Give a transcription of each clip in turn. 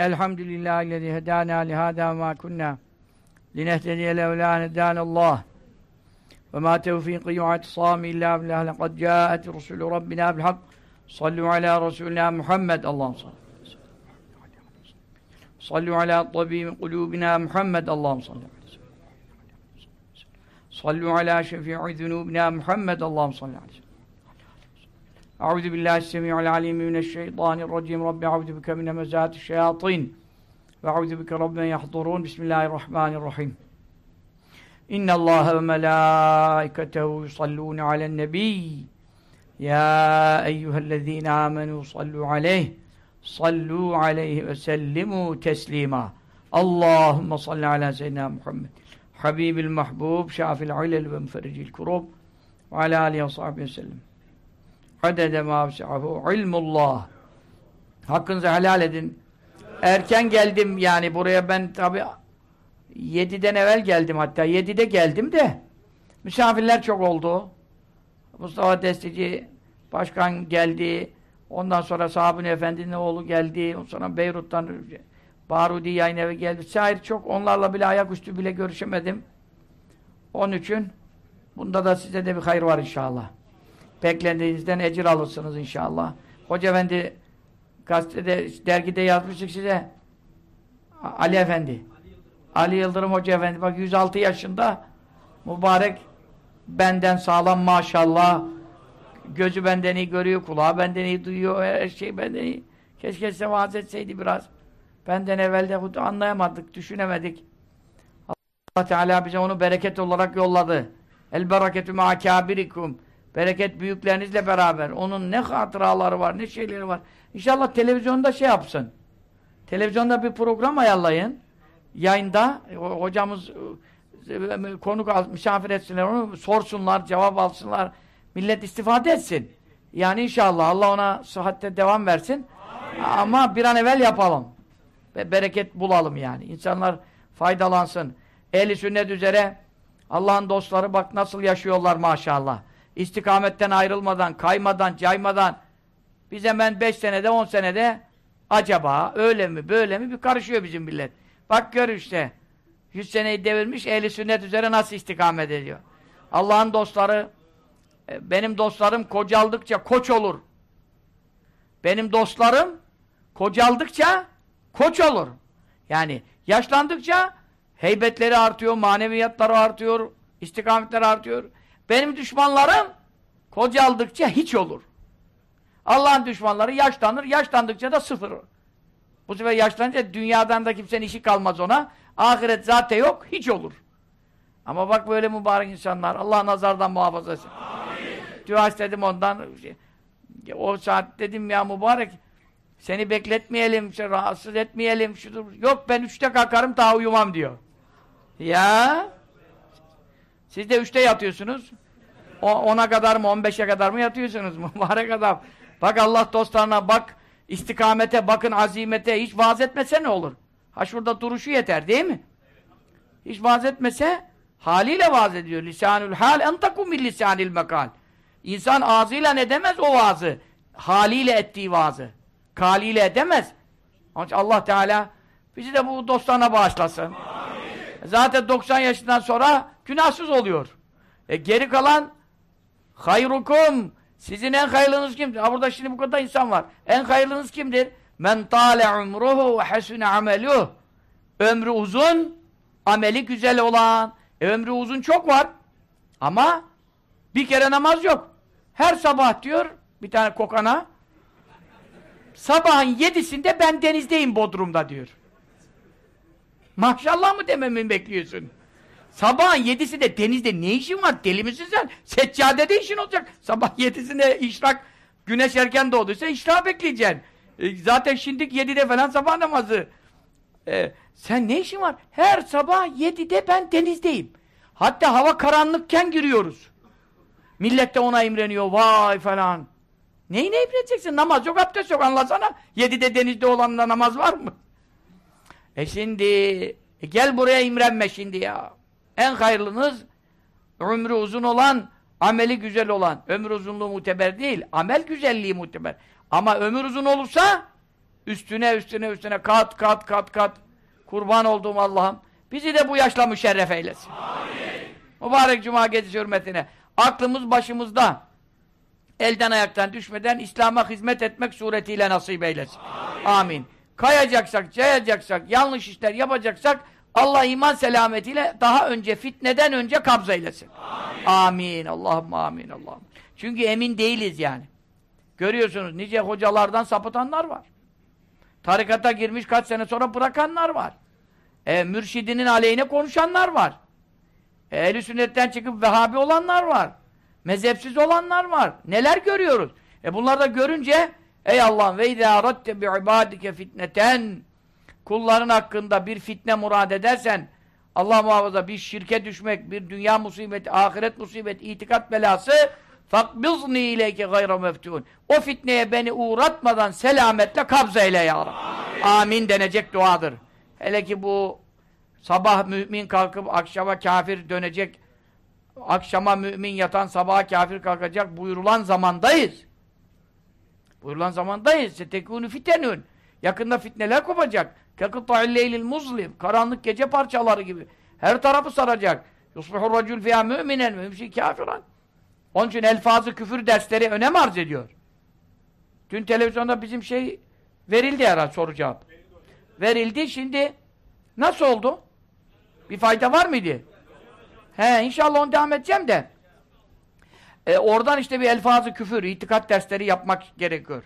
الحمد لله الذي هدانا لهذا وما كنا لنهتدي لولا أن هدانا الله. وما توفيقي واعتصامي إلا بالله لقد جاءت رسل ربنا بالحق. صلوا على رسولنا محمد اللهم صل صلوا على طبيب قلوبنا محمد اللهم صل صلوا على شفيع ذنوبنا محمد اللهم صل عليه أعوذ بالله السميع العليم من الشيطان الرجيم. رب أعوذ بك من همزات الشياطين وأعوذ بك رب أن يحضرون. بسم الله الرحمن الرحيم. إن الله وملائكته يصلون على النبي. يا أيها الذين آمنوا صلوا عليه. صلوا عليه وسلموا تسليما. اللهم صل على سيدنا محمد حبيب المحبوب شاف العلل ومفرج الكروب وعلى آله وصحبه وسلم. Adede ma vesi'ahu ilmullah. Hakkınızı helal edin. Erken geldim yani buraya ben tabi yediden evvel geldim hatta yedide geldim de misafirler çok oldu. Mustafa Destici başkan geldi. Ondan sonra Sahabın Efendi'nin oğlu geldi. Ondan sonra Beyrut'tan Barudi yayın evi geldi. Şair çok onlarla bile ayaküstü bile görüşemedim. Onun için bunda da size de bir hayır var inşallah beklendiğinizden ecir alırsınız inşallah. Hoca Efendi gazetede, dergide yazmıştık size. Ali Efendi. Ali Yıldırım Hoca Efendi. Bak 106 yaşında mübarek benden sağlam maşallah. Gözü benden iyi görüyor, kulağı benden iyi duyuyor, her şey benden iyi. Keşke size vaaz etseydi biraz. Benden evvel de anlayamadık, düşünemedik. Allah Teala bize onu bereket olarak yolladı. El bereketü ma kâbirikum. Bereket büyüklerinizle beraber. Onun ne hatıraları var, ne şeyleri var. İnşallah televizyonda şey yapsın. Televizyonda bir program ayarlayın. Yayında hocamız e, konuk al, misafir etsinler onu sorsunlar, cevap alsınlar. Millet istifade etsin. Yani inşallah Allah ona sıhhatte devam versin. Amin. Ama bir an evvel yapalım. Ve bereket bulalım yani. İnsanlar faydalansın. Ehli sünnet üzere Allah'ın dostları bak nasıl yaşıyorlar maşallah istikametten ayrılmadan, kaymadan, caymadan biz hemen 5 senede, 10 senede acaba öyle mi, böyle mi bir karışıyor bizim millet. Bak gör işte. 100 seneyi devirmiş ehli sünnet üzere nasıl istikamet ediyor. Allah'ın dostları e, benim dostlarım kocaldıkça koç olur. Benim dostlarım kocaldıkça koç olur. Yani yaşlandıkça heybetleri artıyor, maneviyatları artıyor, istikametleri artıyor. Benim düşmanlarım kocaldıkça hiç olur. Allah'ın düşmanları yaşlanır, yaşlandıkça da sıfır. Bu sefer yaşlanınca dünyadan da kimsenin işi kalmaz ona. Ahiret zaten yok, hiç olur. Ama bak böyle mübarek insanlar, Allah nazardan muhafaza etsin. Dua istedim ondan. O saat dedim ya mübarek, seni bekletmeyelim, rahatsız etmeyelim. Şudur. Yok ben üçte kalkarım daha uyumam diyor. Ya siz de üçte yatıyorsunuz. O, ona kadar mı, on beşe kadar mı yatıyorsunuz? Mübarek adam. Bak Allah dostlarına bak, istikamete, bakın azimete. Hiç vaaz etmese ne olur? Ha şurada duruşu yeter değil mi? Hiç vaaz etmese haliyle vaaz ediyor. Lisanül hal entakum bil lisanil mekal. İnsan ağzıyla ne demez o vaazı. Haliyle ettiği vaazı. Kaliyle edemez. Onun Allah Teala bizi de bu dostlarına bağışlasın. Amin. Zaten 90 yaşından sonra günahsız oluyor. E geri kalan hayrukum sizin en hayırlınız kimdir? Ha burada şimdi bu kadar insan var. En hayırlınız kimdir? Men tale umruhu ve hasune ameluh. Ömrü uzun, ameli güzel olan. E, ömrü uzun çok var. Ama bir kere namaz yok. Her sabah diyor bir tane kokana sabahın yedisinde ben denizdeyim Bodrum'da diyor. Maşallah mı dememi bekliyorsun? Sabahın yedisinde denizde ne işin var? Deli misin sen? Seccadede işin olacak. Sabah yedisinde işrak, güneş erken doğduysa işrak bekleyeceksin. E, zaten şimdi yedide falan sabah namazı. E, sen ne işin var? Her sabah yedide ben denizdeyim. Hatta hava karanlıkken giriyoruz. Millet de ona imreniyor. Vay falan. Neyine imreneceksin? Namaz yok, abdest yok. Anlasana. Yedide denizde olanla namaz var mı? E şimdi e gel buraya imrenme şimdi ya. En hayırlınız ömrü uzun olan, ameli güzel olan. Ömür uzunluğu muteber değil, amel güzelliği muteber. Ama ömür uzun olursa Üstüne üstüne üstüne kat kat kat kat. Kurban olduğum Allah'ım. Bizi de bu yaşla müşerref eylesin. Amin. Mübarek Cuma gecesi hürmetine. Aklımız başımızda. Elden ayaktan düşmeden İslam'a hizmet etmek suretiyle nasip eylesin. Amin. Amin. Kayacaksak, cayacaksak, yanlış işler yapacaksak Allah iman selametiyle daha önce fitneden önce kabz eylesin. Amin. Amin. Allah'ım amin. Allah'ım. Çünkü emin değiliz yani. Görüyorsunuz nice hocalardan sapıtanlar var. Tarikata girmiş kaç sene sonra bırakanlar var. E, mürşidinin aleyhine konuşanlar var. E, ehl sünnetten çıkıp Vehhabi olanlar var. Mezhepsiz olanlar var. Neler görüyoruz? E bunları da görünce ey Allah'ım ve izâ radte bi'ibâdike fitneten kulların hakkında bir fitne murad edersen Allah muhafaza bir şirke düşmek, bir dünya musibeti, ahiret musibeti, itikat belası fakbizni ileyke gayra meftun. O fitneye beni uğratmadan selametle kabz eyle ya Rabbi. Amin. Amin denecek duadır. Hele ki bu sabah mümin kalkıp akşama kafir dönecek, akşama mümin yatan sabaha kafir kalkacak buyurulan zamandayız. Buyurulan zamandayız. Fitenün. Yakında fitneler kopacak. Kekıtta'il leylil muzlim. Karanlık gece parçaları gibi. Her tarafı saracak. Yusbihur racül fiyâ müminen mümşi kafiran. Onun için elfazı küfür dersleri önem arz ediyor. Dün televizyonda bizim şey verildi herhalde soru cevap. Verildi. Şimdi nasıl oldu? Bir fayda var mıydı? He inşallah onu devam edeceğim de. E, oradan işte bir elfazı küfür, itikat dersleri yapmak gerekiyor.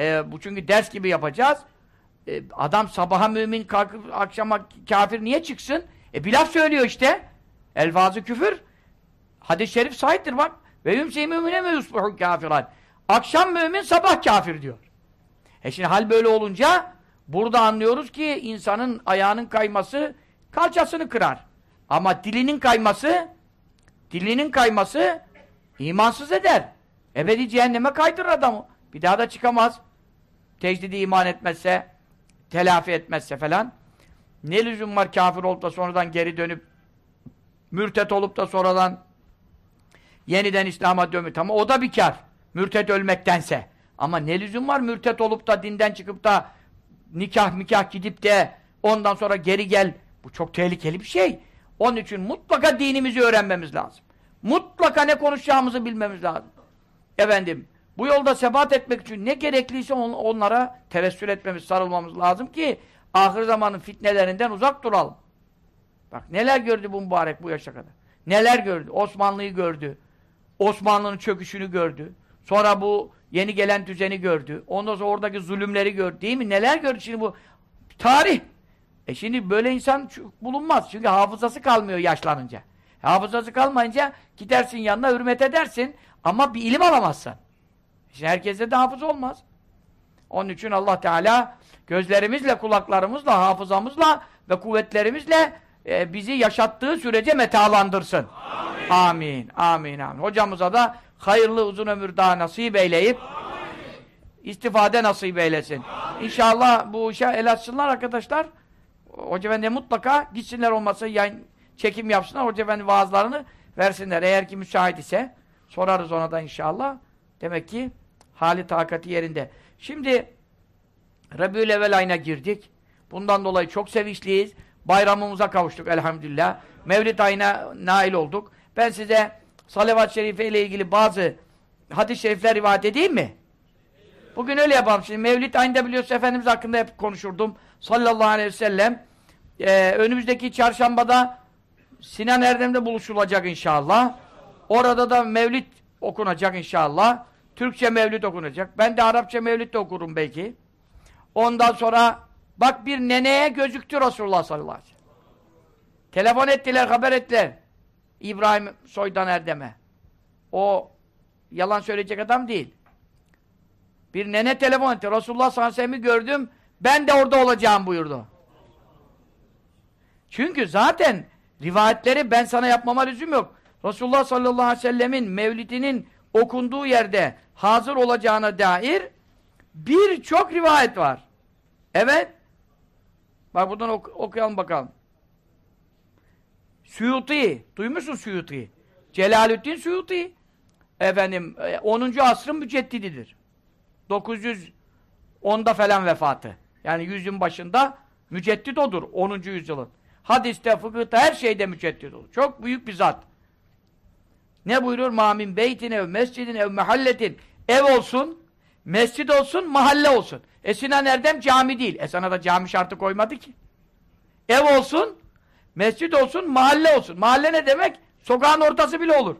E, bu çünkü ders gibi yapacağız. E, adam sabaha mümin kalkıp akşama kafir niye çıksın? E bir laf söylüyor işte. Elfazı küfür. Hadis-i şerif sahiptir bak. Ve yümse mümine mi yusbuhu kafiran. Akşam mümin sabah kafir diyor. E şimdi hal böyle olunca burada anlıyoruz ki insanın ayağının kayması kalçasını kırar. Ama dilinin kayması dilinin kayması imansız eder. Ebedi cehenneme kaydırır adamı. Bir daha da çıkamaz. Tecdidi iman etmezse, telafi etmezse falan. Ne lüzum var kafir olup da sonradan geri dönüp mürtet olup da sonradan yeniden İslam'a dönmek. Ama o da bir kar. Mürtet ölmektense. Ama ne lüzum var mürtet olup da dinden çıkıp da nikah mikah gidip de ondan sonra geri gel. Bu çok tehlikeli bir şey. Onun için mutlaka dinimizi öğrenmemiz lazım. Mutlaka ne konuşacağımızı bilmemiz lazım. Efendim, bu yolda sebat etmek için ne gerekliyse on, onlara tevessül etmemiz, sarılmamız lazım ki ahir zamanın fitnelerinden uzak duralım. Bak neler gördü bu mübarek bu yaşa kadar. Neler gördü? Osmanlı'yı gördü. Osmanlı'nın çöküşünü gördü. Sonra bu yeni gelen düzeni gördü. Ondan sonra oradaki zulümleri gördü. Değil mi? Neler gördü şimdi bu? Tarih. E şimdi böyle insan bulunmaz. Çünkü hafızası kalmıyor yaşlanınca. Hafızası kalmayınca gidersin yanına hürmet edersin ama bir ilim alamazsın. Şimdi herkeste de hafız olmaz. Onun için Allah Teala gözlerimizle, kulaklarımızla, hafızamızla ve kuvvetlerimizle e, bizi yaşattığı sürece metalandırsın. Amin. Amin. Amin. Amin. Hocamıza da hayırlı uzun ömür daha nasip eyleyip Amin. istifade nasip eylesin. Amin. İnşallah bu işe el açsınlar arkadaşlar. Hoca Efendi mutlaka gitsinler olmasa yayın, çekim yapsınlar. Hoca Efendi vaazlarını versinler. Eğer ki müsait ise sorarız ona da inşallah. Demek ki hali takati yerinde. Şimdi Rabiül Evvel ayına girdik. Bundan dolayı çok sevinçliyiz. Bayramımıza kavuştuk elhamdülillah. Mevlid ayına nail olduk. Ben size salavat-ı şerife ile ilgili bazı hadis-i şerifler rivayet edeyim mi? Bugün öyle yapalım. Şimdi Mevlid ayında biliyorsunuz Efendimiz hakkında hep konuşurdum. Sallallahu aleyhi ve sellem. Ee, önümüzdeki çarşambada Sinan Erdem'de buluşulacak inşallah. Orada da Mevlid okunacak inşallah. Türkçe Mevlid okunacak. Ben de Arapça Mevlid de okurum belki. Ondan sonra bak bir neneye gözüktü Resulullah sallallahu aleyhi ve sellem. Telefon ettiler, haber ettiler. İbrahim Soydan Erdem'e. O yalan söyleyecek adam değil. Bir nene telefon etti. Resulullah sallallahu aleyhi ve sellem'i gördüm. Ben de orada olacağım buyurdu. Çünkü zaten rivayetleri ben sana yapmama lüzum yok. Resulullah sallallahu aleyhi ve sellemin mevlidinin okunduğu yerde hazır olacağına dair birçok rivayet var. Evet. Bak buradan ok okuyalım bakalım. Suyuti. Duymuşsun Suyuti. Celalüddin Suyuti. Efendim 10. E, asrın müceddididir. 900 onda falan vefatı. Yani yüzün başında müceddit odur 10. yüzyılın. Hadiste, fıkıhta her şeyde müceddit olur. Çok büyük bir zat. Ne buyurur? Mamin beytin ev mescidin ev mahalletin. Ev olsun, mescid olsun, mahalle olsun. E Sinan Erdem cami değil. E sana da cami şartı koymadı ki. Ev olsun, mescid olsun, mahalle olsun. Mahalle ne demek? Sokağın ortası bile olur.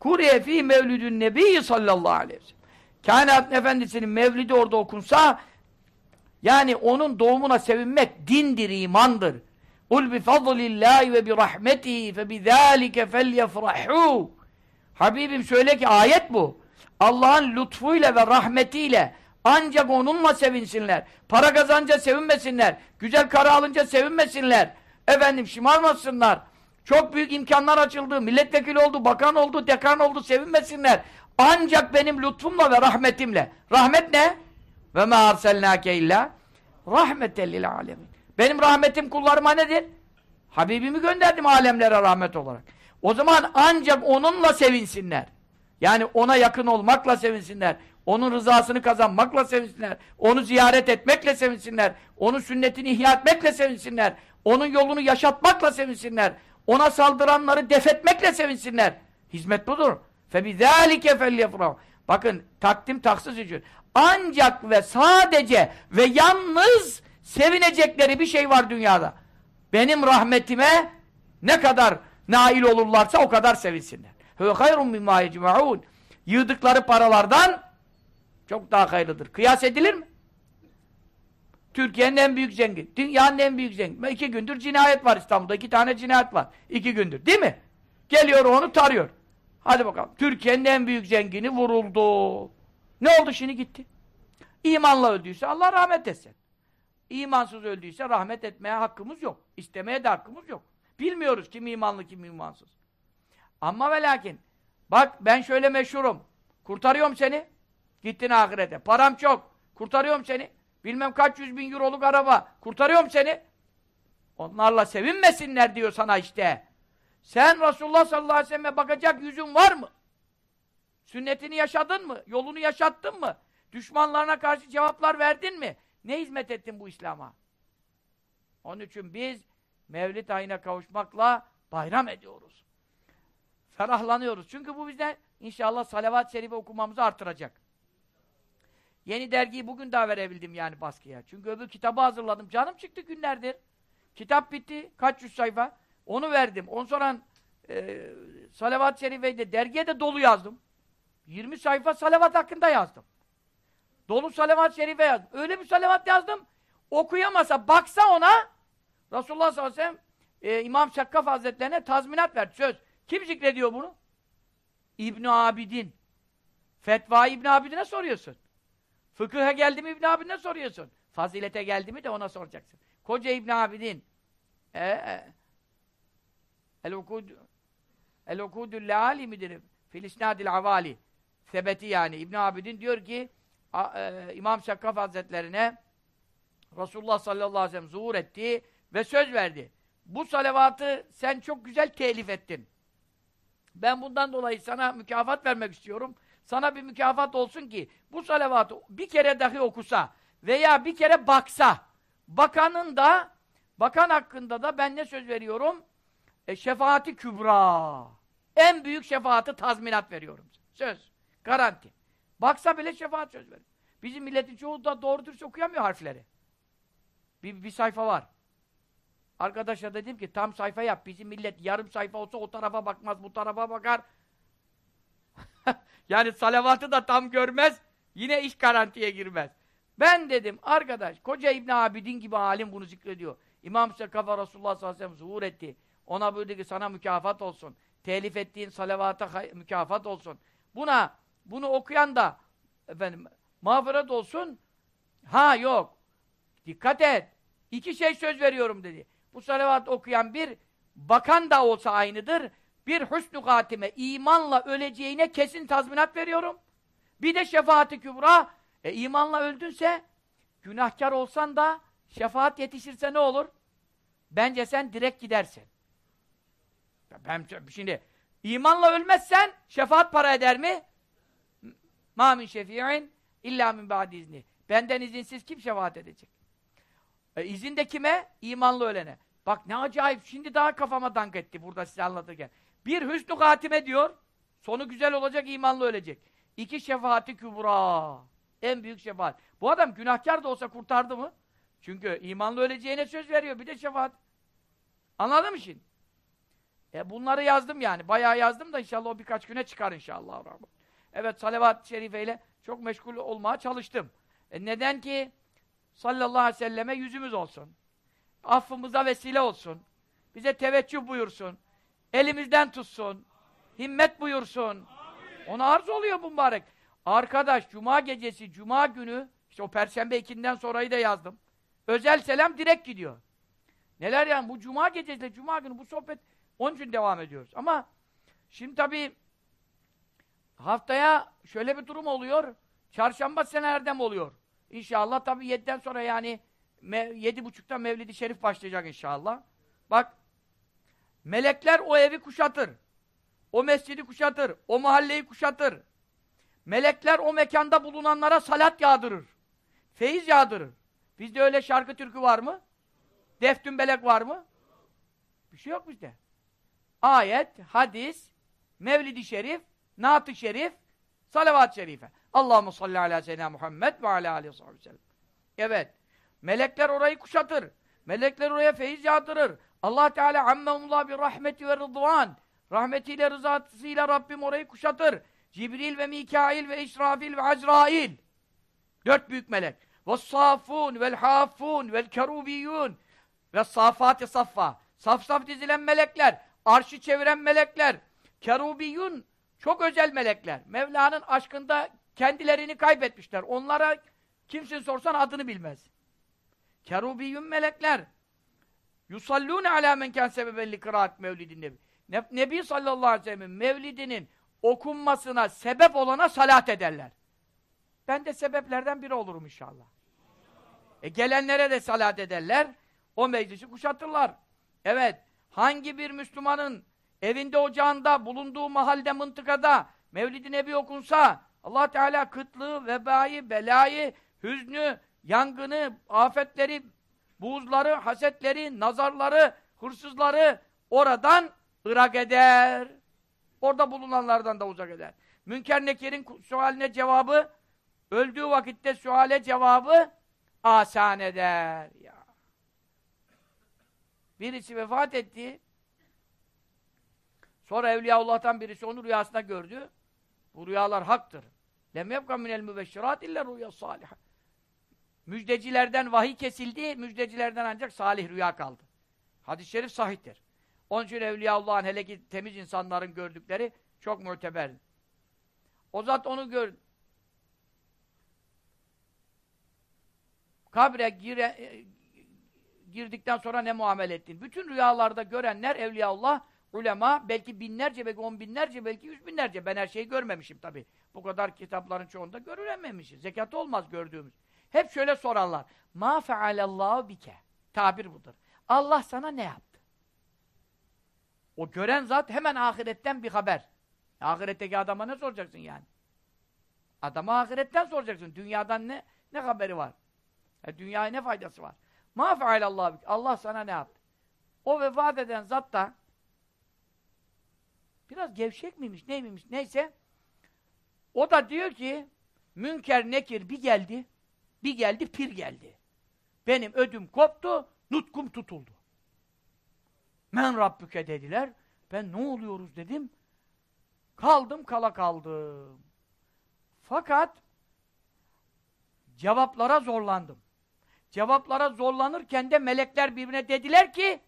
Kuriye fi mevlüdün nebiyyi sallallahu aleyhi ve sellem. Kainat efendisinin mevlidi orada okunsa yani onun doğumuna sevinmek dindir, imandır. Kul bi fadlillahi ve bi rahmetihi fe bi zâlike felyefrahû. Habibim söyle ki ayet bu. Allah'ın lütfuyla ve rahmetiyle ancak onunla sevinsinler. Para kazanınca sevinmesinler. Güzel karı alınca sevinmesinler. Efendim şımarmasınlar. Çok büyük imkanlar açıldı. Milletvekili oldu, bakan oldu, dekan oldu sevinmesinler. Ancak benim lütfumla ve rahmetimle. Rahmet ne? Ve ma arselnâke illa rahmeten alemin. Benim rahmetim kullarıma nedir? Habibimi gönderdim alemlere rahmet olarak. O zaman ancak onunla sevinsinler. Yani ona yakın olmakla sevinsinler. Onun rızasını kazanmakla sevinsinler. Onu ziyaret etmekle sevinsinler. Onun sünnetini ihya etmekle sevinsinler. Onun yolunu yaşatmakla sevinsinler. Ona saldıranları defetmekle sevinsinler. Hizmet budur. فَبِذَٰلِكَ فَلْيَفْرَوْا Bakın takdim taksız için. Ancak ve sadece ve yalnız sevinecekleri bir şey var dünyada. Benim rahmetime ne kadar nail olurlarsa o kadar sevinsinler. Hüve hayrun mimma yecma'un. Yığdıkları paralardan çok daha hayırlıdır. Kıyas edilir mi? Türkiye'nin en büyük zengin. Dünyanın en büyük zengin. İki gündür cinayet var İstanbul'da. iki tane cinayet var. İki gündür. Değil mi? Geliyor onu tarıyor. Hadi bakalım. Türkiye'nin en büyük zengini vuruldu. Ne oldu şimdi gitti? İmanla öldüyse Allah rahmet etsin. İmansız öldüyse rahmet etmeye hakkımız yok. İstemeye de hakkımız yok. Bilmiyoruz kim imanlı kim imansız. Ama ve lakin bak ben şöyle meşhurum. Kurtarıyorum seni. Gittin ahirete. Param çok. Kurtarıyorum seni. Bilmem kaç yüz bin euroluk araba. Kurtarıyorum seni. Onlarla sevinmesinler diyor sana işte. Sen Resulullah sallallahu aleyhi ve sellem'e bakacak yüzün var mı? Sünnetini yaşadın mı? Yolunu yaşattın mı? Düşmanlarına karşı cevaplar verdin mi? Ne hizmet ettin bu İslam'a? Onun için biz Mevlid ayına kavuşmakla bayram ediyoruz. Ferahlanıyoruz. Çünkü bu bizde inşallah salavat-ı şerife okumamızı artıracak. Yeni dergiyi bugün daha verebildim yani baskıya. Çünkü öbür kitabı hazırladım. Canım çıktı günlerdir. Kitap bitti. Kaç yüz sayfa. Onu verdim. Ondan sonra e, salavat-ı şerifeyi dergiye de dolu yazdım. 20 sayfa salavat hakkında yazdım. Dolu salavat-ı şerife yazdım. Öyle bir salavat yazdım. Okuyamasa, baksa ona Resulullah sallallahu aleyhi ve sellem e, İmam Şakkaf Hazretlerine tazminat verdi. Söz. Kim zikrediyor bunu? İbn Abidin. Fetva İbn Abidin'e soruyorsun. Fıkıha geldi mi İbn Abidin'e soruyorsun. Fazilete geldi mi de ona soracaksın. Koca İbn Abidin. E, e, El-Ukud El-Ukudul Leali midir? Filisnadil Avali. Sebeti yani. İbn Abidin diyor ki a, e, İmam Şakkaf Hazretlerine Resulullah sallallahu aleyhi ve sellem zuhur etti ve söz verdi. Bu salavatı sen çok güzel telif ettin. Ben bundan dolayı sana mükafat vermek istiyorum. Sana bir mükafat olsun ki bu salavatı bir kere dahi okusa veya bir kere baksa bakanın da bakan hakkında da ben ne söz veriyorum? E, şefaati kübra. En büyük şefaati tazminat veriyorum. Söz. Garanti. Baksa bile şefaat söz veriyorum. Bizim milletin çoğu da doğru dürüst okuyamıyor harfleri. Bir, bir sayfa var. Arkadaşa dedim ki tam sayfa yap. Bizim millet yarım sayfa olsa o tarafa bakmaz, bu tarafa bakar. yani salavatı da tam görmez. Yine iş garantiye girmez. Ben dedim arkadaş, koca İbn Abidin gibi alim bunu zikrediyor. İmam Sekafa Resulullah sallallahu aleyhi ve sellem zuhur etti. Ona buyurdu ki sana mükafat olsun. Telif ettiğin salavata mükafat olsun. Buna, bunu okuyan da efendim, mağfiret olsun. Ha yok. Dikkat et. İki şey söz veriyorum dedi. Bu salavat okuyan bir bakan da olsa aynıdır. Bir hüsnü katime, imanla öleceğine kesin tazminat veriyorum. Bir de şefaati kübra. E imanla öldünse, günahkar olsan da şefaat yetişirse ne olur? Bence sen direkt gidersin. Ben şimdi imanla ölmezsen şefaat para eder mi? Ma min şefi'in illa min ba'di izni. Benden izinsiz kim şefaat edecek? E, izin de kime? İmanlı ölene. Bak ne acayip, şimdi daha kafama dank etti burada size anlatırken. Bir hüsnü hatime diyor, sonu güzel olacak, imanlı ölecek. İki şefaati kübra. En büyük şefaat. Bu adam günahkar da olsa kurtardı mı? Çünkü imanlı öleceğine söz veriyor, bir de şefaat. Anladın mı şimdi? E bunları yazdım yani. Bayağı yazdım da inşallah o birkaç güne çıkar inşallah. Evet salavat-ı şerifeyle çok meşgul olmaya çalıştım. E neden ki? Sallallahu aleyhi ve selleme yüzümüz olsun. Affımıza vesile olsun. Bize teveccüh buyursun. Elimizden tutsun. Himmet buyursun. Ona arz oluyor bu mübarek. Arkadaş, cuma gecesi, cuma günü, işte o perşembe ikinden sonrayı da yazdım. Özel selam direkt gidiyor. Neler yani bu cuma gecesi, cuma günü bu sohbet onun için devam ediyoruz. Ama şimdi tabii haftaya şöyle bir durum oluyor. Çarşamba sene erdem oluyor. İnşallah tabii yediden sonra yani yedi buçukta Mevlid-i Şerif başlayacak inşallah. Bak melekler o evi kuşatır. O mescidi kuşatır. O mahalleyi kuşatır. Melekler o mekanda bulunanlara salat yağdırır. Feyiz yağdırır. Bizde öyle şarkı türkü var mı? Deftün belek var mı? Bir şey yok bizde. Ayet, hadis, mevlidi şerif, naat-ı şerif, salavat-ı şerife. Allahu salli ala seyyidina Muhammed ve ala alihi ve sellem. Evet. Melekler orayı kuşatır. Melekler oraya feyiz yağdırır. Allah Teala ammehumullah bir rahmeti ve rıdvan. Rahmetiyle rızasıyla Rabbim orayı kuşatır. Cibril ve Mikail ve İsrafil ve Azrail. Dört büyük melek. Vessafun vel hafun vel kerubiyun ve safati saffa. Saf saf dizilen melekler, arşı çeviren melekler. Kerubiyun çok özel melekler. Mevla'nın aşkında kendilerini kaybetmişler. Onlara kimsin sorsan adını bilmez. Kerubiyun melekler. Yusallûne alâ men kân sebebelli kıraat mevlidin nebi. Nebi sallallahu aleyhi ve sellem mevlidinin okunmasına sebep olana salat ederler. Ben de sebeplerden biri olurum inşallah. E gelenlere de salat ederler. O meclisi kuşatırlar. Evet, hangi bir Müslümanın evinde, ocağında, bulunduğu mahalde, mıntıkada Mevlid-i Nebi okunsa allah Teala kıtlığı, vebayı, belayı, hüznü, yangını, afetleri, buğzları, hasetleri, nazarları, hırsızları oradan ırak eder. Orada bulunanlardan da uzak eder. Münker Nekir'in sualine cevabı, öldüğü vakitte suale cevabı asan eder. Ya. Birisi vefat etti. Sonra Evliyaullah'tan birisi onu rüyasında gördü. Bu rüyalar haktır. Lem yebka minel mübeşşirat illa rüya salih. Müjdecilerden vahiy kesildi, müjdecilerden ancak salih rüya kaldı. Hadis-i şerif sahihtir. Onun için Evliyaullah'ın hele ki temiz insanların gördükleri çok müteber. O zat onu gör. Kabre gire, girdikten sonra ne muamele ettin? Bütün rüyalarda görenler Evliyaullah, ulema, belki binlerce, belki on binlerce, belki yüz binlerce. Ben her şeyi görmemişim tabi. Bu kadar kitapların çoğunda görülememişiz. Zekat olmaz gördüğümüz. Hep şöyle sorarlar. Ma fealallahu bike. Tabir budur. Allah sana ne yaptı? O gören zat hemen ahiretten bir haber. Ahiretteki adama ne soracaksın yani? Adama ahiretten soracaksın. Dünyadan ne ne haberi var? E, dünyaya ne faydası var? Ma fealallahu bike. Allah sana ne yaptı? O vefat eden zat da biraz gevşek miymiş, neymiş, neyse o da diyor ki Münker Nekir bir geldi bir geldi pir geldi. Benim ödüm koptu, nutkum tutuldu. Men Rabbüke dediler. Ben ne oluyoruz dedim. Kaldım kala kaldım. Fakat cevaplara zorlandım. Cevaplara zorlanırken de melekler birbirine dediler ki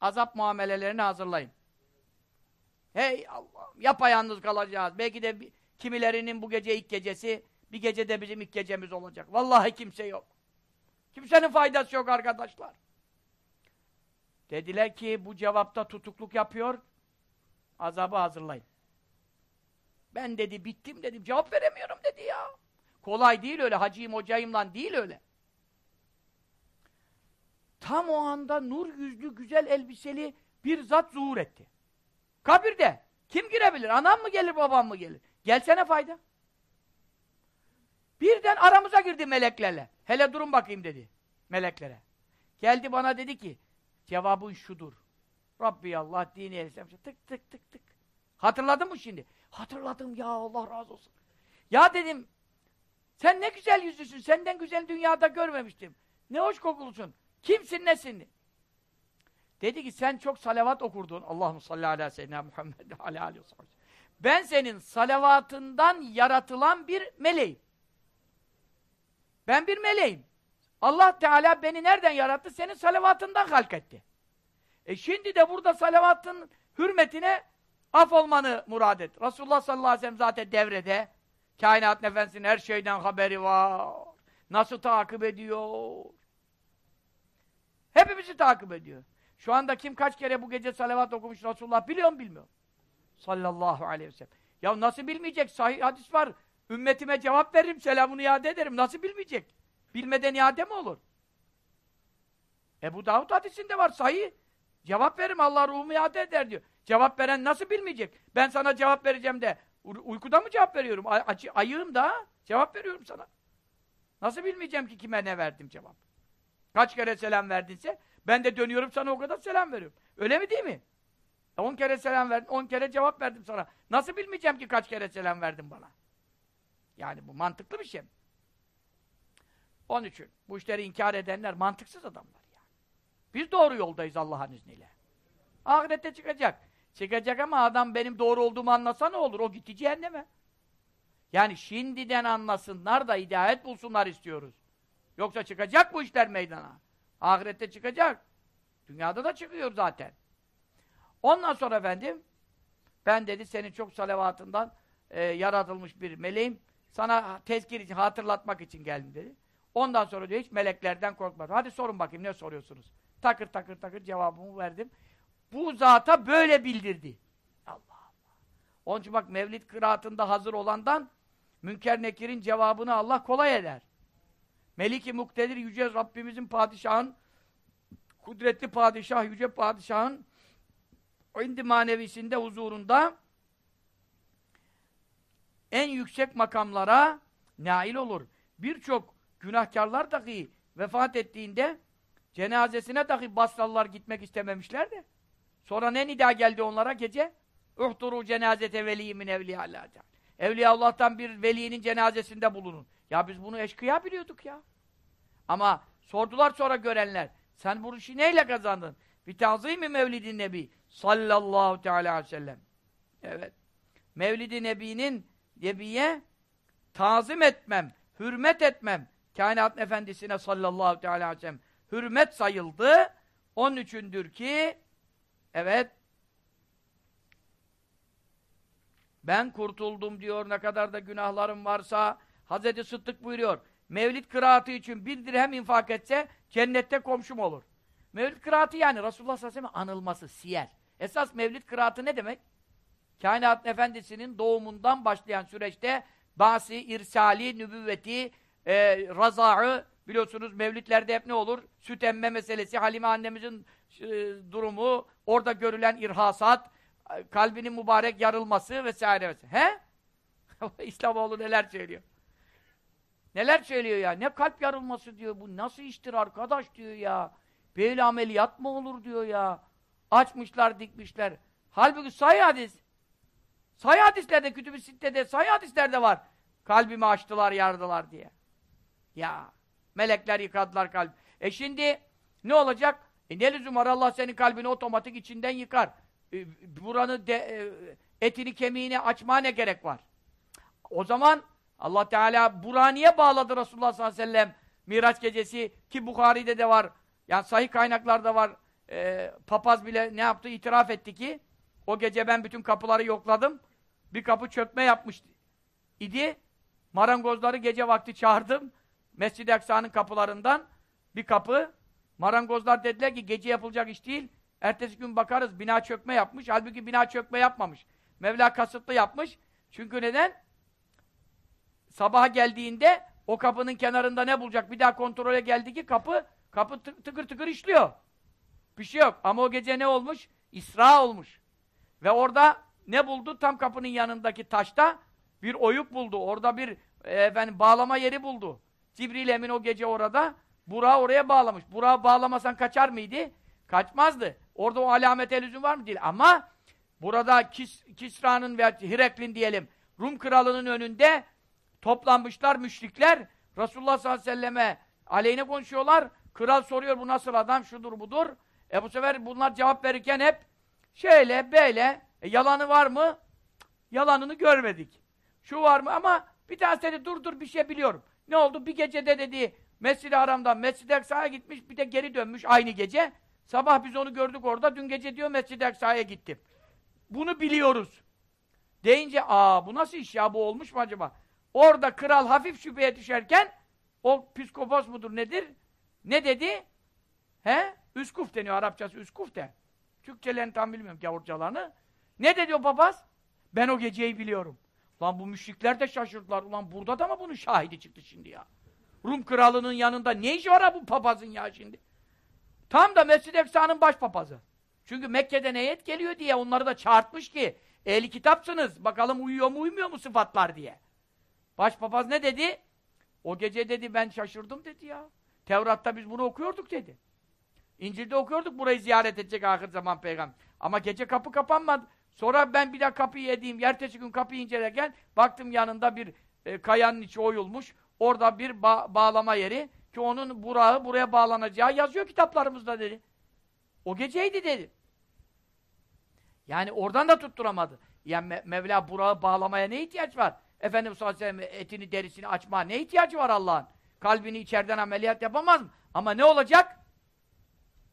azap muamelelerini hazırlayın. Hey Allah'ım yapayalnız kalacağız. Belki de kimilerinin bu gece ilk gecesi bir gecede bizim ilk gecemiz olacak. Vallahi kimse yok. Kimsenin faydası yok arkadaşlar. Dediler ki bu cevapta tutukluk yapıyor. Azabı hazırlayın. Ben dedi bittim dedim. Cevap veremiyorum dedi ya. Kolay değil öyle. Hacıyım hocayım lan değil öyle. Tam o anda nur yüzlü güzel elbiseli bir zat zuhur etti. Kabirde. Kim girebilir? Anam mı gelir babam mı gelir? Gelsene fayda. Birden aramıza girdi meleklerle. Hele durun bakayım dedi meleklere. Geldi bana dedi ki cevabın şudur. Rabbi Allah dini el tık tık tık tık. Hatırladın mı şimdi? Hatırladım ya Allah razı olsun. Ya dedim sen ne güzel yüzlüsün. Senden güzel dünyada görmemiştim. Ne hoş kokulusun. Kimsin nesin? Dedi ki sen çok salavat okurdun. Allahu salli ala seyyidina Muhammed aleyhi ve. Ben senin salavatından yaratılan bir meleğim. Ben bir meleğim. Allah Teala beni nereden yarattı? Senin salavatından halketti. E şimdi de burada salavatın hürmetine af olmanı murad et. Resulullah sallallahu aleyhi ve sellem zaten devrede. Kainat efendisinin her şeyden haberi var. Nasıl takip ediyor? Hepimizi takip ediyor. Şu anda kim kaç kere bu gece salavat okumuş Resulullah biliyor mu bilmiyor? Sallallahu aleyhi ve sellem. Ya nasıl bilmeyecek? Sahih hadis var. Ümmetime cevap veririm, selamını iade ederim. Nasıl bilmeyecek? Bilmeden iade mi olur? Ebu Davud hadisinde var sahih. Cevap veririm Allah ruhumu iade eder diyor. Cevap veren nasıl bilmeyecek? Ben sana cevap vereceğim de uykuda mı cevap veriyorum? Ay ayığım da cevap veriyorum sana. Nasıl bilmeyeceğim ki kime ne verdim cevap? Kaç kere selam verdinse ben de dönüyorum sana o kadar selam veriyorum. Öyle mi değil mi? E, on kere selam verdin, on kere cevap verdim sana. Nasıl bilmeyeceğim ki kaç kere selam verdin bana? Yani bu mantıklı bir şey mi? Onun için bu işleri inkar edenler mantıksız adamlar yani. Biz doğru yoldayız Allah'ın izniyle. Ahirette çıkacak. Çıkacak ama adam benim doğru olduğumu anlasa ne olur? O gitti cehenneme. Yani şimdiden anlasınlar da hidayet bulsunlar istiyoruz. Yoksa çıkacak bu işler meydana. Ahirette çıkacak. Dünyada da çıkıyor zaten. Ondan sonra efendim ben dedi senin çok salavatından e, yaratılmış bir meleğim. Sana tezkir için, hatırlatmak için geldim dedi. Ondan sonra diyor hiç meleklerden korkmadım. Hadi sorun bakayım ne soruyorsunuz? Takır takır takır cevabımı verdim. Bu zata böyle bildirdi. Allah Allah. Onun için bak Mevlid kıraatında hazır olandan Münker Nekir'in cevabını Allah kolay eder. Meliki Muktedir Yüce Rabbimizin padişahın kudretli padişah, yüce padişahın indi manevisinde huzurunda en yüksek makamlara nail olur. Birçok günahkarlar dahi vefat ettiğinde cenazesine dahi Basralılar gitmek istememişler de. Sonra ne nida geldi onlara gece? Uhturu cenazete veliyi min evliya Evliya Allah'tan bir velinin cenazesinde bulunun. Ya biz bunu eşkıya biliyorduk ya. Ama sordular sonra görenler. Sen bu işi neyle kazandın? Bir tazim-i Mevlid-i Nebi sallallahu teala aleyhi ve sellem. Evet. Mevlid-i Nebi'nin Nebi'ye tazim etmem, hürmet etmem kainat efendisine sallallahu teala aleyhi ve sellem hürmet sayıldı. Onun üçündür ki evet ben kurtuldum diyor ne kadar da günahlarım varsa Hazreti Sıddık buyuruyor Mevlid kıraatı için bir dirhem infak etse cennette komşum olur. Mevlid kıraatı yani Resulullah sallallahu aleyhi ve sellem anılması, siyer. Esas mevlid kıraatı ne demek? Kainat Efendisi'nin doğumundan başlayan süreçte basi, irsali, nübüvveti, e, raza'ı biliyorsunuz mevlidlerde hep ne olur? Süt emme meselesi, Halime annemizin e, durumu, orada görülen irhasat, kalbinin mübarek yarılması vesaire vesaire. He? İslamoğlu neler söylüyor? Neler söylüyor ya? Ne kalp yarılması diyor. Bu nasıl iştir arkadaş diyor ya. Böyle ameliyat mı olur diyor ya. Açmışlar, dikmişler. Halbuki sayı hadis. Sayı hadislerde, kütüb-i sittede, sayı hadislerde var. Kalbimi açtılar, yardılar diye. Ya, melekler yıkadılar kalbi. E şimdi ne olacak? E ne lüzum var? Allah senin kalbini otomatik içinden yıkar. E, buranı de, e, etini kemiğini açmaya ne gerek var? O zaman Allah Teala Burani'ye bağladı Resulullah sallallahu aleyhi ve sellem Miraç gecesi ki Bukhari'de de var. Yani sahih kaynaklarda var. E, papaz bile ne yaptı? İtiraf etti ki o gece ben bütün kapıları yokladım. Bir kapı çökme yapmış idi. Marangozları gece vakti çağırdım. Mescid-i Aksa'nın kapılarından bir kapı. Marangozlar dediler ki gece yapılacak iş değil. Ertesi gün bakarız bina çökme yapmış. Halbuki bina çökme yapmamış. Mevla kasıtlı yapmış. Çünkü neden? Sabaha geldiğinde o kapının kenarında ne bulacak? Bir daha kontrole geldi ki kapı kapı tıkır tıkır işliyor. Bir şey yok. Ama o gece ne olmuş? İsra olmuş. Ve orada ne buldu? Tam kapının yanındaki taşta bir oyuk buldu. Orada bir e, efendim bağlama yeri buldu. Cibril Emin o gece orada Burak'ı oraya bağlamış. Burak'ı bağlamasan kaçar mıydı? Kaçmazdı. Orada o alamet elüzüm var mı? Değil. Ama burada Kis, Kisra'nın veya Hireklin diyelim Rum kralının önünde toplanmışlar müşrikler. Resulullah sallallahu aleyhi ve selleme aleyhine konuşuyorlar. Kral soruyor bu nasıl adam şudur budur. E bu sefer bunlar cevap verirken hep şöyle böyle e, yalanı var mı? Yalanını görmedik. Şu var mı? Ama bir tanesi dedi dur dur bir şey biliyorum. Ne oldu? Bir gecede dedi Mescid-i Haram'dan Mescid-i gitmiş bir de geri dönmüş aynı gece. Sabah biz onu gördük orada. Dün gece diyor Mescid-i Aksa'ya gittim. Bunu biliyoruz. Deyince aa bu nasıl iş ya bu olmuş mu acaba? Orada kral hafif şüpheye düşerken o psikopos mudur nedir? Ne dedi? He? Üskuf deniyor Arapçası üskuf de. Türkçelerini tam bilmiyorum gavurcalarını. Ne dedi o papaz? Ben o geceyi biliyorum. Lan bu müşrikler de şaşırdılar. Ulan burada da mı bunun şahidi çıktı şimdi ya? Rum kralının yanında ne işi var ha bu papazın ya şimdi? Tam da Mescid-i Eksa'nın baş papazı. Çünkü Mekke'den heyet geliyor diye onları da çağırtmış ki ehli kitapsınız. Bakalım uyuyor mu uymuyor mu sıfatlar diye. Başpapaz ne dedi? O gece dedi ben şaşırdım dedi ya. Tevrat'ta biz bunu okuyorduk dedi. İncil'de okuyorduk burayı ziyaret edecek ahir zaman peygamber. Ama gece kapı kapanmadı. Sonra ben bir daha kapıyı yediğim, ertesi gün kapıyı incelerken baktım yanında bir e, kayanın içi oyulmuş. Orada bir ba bağlama yeri ki onun burağı buraya bağlanacağı yazıyor kitaplarımızda dedi. O geceydi dedi. Yani oradan da tutturamadı. Yani Me Mevla burağı bağlamaya ne ihtiyaç var? Efendimiz sallallahu aleyhi ve sellem etini derisini açma ne ihtiyacı var Allah'ın? Kalbini içeriden ameliyat yapamaz mı? Ama ne olacak?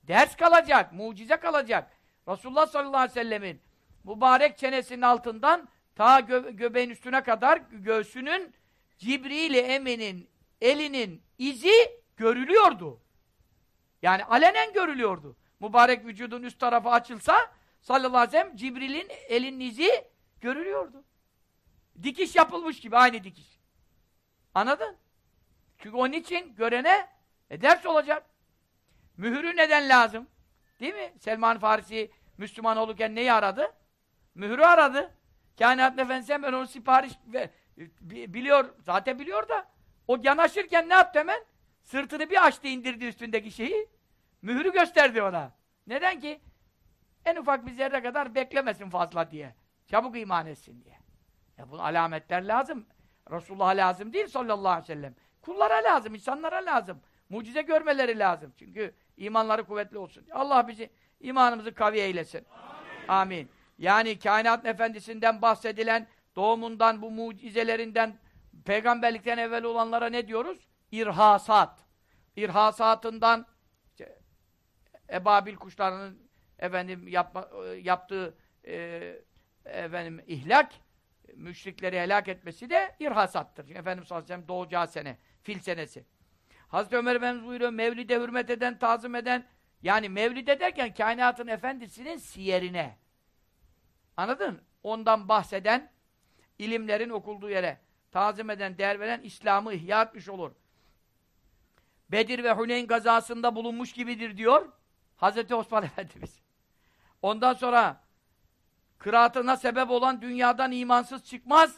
Ders kalacak, mucize kalacak. Resulullah sallallahu aleyhi ve sellemin mübarek çenesinin altından ta gö göbeğin üstüne kadar göğsünün Cibril-i Emin'in elinin izi görülüyordu. Yani alenen görülüyordu. Mübarek vücudun üst tarafı açılsa sallallahu aleyhi ve sellem Cibril'in elinin izi görülüyordu. Dikiş yapılmış gibi aynı dikiş. Anladın? Çünkü onun için görene e, ders olacak. Mühürü neden lazım? Değil mi? Selman Farisi Müslüman olurken neyi aradı? Mühürü aradı. Kainat Efendisi ben onu sipariş ve, biliyor, zaten biliyor da o yanaşırken ne yaptı hemen? Sırtını bir açtı indirdi üstündeki şeyi. Mühürü gösterdi ona. Neden ki? En ufak bir zerre kadar beklemesin fazla diye. Çabuk iman etsin diye. Ya bu alametler lazım. Resulullah'a lazım değil sallallahu aleyhi ve sellem. Kullara lazım, insanlara lazım. Mucize görmeleri lazım. Çünkü imanları kuvvetli olsun. Allah bizi imanımızı kavi eylesin. Amin. Amin. Yani kainat efendisinden bahsedilen doğumundan, bu mucizelerinden, peygamberlikten evvel olanlara ne diyoruz? İrhasat. İrhasatından işte, ebabil kuşlarının efendim yapma, yaptığı e, efendim ihlak müşrikleri helak etmesi de irhasattır. Çünkü Efendimiz sallallahu aleyhi ve sellem doğacağı sene, fil senesi. Hazreti Ömer Efendimiz buyuruyor, Mevlid'e hürmet eden, tazım eden, yani Mevlid'e derken kainatın efendisinin siyerine. Anladın? Ondan bahseden, ilimlerin okulduğu yere tazim eden, değer veren İslam'ı ihya etmiş olur. Bedir ve Huneyn gazasında bulunmuş gibidir diyor Hazreti Osman Efendimiz. Ondan sonra kıraatına sebep olan dünyadan imansız çıkmaz,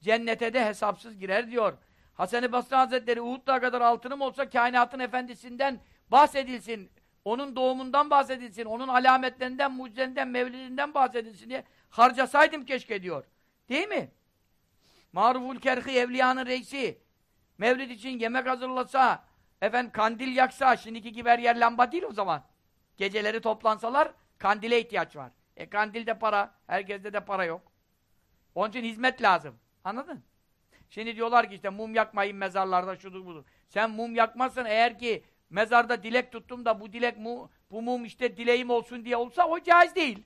cennete de hesapsız girer diyor. Hasan-ı Basri Hazretleri Uhud kadar altınım olsa kainatın efendisinden bahsedilsin, onun doğumundan bahsedilsin, onun alametlerinden, mucizelerinden, mevlidinden bahsedilsin diye harcasaydım keşke diyor. Değil mi? Maruful Kerhi Evliya'nın reisi mevlid için yemek hazırlasa, efendim kandil yaksa, şimdiki gibi her yer lamba değil o zaman. Geceleri toplansalar kandile ihtiyaç var. E kandilde para, herkeste de para yok. Onun için hizmet lazım. Anladın? Şimdi diyorlar ki işte mum yakmayın mezarlarda şudur budur. Sen mum yakmazsan eğer ki mezarda dilek tuttum da bu dilek mu, bu mum işte dileğim olsun diye olsa o caiz değil.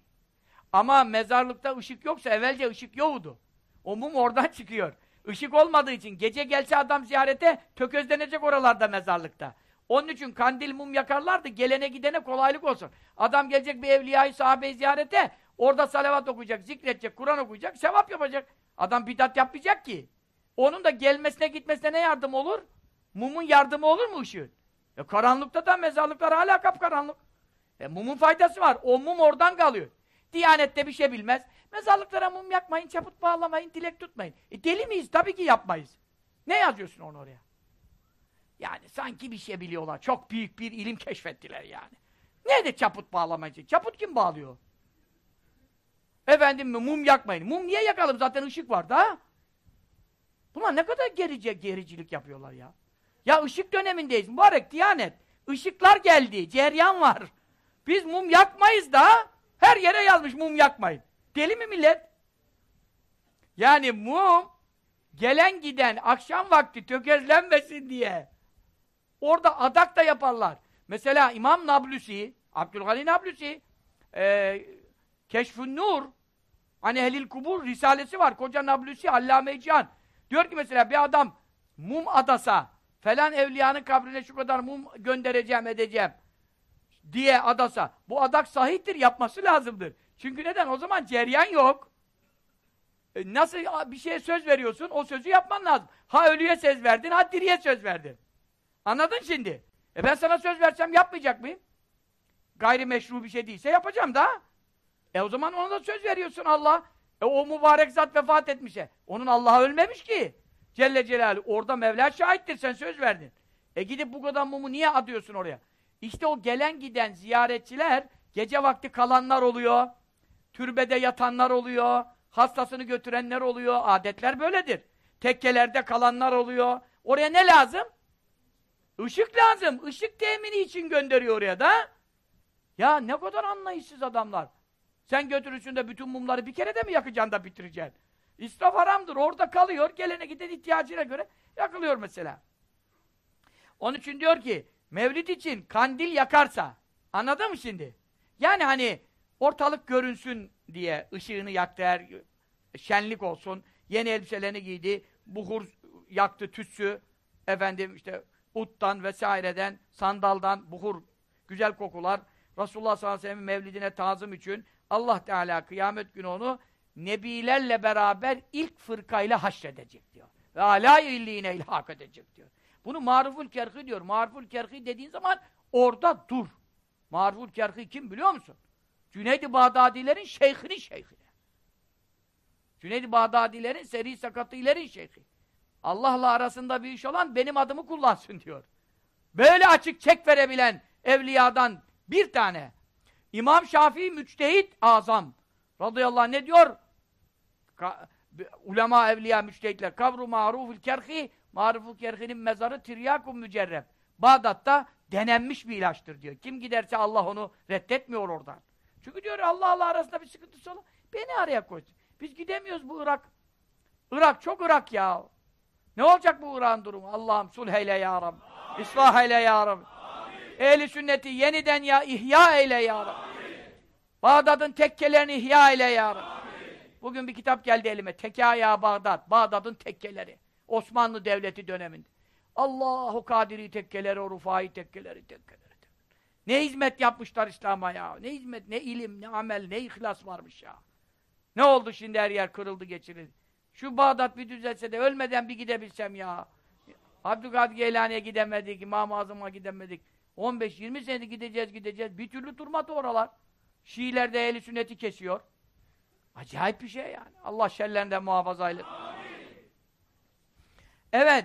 Ama mezarlıkta ışık yoksa evvelce ışık yoktu. O mum oradan çıkıyor. Işık olmadığı için gece gelse adam ziyarete tökezlenecek oralarda mezarlıkta. Onun için kandil mum yakarlardı gelene gidene kolaylık olsun. Adam gelecek bir evliyayı sahabeyi ziyarete orada salavat okuyacak, zikredecek, Kur'an okuyacak, sevap yapacak. Adam bidat yapmayacak ki. Onun da gelmesine gitmesine ne yardım olur? Mumun yardımı olur mu ışığın? E karanlıkta da mezarlıklar hala kapkaranlık. E mumun faydası var. O mum oradan kalıyor. Diyanette bir şey bilmez. Mezarlıklara mum yakmayın, çaput bağlamayın, dilek tutmayın. E deli miyiz? Tabii ki yapmayız. Ne yazıyorsun onu oraya? Yani sanki bir şey biliyorlar. Çok büyük bir ilim keşfettiler yani. Ne de çaput bağlamacı? Çaput kim bağlıyor? Efendim mum yakmayın. Mum niye yakalım? Zaten ışık var da. Bunlar ne kadar gerice gericilik yapıyorlar ya. Ya ışık dönemindeyiz. Mübarek Diyanet. Işıklar geldi. Ceryan var. Biz mum yakmayız da her yere yazmış mum yakmayın. Deli mi millet? Yani mum gelen giden akşam vakti tökezlenmesin diye orada adak da yaparlar. Mesela İmam Nablusi, Abdülgani Nablusi e, Keşfün Nur hani Ehlil Kubur risalesi var. Koca Nablusi, Allame-i Cihan. Diyor ki mesela bir adam mum adasa falan evliyanın kabrine şu kadar mum göndereceğim edeceğim diye adasa. Bu adak sahiptir, yapması lazımdır. Çünkü neden? O zaman ceryan yok. E nasıl bir şeye söz veriyorsun, o sözü yapman lazım. Ha ölüye söz verdin, ha diriye söz verdin. Anladın şimdi? E ben sana söz versem yapmayacak mıyım? Gayrimeşru bir şey değilse yapacağım da. E o zaman ona da söz veriyorsun Allah. E o mübarek zat vefat etmişe. Onun Allah'a ölmemiş ki. Celle Celaluhu. Orada Mevla şahittir sen söz verdin. E gidip bu kadar mumu niye adıyorsun oraya? İşte o gelen giden ziyaretçiler gece vakti kalanlar oluyor. Türbede yatanlar oluyor. Hastasını götürenler oluyor. Adetler böyledir. Tekkelerde kalanlar oluyor. Oraya ne lazım? Işık lazım. Işık temini için gönderiyor oraya da. Ya ne kadar anlayışsız adamlar. Sen götürürsün de bütün mumları bir kere de mi yakacaksın da bitireceksin? İsraf haramdır. Orada kalıyor. Gelene giden ihtiyacına göre yakılıyor mesela. Onun için diyor ki Mevlid için kandil yakarsa anladın mı şimdi? Yani hani ortalık görünsün diye ışığını yaktı her şenlik olsun. Yeni elbiselerini giydi. Buhur yaktı tütsü. Efendim işte uttan vesaireden, sandaldan, buhur, güzel kokular. Resulullah sallallahu aleyhi ve sellem'in mevlidine tazım için Allah Teala kıyamet günü onu nebilerle beraber ilk fırkayla haşredecek diyor. Ve alâ illiğine ilhak edecek diyor. Bunu maruful kerhi diyor. Maruful kerhi dediğin zaman orada dur. Maruful kerhi kim biliyor musun? Cüneyd-i Bağdadilerin şeyhinin şeyhine. Cüneyd-i Bağdadilerin seri sakatilerin şeyhi. Allah'la arasında bir iş olan benim adımı kullansın diyor. Böyle açık çek verebilen evliyadan bir tane. İmam Şafii müçtehit azam. Radıyallahu anh ne diyor? Ka ulema evliya müçtehitler. Kavru maruful kerhi maruful kerhinin mezarı tiryakum mücerreb. Bağdat'ta denenmiş bir ilaçtır diyor. Kim giderse Allah onu reddetmiyor oradan. Çünkü diyor Allah Allah arasında bir sıkıntısı olur. Beni araya koysun. Biz gidemiyoruz bu Irak. Irak çok Irak ya. Ne olacak bu Irak'ın durumu? Allah'ım sulh eyle ya Rabbi. İslah eyle ya Rabbi. Ehli sünneti yeniden ya ihya eyle ya Rabbi. Bağdat'ın tekkelerini ihya eyle ya Rabbi. Bugün bir kitap geldi elime. Tekaya Bağdat. Bağdat'ın tekkeleri. Osmanlı Devleti döneminde. Allahu Kadiri tekkeleri, o Rufai tekkeleri, tekkeleri. Ne hizmet yapmışlar İslam'a ya. Ne hizmet, ne ilim, ne amel, ne ihlas varmış ya. Ne oldu şimdi her yer kırıldı geçirildi. Şu Bağdat bir düzelse de ölmeden bir gidebilsem ya. Abdülkadir Geylani'ye gidemedik, İmam-ı Azam'a gidemedik. 15-20 sene gideceğiz gideceğiz. Bir türlü durmadı oralar. Şiiler de ehli sünneti kesiyor. Acayip bir şey yani. Allah şerlerinden muhafaza eylesin. Evet.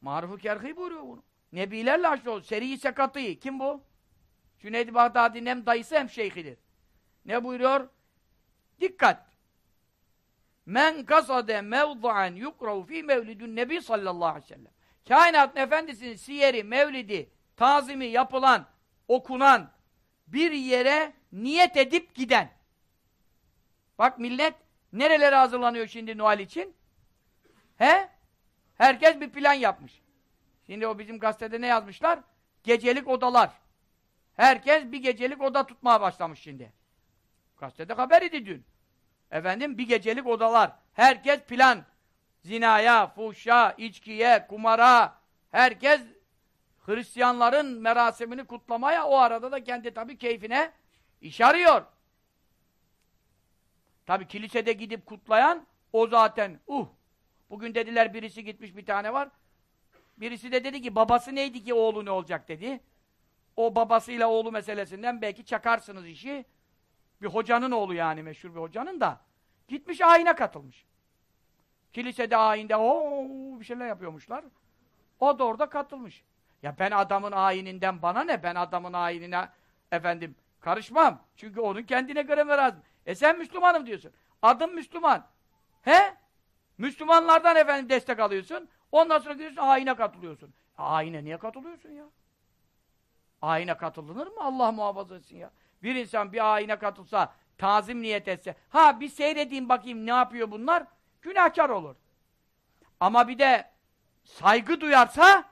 Maruf-u Kerhi buyuruyor bunu. Nebilerle haşr oldu. Seri-i Sekatı. Kim bu? Cüneyd-i Bağdadi'nin hem dayısı hem şeyhidir. Ne buyuruyor? Dikkat! Men kasade mevdu'an yukrav fi mevlidun nebi sallallahu aleyhi ve sellem. Kainatın efendisinin siyeri, mevlidi, tazimi yapılan, okunan bir yere niyet edip giden. Bak millet nerelere hazırlanıyor şimdi Noel için? He? Herkes bir plan yapmış. Şimdi o bizim gazetede ne yazmışlar? Gecelik odalar. Herkes bir gecelik oda tutmaya başlamış şimdi. Gazetede haber idi dün. Efendim bir gecelik odalar. Herkes plan. Zinaya, fuhşa, içkiye, kumara. Herkes Hristiyanların merasimini kutlamaya o arada da kendi tabii keyfine iş arıyor. Tabii kilisede gidip kutlayan o zaten uh. Bugün dediler birisi gitmiş bir tane var. Birisi de dedi ki babası neydi ki oğlu ne olacak dedi. O babasıyla oğlu meselesinden belki çakarsınız işi. Bir hocanın oğlu yani meşhur bir hocanın da. Gitmiş ayine katılmış. Kilisede ayinde o bir şeyler yapıyormuşlar. O da orada katılmış. Ya ben adamın ayininden bana ne? Ben adamın ayinine efendim karışmam. Çünkü onun kendine göre lazım. E sen Müslümanım diyorsun. Adım Müslüman. He? Müslümanlardan efendim destek alıyorsun. Ondan sonra gidiyorsun ayine katılıyorsun. Ayine niye katılıyorsun ya? Ayine katılınır mı? Allah muhafaza etsin ya. Bir insan bir ayine katılsa, tazim niyet etse, ha bir seyredeyim bakayım ne yapıyor bunlar, günahkar olur. Ama bir de saygı duyarsa,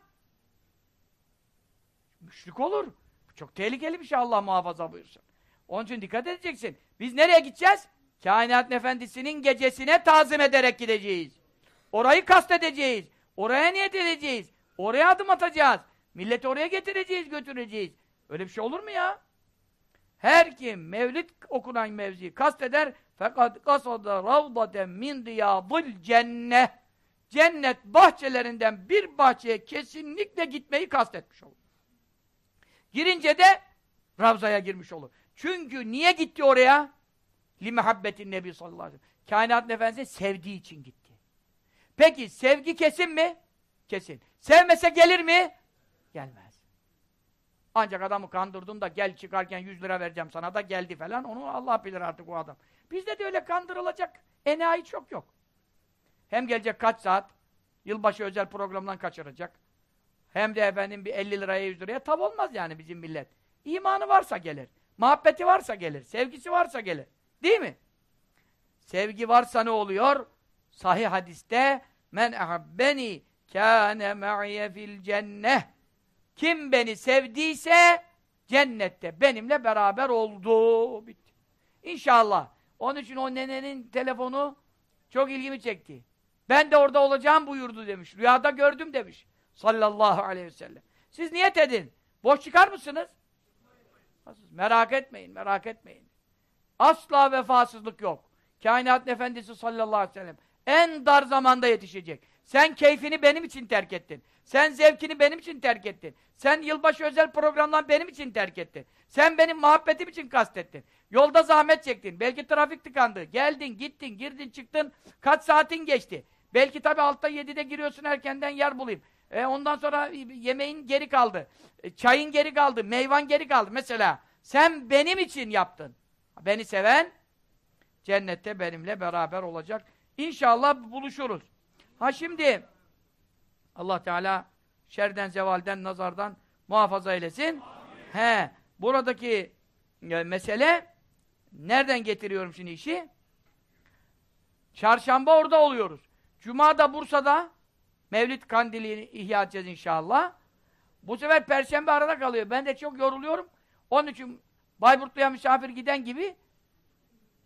müşrik olur. Çok tehlikeli bir şey Allah muhafaza buyursun. Onun için dikkat edeceksin. Biz nereye gideceğiz? Kainat Efendisi'nin gecesine tazim ederek gideceğiz. Orayı kastedeceğiz. Oraya niyet edeceğiz. Oraya adım atacağız. Milleti oraya getireceğiz, götüreceğiz. Öyle bir şey olur mu ya? Her kim mevlid okunan mevziyi kasteder fakat kasada ravdaten min diyadil cenneh cennet bahçelerinden bir bahçeye kesinlikle gitmeyi kastetmiş olur. Girince de Ravza'ya girmiş olur. Çünkü niye gitti oraya? Li muhabbetin Nebi sallallahu aleyhi ve sellem. Kainat Efendisi sevdiği için gitti. Peki sevgi kesin mi? Kesin. Sevmese gelir mi? Gelmez. Ancak adamı kandırdın da gel çıkarken 100 lira vereceğim sana da geldi falan. Onu Allah bilir artık o adam. Bizde de öyle kandırılacak enayi çok yok. Hem gelecek kaç saat, yılbaşı özel programdan kaçıracak. Hem de efendim bir 50 liraya 100 liraya tav olmaz yani bizim millet. İmanı varsa gelir. Muhabbeti varsa gelir. Sevgisi varsa gelir. Değil mi? Sevgi varsa ne oluyor? Sahih hadiste men ahabbeni kâne me'ye fil cenneh kim beni sevdiyse cennette benimle beraber oldu. Bitti. İnşallah. Onun için o nenenin telefonu çok ilgimi çekti. Ben de orada olacağım buyurdu demiş. Rüyada gördüm demiş. Sallallahu aleyhi ve sellem. Siz niyet edin. Boş çıkar mısınız? Merak etmeyin, merak etmeyin. Asla vefasızlık yok. Kainat Efendisi sallallahu aleyhi ve sellem en dar zamanda yetişecek. Sen keyfini benim için terk ettin. Sen zevkini benim için terk ettin. Sen yılbaşı özel programdan benim için terk ettin. Sen benim muhabbetim için kastettin. Yolda zahmet çektin. Belki trafik tıkandı. Geldin, gittin, girdin, çıktın. Kaç saatin geçti. Belki tabii altta yedide giriyorsun erkenden yer bulayım. E ondan sonra yemeğin geri kaldı. E, çayın geri kaldı. Meyvan geri kaldı. Mesela sen benim için yaptın. Beni seven cennette benimle beraber olacak. İnşallah buluşuruz. Ha şimdi Allah Teala şerden, zevalden, nazardan muhafaza eylesin. Amin. He, buradaki e, mesele nereden getiriyorum şimdi işi? Çarşamba orada oluyoruz. Cuma da Bursa'da Mevlid kandilini ihya edeceğiz inşallah. Bu sefer Perşembe arada kalıyor. Ben de çok yoruluyorum. Onun için Bayburtlu'ya misafir giden gibi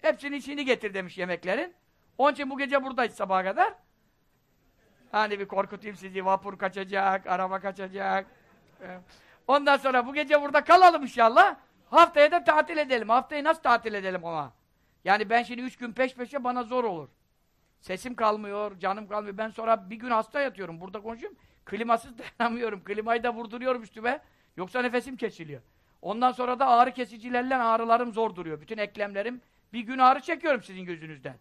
hepsini içini getir demiş yemeklerin. Onun için bu gece buradayız sabaha kadar. Hani bir korkutayım sizi, vapur kaçacak, araba kaçacak. Ondan sonra bu gece burada kalalım inşallah. Haftaya da tatil edelim. Haftayı nasıl tatil edelim ama? Yani ben şimdi üç gün peş peşe bana zor olur. Sesim kalmıyor, canım kalmıyor. Ben sonra bir gün hasta yatıyorum. Burada konuşuyorum. Klimasız dayanamıyorum. Klimayı da vurduruyorum üstüme. Yoksa nefesim kesiliyor. Ondan sonra da ağrı kesicilerle ağrılarım zor duruyor. Bütün eklemlerim bir gün ağrı çekiyorum sizin gözünüzden.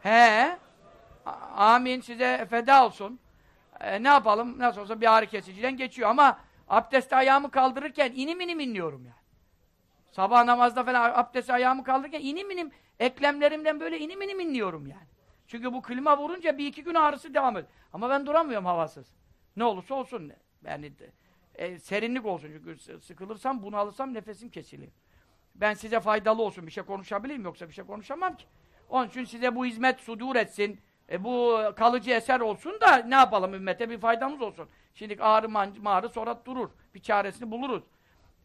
He. Amin size feda olsun. E, ne yapalım? Nasıl olsa bir ağrı kesiciden geçiyor ama abdest ayağımı kaldırırken inim inim inliyorum yani. Sabah namazda falan abdest ayağımı kaldırırken inim inim eklemlerimden böyle inim inim inliyorum yani. Çünkü bu klima vurunca bir iki gün ağrısı devam ediyor. Ama ben duramıyorum havasız. Ne olursa olsun. Yani e, serinlik olsun. Çünkü sıkılırsam, bunu alırsam nefesim kesiliyor. Ben size faydalı olsun. Bir şey konuşabileyim yoksa bir şey konuşamam ki. Onun için size bu hizmet sudur etsin. E bu kalıcı eser olsun da ne yapalım ümmete bir faydamız olsun. Şimdi ağrı mağrı sonra durur. Bir çaresini buluruz.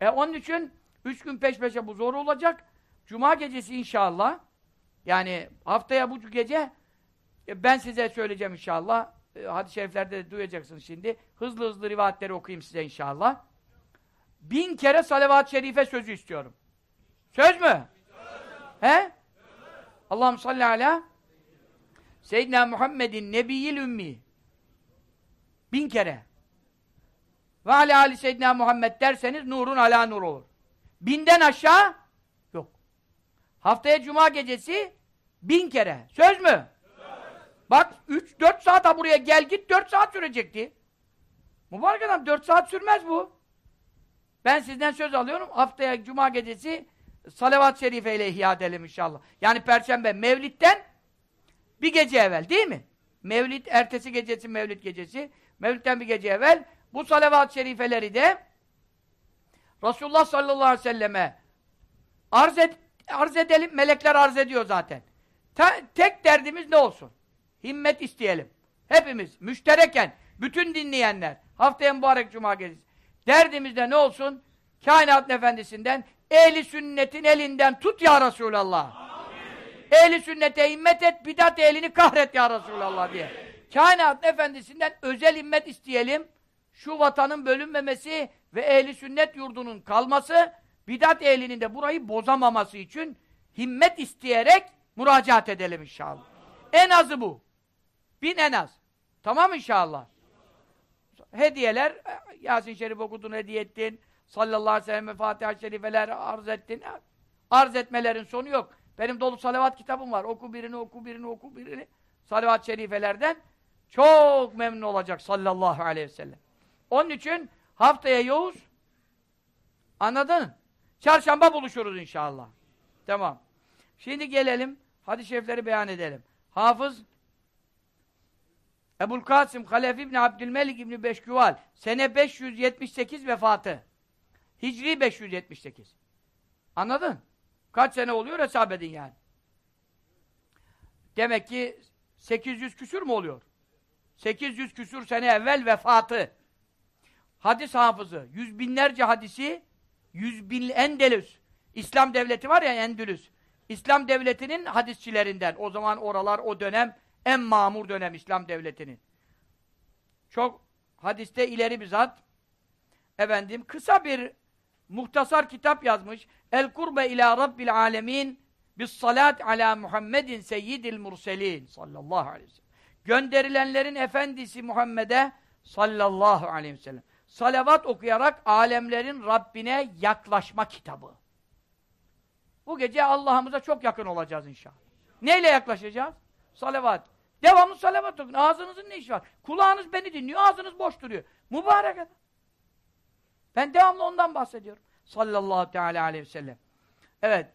E onun için üç gün peş peşe bu zor olacak. Cuma gecesi inşallah yani haftaya bu gece e, ben size söyleyeceğim inşallah. E, hadis-i şeriflerde de duyacaksınız şimdi. Hızlı hızlı rivayetleri okuyayım size inşallah. Bin kere salavat-ı şerife sözü istiyorum. Söz mü? Söz. He? Allah'ım salli ala Seyyidina Muhammedin Nebiyyil Ümmi bin kere ve ala Ali Seyyidina Muhammed derseniz nurun ala nur olur. Binden aşağı yok. Haftaya cuma gecesi bin kere. Söz mü? Bak 3-4 saat buraya gel git 4 saat sürecekti. Mübarek adam 4 saat sürmez bu. Ben sizden söz alıyorum. Haftaya cuma gecesi salavat-ı şerife ile ihya edelim inşallah. Yani perşembe mevlitten bir gece evvel değil mi? Mevlid ertesi gecesi mevlid gecesi. Mevlidten bir gece evvel bu salavat-ı şerifeleri de Resulullah sallallahu aleyhi ve selleme arz, et, arz edelim. Melekler arz ediyor zaten. Ta, tek derdimiz ne olsun? Himmet isteyelim. Hepimiz müştereken bütün dinleyenler haftaya mübarek cuma gecesi. Derdimizde ne olsun? Kainat efendisinden ehli sünnetin elinden tut ya Resulallah. Ehli sünnete himmet et, bidat ehlini kahret ya Resulallah diye. Kainat efendisinden özel himmet isteyelim. Şu vatanın bölünmemesi ve ehli sünnet yurdunun kalması, bidat ehlinin de burayı bozamaması için himmet isteyerek müracaat edelim inşallah. En azı bu. Bin en az. Tamam inşallah. Hediyeler, Yasin Şerif okudun, hediye ettin. Sallallahu aleyhi ve sellem Fatiha Şerifeler arz ettin. Arz etmelerin sonu yok. Benim dolu salavat kitabım var. Oku birini, oku birini, oku birini. Salavat-ı şerifelerden çok memnun olacak sallallahu aleyhi ve sellem. Onun için haftaya Yavuz anladın? Çarşamba buluşuruz inşallah. Tamam. Şimdi gelelim hadis-i şerifleri beyan edelim. Hafız Ebul Kasım Halef İbni Abdülmelik İbni Beşküval sene 578 vefatı. Hicri 578. Anladın? Kaç sene oluyor hesap edin yani. Demek ki 800 küsür mü oluyor? 800 küsür sene evvel vefatı. Hadis hafızı. Yüz binlerce hadisi yüz bin Endelüs. İslam devleti var ya Endülüs. İslam devletinin hadisçilerinden. O zaman oralar o dönem en mamur dönem İslam devletinin. Çok hadiste ileri bir zat. Efendim kısa bir muhtasar kitap yazmış. El kurbe ila rabbil alemin bis salat ala Muhammedin seyyidil murselin sallallahu aleyhi ve sellem. Gönderilenlerin efendisi Muhammed'e sallallahu aleyhi ve sellem. Salavat okuyarak alemlerin Rabbine yaklaşma kitabı. Bu gece Allah'ımıza çok yakın olacağız inşallah. Neyle yaklaşacağız? Salavat. Devamlı salavat okun. Ağzınızın ne işi var? Kulağınız beni dinliyor, ağzınız boş duruyor. Mübarek adam. Ben devamlı ondan bahsediyorum. Sallallahu teala aleyhi ve sellem. Evet.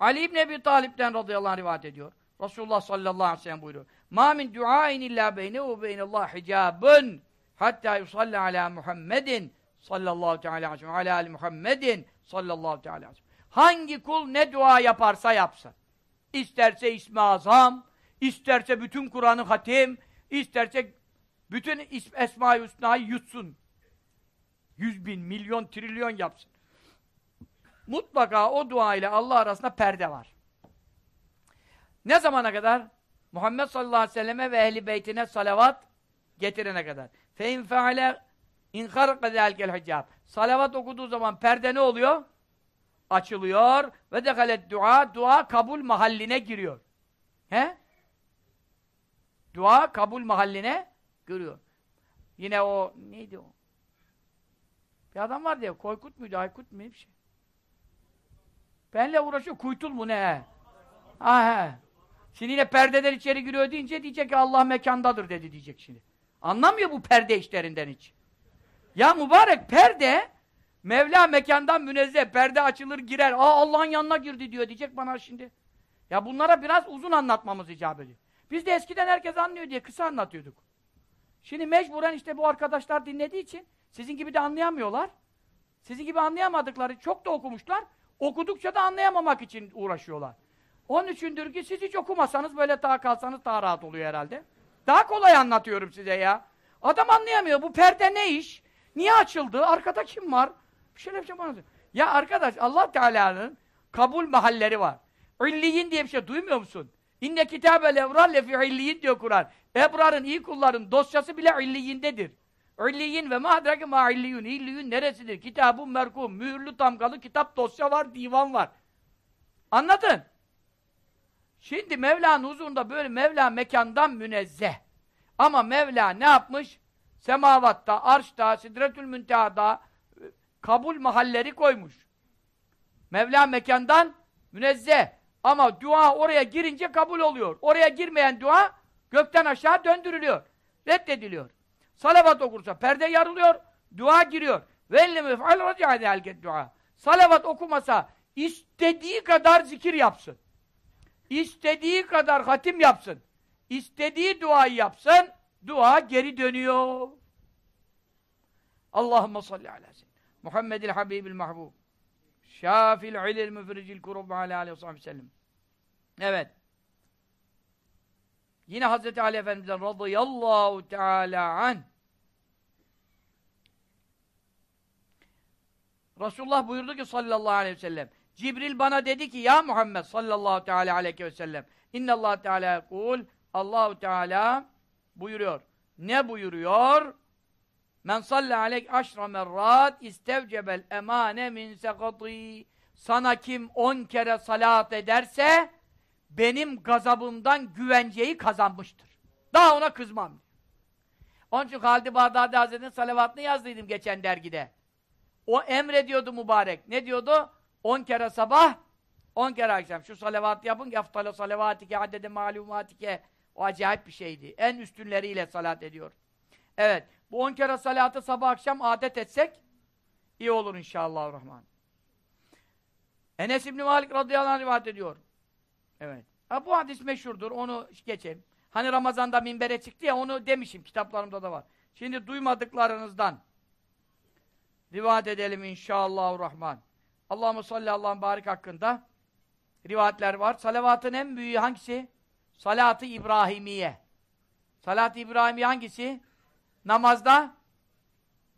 Ali İbni Ebi Talip'ten radıyallahu anh rivayet ediyor. Resulullah sallallahu aleyhi ve sellem buyuruyor. Ma min duain illa beynehu ve beynallah hicabun hatta yusalli ala Muhammedin sallallahu teala aleyhi ve sellem ali Muhammedin sallallahu teala aleyhi ve sellem. Hangi kul ne dua yaparsa yapsın. İsterse ismi azam, isterse bütün Kur'an'ı hatim, isterse bütün Esma-i Hüsna'yı yutsun. Yüz bin, milyon, trilyon yapsın. Mutlaka o dua ile Allah arasında perde var. Ne zamana kadar? Muhammed sallallahu aleyhi ve selleme ve ehli beytine salavat getirene kadar. Fe in feale in harqa zelkel. Salavat okuduğu zaman perde ne oluyor? Açılıyor ve dehalet dua, dua kabul mahalline giriyor. He? Dua kabul mahalline giriyor. Yine o neydi o? Bir adam var diye, Koykut muydu, Aykut mu bir şey. Benle uğraşıyor, kuytul mu ne? Ha he. Şimdi yine perdeden içeri giriyor deyince diyecek ki Allah mekandadır dedi diyecek şimdi. Anlamıyor bu perde işlerinden hiç. Ya mübarek perde Mevla mekandan münezzeh, perde açılır girer. Aa Allah'ın yanına girdi diyor diyecek bana şimdi. Ya bunlara biraz uzun anlatmamız icap ediyor. Biz de eskiden herkes anlıyor diye kısa anlatıyorduk. Şimdi mecburen işte bu arkadaşlar dinlediği için sizin gibi de anlayamıyorlar. Sizin gibi anlayamadıkları çok da okumuşlar. Okudukça da anlayamamak için uğraşıyorlar. Onun içindir ki siz hiç okumasanız böyle daha kalsanız daha rahat oluyor herhalde. Daha kolay anlatıyorum size ya. Adam anlayamıyor. Bu perde ne iş? Niye açıldı? Arkada kim var? Bir şeyler yapacağım bana. Ya arkadaş Allah Teala'nın kabul mahalleri var. İlliyin diye bir şey duymuyor musun? İnne kitâbel evrar lefi illiyin diyor Kur'an. Ebrarın, iyi kulların dosyası bile illiyindedir. İlliyin ve madrake ma illiyun. İlliyun neresidir? Kitabun merkum. Mühürlü damgalı kitap dosya var, divan var. Anladın? Şimdi Mevla'nın huzurunda böyle Mevla mekandan münezzeh. Ama Mevla ne yapmış? Semavatta, arşta, sidretül müntehada kabul mahalleri koymuş. Mevla mekandan münezzeh. Ama dua oraya girince kabul oluyor. Oraya girmeyen dua gökten aşağı döndürülüyor. Reddediliyor. Salavat okursa perde yarılıyor, dua giriyor. Velle mef'al raca'de halket dua. Salavat okumasa istediği kadar zikir yapsın. İstediği kadar hatim yapsın. İstediği duayı yapsın, dua geri dönüyor. Allahümme salli ala seyyidina Muhammedil Habibil Mahbub. Şafil ilil müfricil kurub ala aleyhi ve sellem. Evet. Yine Hazreti Ali Efendimiz'den radıyallahu teala an. Resulullah buyurdu ki sallallahu aleyhi ve sellem. Cibril bana dedi ki ya Muhammed sallallahu teala aleyhi ve sellem. İnnallah teala kul. Allahu Teala buyuruyor. Ne buyuruyor? Men salli aleyk aşra merrat istevcebel emane min sekati. Sana kim on kere salat ederse benim gazabımdan güvenceyi kazanmıştır. Daha ona kızmam. Onun için Halid-i Bağdadi Hazretleri'nin salavatını yazdıydım geçen dergide. O emrediyordu mübarek. Ne diyordu? On kere sabah, on kere akşam. Şu salavat yapın ki eftale salavatike adede malumatike. O acayip bir şeydi. En üstünleriyle salat ediyor. Evet. Bu on kere salatı sabah akşam adet etsek iyi olur inşallah rahman. Enes İbni Malik radıyallahu anh rivayet ediyor. Evet. Ha, bu hadis meşhurdur. Onu geçelim. Hani Ramazan'da minbere çıktı ya onu demişim. Kitaplarımda da var. Şimdi duymadıklarınızdan rivayet edelim inşallah rahman. Allahu salli Allah'ın barik hakkında rivayetler var. Salavatın en büyüğü hangisi? Salat-ı İbrahimiye. Salat-ı İbrahimiye hangisi? Namazda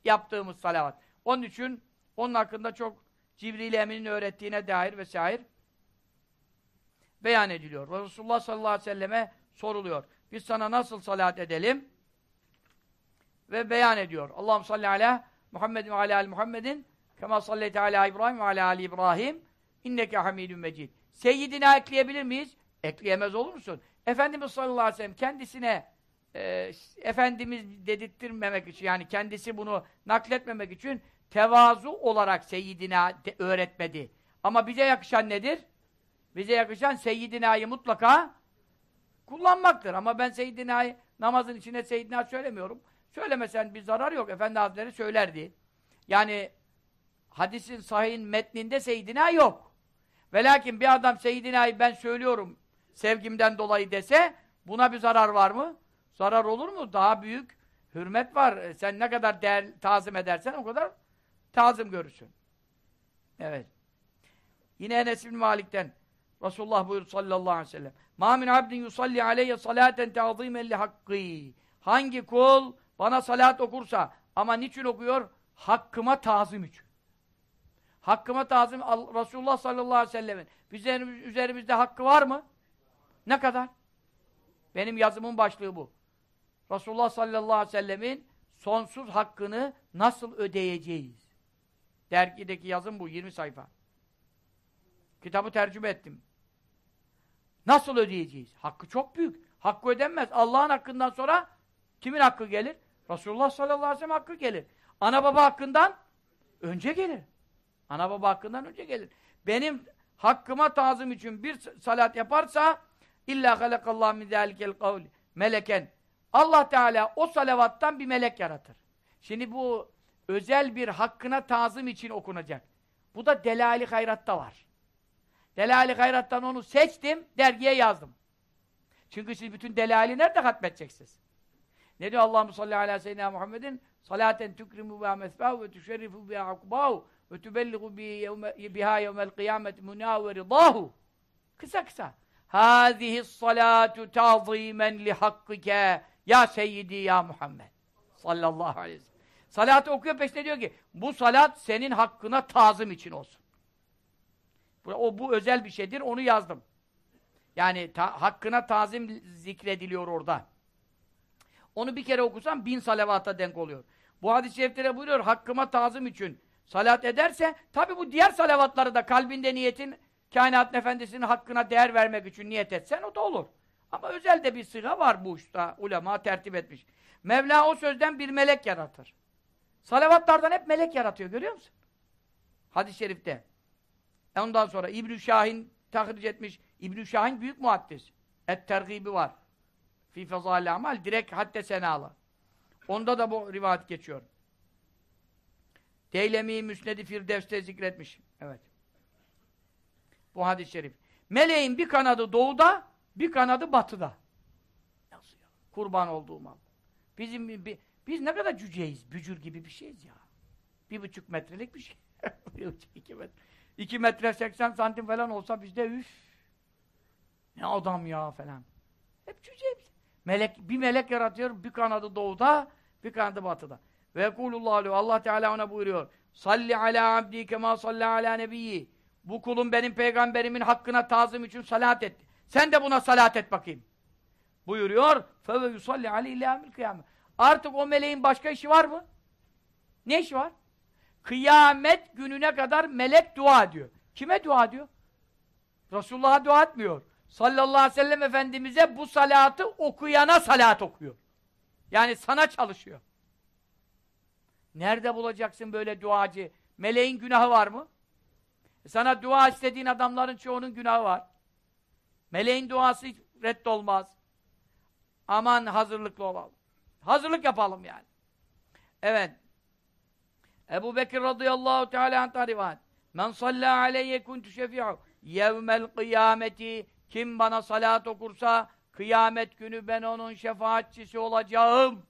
yaptığımız salavat. Onun için onun hakkında çok Cibril Emin'in öğrettiğine dair vesaire beyan ediliyor. Resulullah sallallahu aleyhi ve selleme soruluyor. Biz sana nasıl salat edelim? Ve beyan ediyor. Allahum salli ala Muhammedin ve ala Muhammedin kema sallete ala İbrahim ve ala Ali İbrahim inneke hamidun mecid. Seyyidine ekleyebilir miyiz? Ekleyemez olur musun? Efendimiz sallallahu aleyhi ve sellem kendisine e, Efendimiz dedirttirmemek için yani kendisi bunu nakletmemek için tevazu olarak Seyyidina öğretmedi. Ama bize yakışan nedir? Bize yakışan Seyyidina'yı mutlaka kullanmaktır. Ama ben Seyyidina'yı namazın içine Seyyidina söylemiyorum. Söylemesen bir zarar yok. Efendi Hazretleri söylerdi. Yani hadisin sahihin metninde Seyyidina yok. Ve lakin bir adam Seyyidina'yı ben söylüyorum sevgimden dolayı dese buna bir zarar var mı? Zarar olur mu? Daha büyük hürmet var. E, sen ne kadar değer, tazim edersen o kadar tazim görürsün. Evet. Yine Enes bin Malik'ten Resulullah buyurdu sallallahu aleyhi ve sellem. Ma min abdin yusalli aleyye salaten te'azimen li hakkı. Hangi kul bana salat okursa ama niçin okuyor? Hakkıma tazim için. Hakkıma tazim Resulullah sallallahu aleyhi ve sellemin üzerimiz, üzerimizde hakkı var mı? Ne kadar? Benim yazımın başlığı bu. Resulullah sallallahu aleyhi ve sellemin sonsuz hakkını nasıl ödeyeceğiz? Dergideki yazım bu, 20 sayfa. Kitabı tercüme ettim. Nasıl ödeyeceğiz? Hakkı çok büyük. Hakkı ödenmez. Allah'ın hakkından sonra kimin hakkı gelir? Resulullah sallallahu aleyhi ve sellem hakkı gelir. Ana baba hakkından önce gelir. Ana baba hakkından önce gelir. Benim hakkıma tazım için bir salat yaparsa illa halakallahu min zalikel kavli meleken Allah Teala o salavattan bir melek yaratır. Şimdi bu özel bir hakkına tazım için okunacak. Bu da delali hayratta var. Delali hayrattan onu seçtim, dergiye yazdım. Çünkü siz bütün delali nerede hatmedeceksiniz? Ne diyor Allahu aleyhi ve sellem Muhammed'in? Salaten tukrimu biha mesbahu ve tuşerrifu biha akbahu ve tubelligu biha yevmel kıyamet munavveri dahu. Kısa kısa. Hâzihi salatu ta'zimen li hakkike ya seyyidi ya Muhammed. Sallallahu aleyhi ve sellem. Salatı okuyor peşine diyor ki bu salat senin hakkına tazım için olsun. O bu özel bir şeydir. Onu yazdım. Yani ta, hakkına tazim zikrediliyor orada. Onu bir kere okusam bin salavata denk oluyor. Bu hadis-i şeriflere buyuruyor hakkıma tazim için salat ederse tabi bu diğer salavatları da kalbinde niyetin kainatın efendisinin hakkına değer vermek için niyet etsen o da olur. Ama özel de bir sıra var bu usta. Ulema tertip etmiş. Mevla o sözden bir melek yaratır. Salavatlardan hep melek yaratıyor görüyor musun? Hadis-i şerifte. Ondan sonra İbn-i Şahin tahric etmiş. İbn Şahin büyük muhaddis. Et tergibi var. Fi fezal amal direkt hadde senalı. Onda da bu rivayet geçiyor. Deylemi Müsned-i Firdevs'te zikretmiş. Evet. Bu hadis-i şerif. Meleğin bir kanadı doğuda, bir kanadı batıda. Nasıl ya? Kurban olduğum mal. Bizim bir, biz ne kadar cüceyiz, bücür gibi bir şeyiz ya. Bir buçuk metrelik bir şey. iki metre. İki metre seksen santim falan olsa bizde üf. Ne adam ya falan. Hep cüceyiz. Melek, bir melek yaratıyor, bir kanadı doğuda, bir kanadı batıda. Ve kulullahu Allah Teala ona buyuruyor. Salli ala abdi kema salli ala nebiyyi. Bu kulun benim peygamberimin hakkına tazim için salat etti. Sen de buna salat et bakayım. Buyuruyor. Fe ve yusalli aleyhi kıyamet. Artık o meleğin başka işi var mı? Ne işi var? Kıyamet gününe kadar melek dua ediyor. Kime dua ediyor? Resulullah'a dua etmiyor. Sallallahu aleyhi ve sellem Efendimiz'e bu salatı okuyana salat okuyor. Yani sana çalışıyor. Nerede bulacaksın böyle duacı? Meleğin günahı var mı? Sana dua istediğin adamların çoğunun günahı var. Meleğin duası reddolmaz. Aman hazırlıklı olalım. Hazırlık yapalım yani. Evet. Ebu Bekir radıyallahu teala anh'a rivayet. Men salla aleyye kuntu şefi'u yevmel kıyameti kim bana salat okursa kıyamet günü ben onun şefaatçisi olacağım.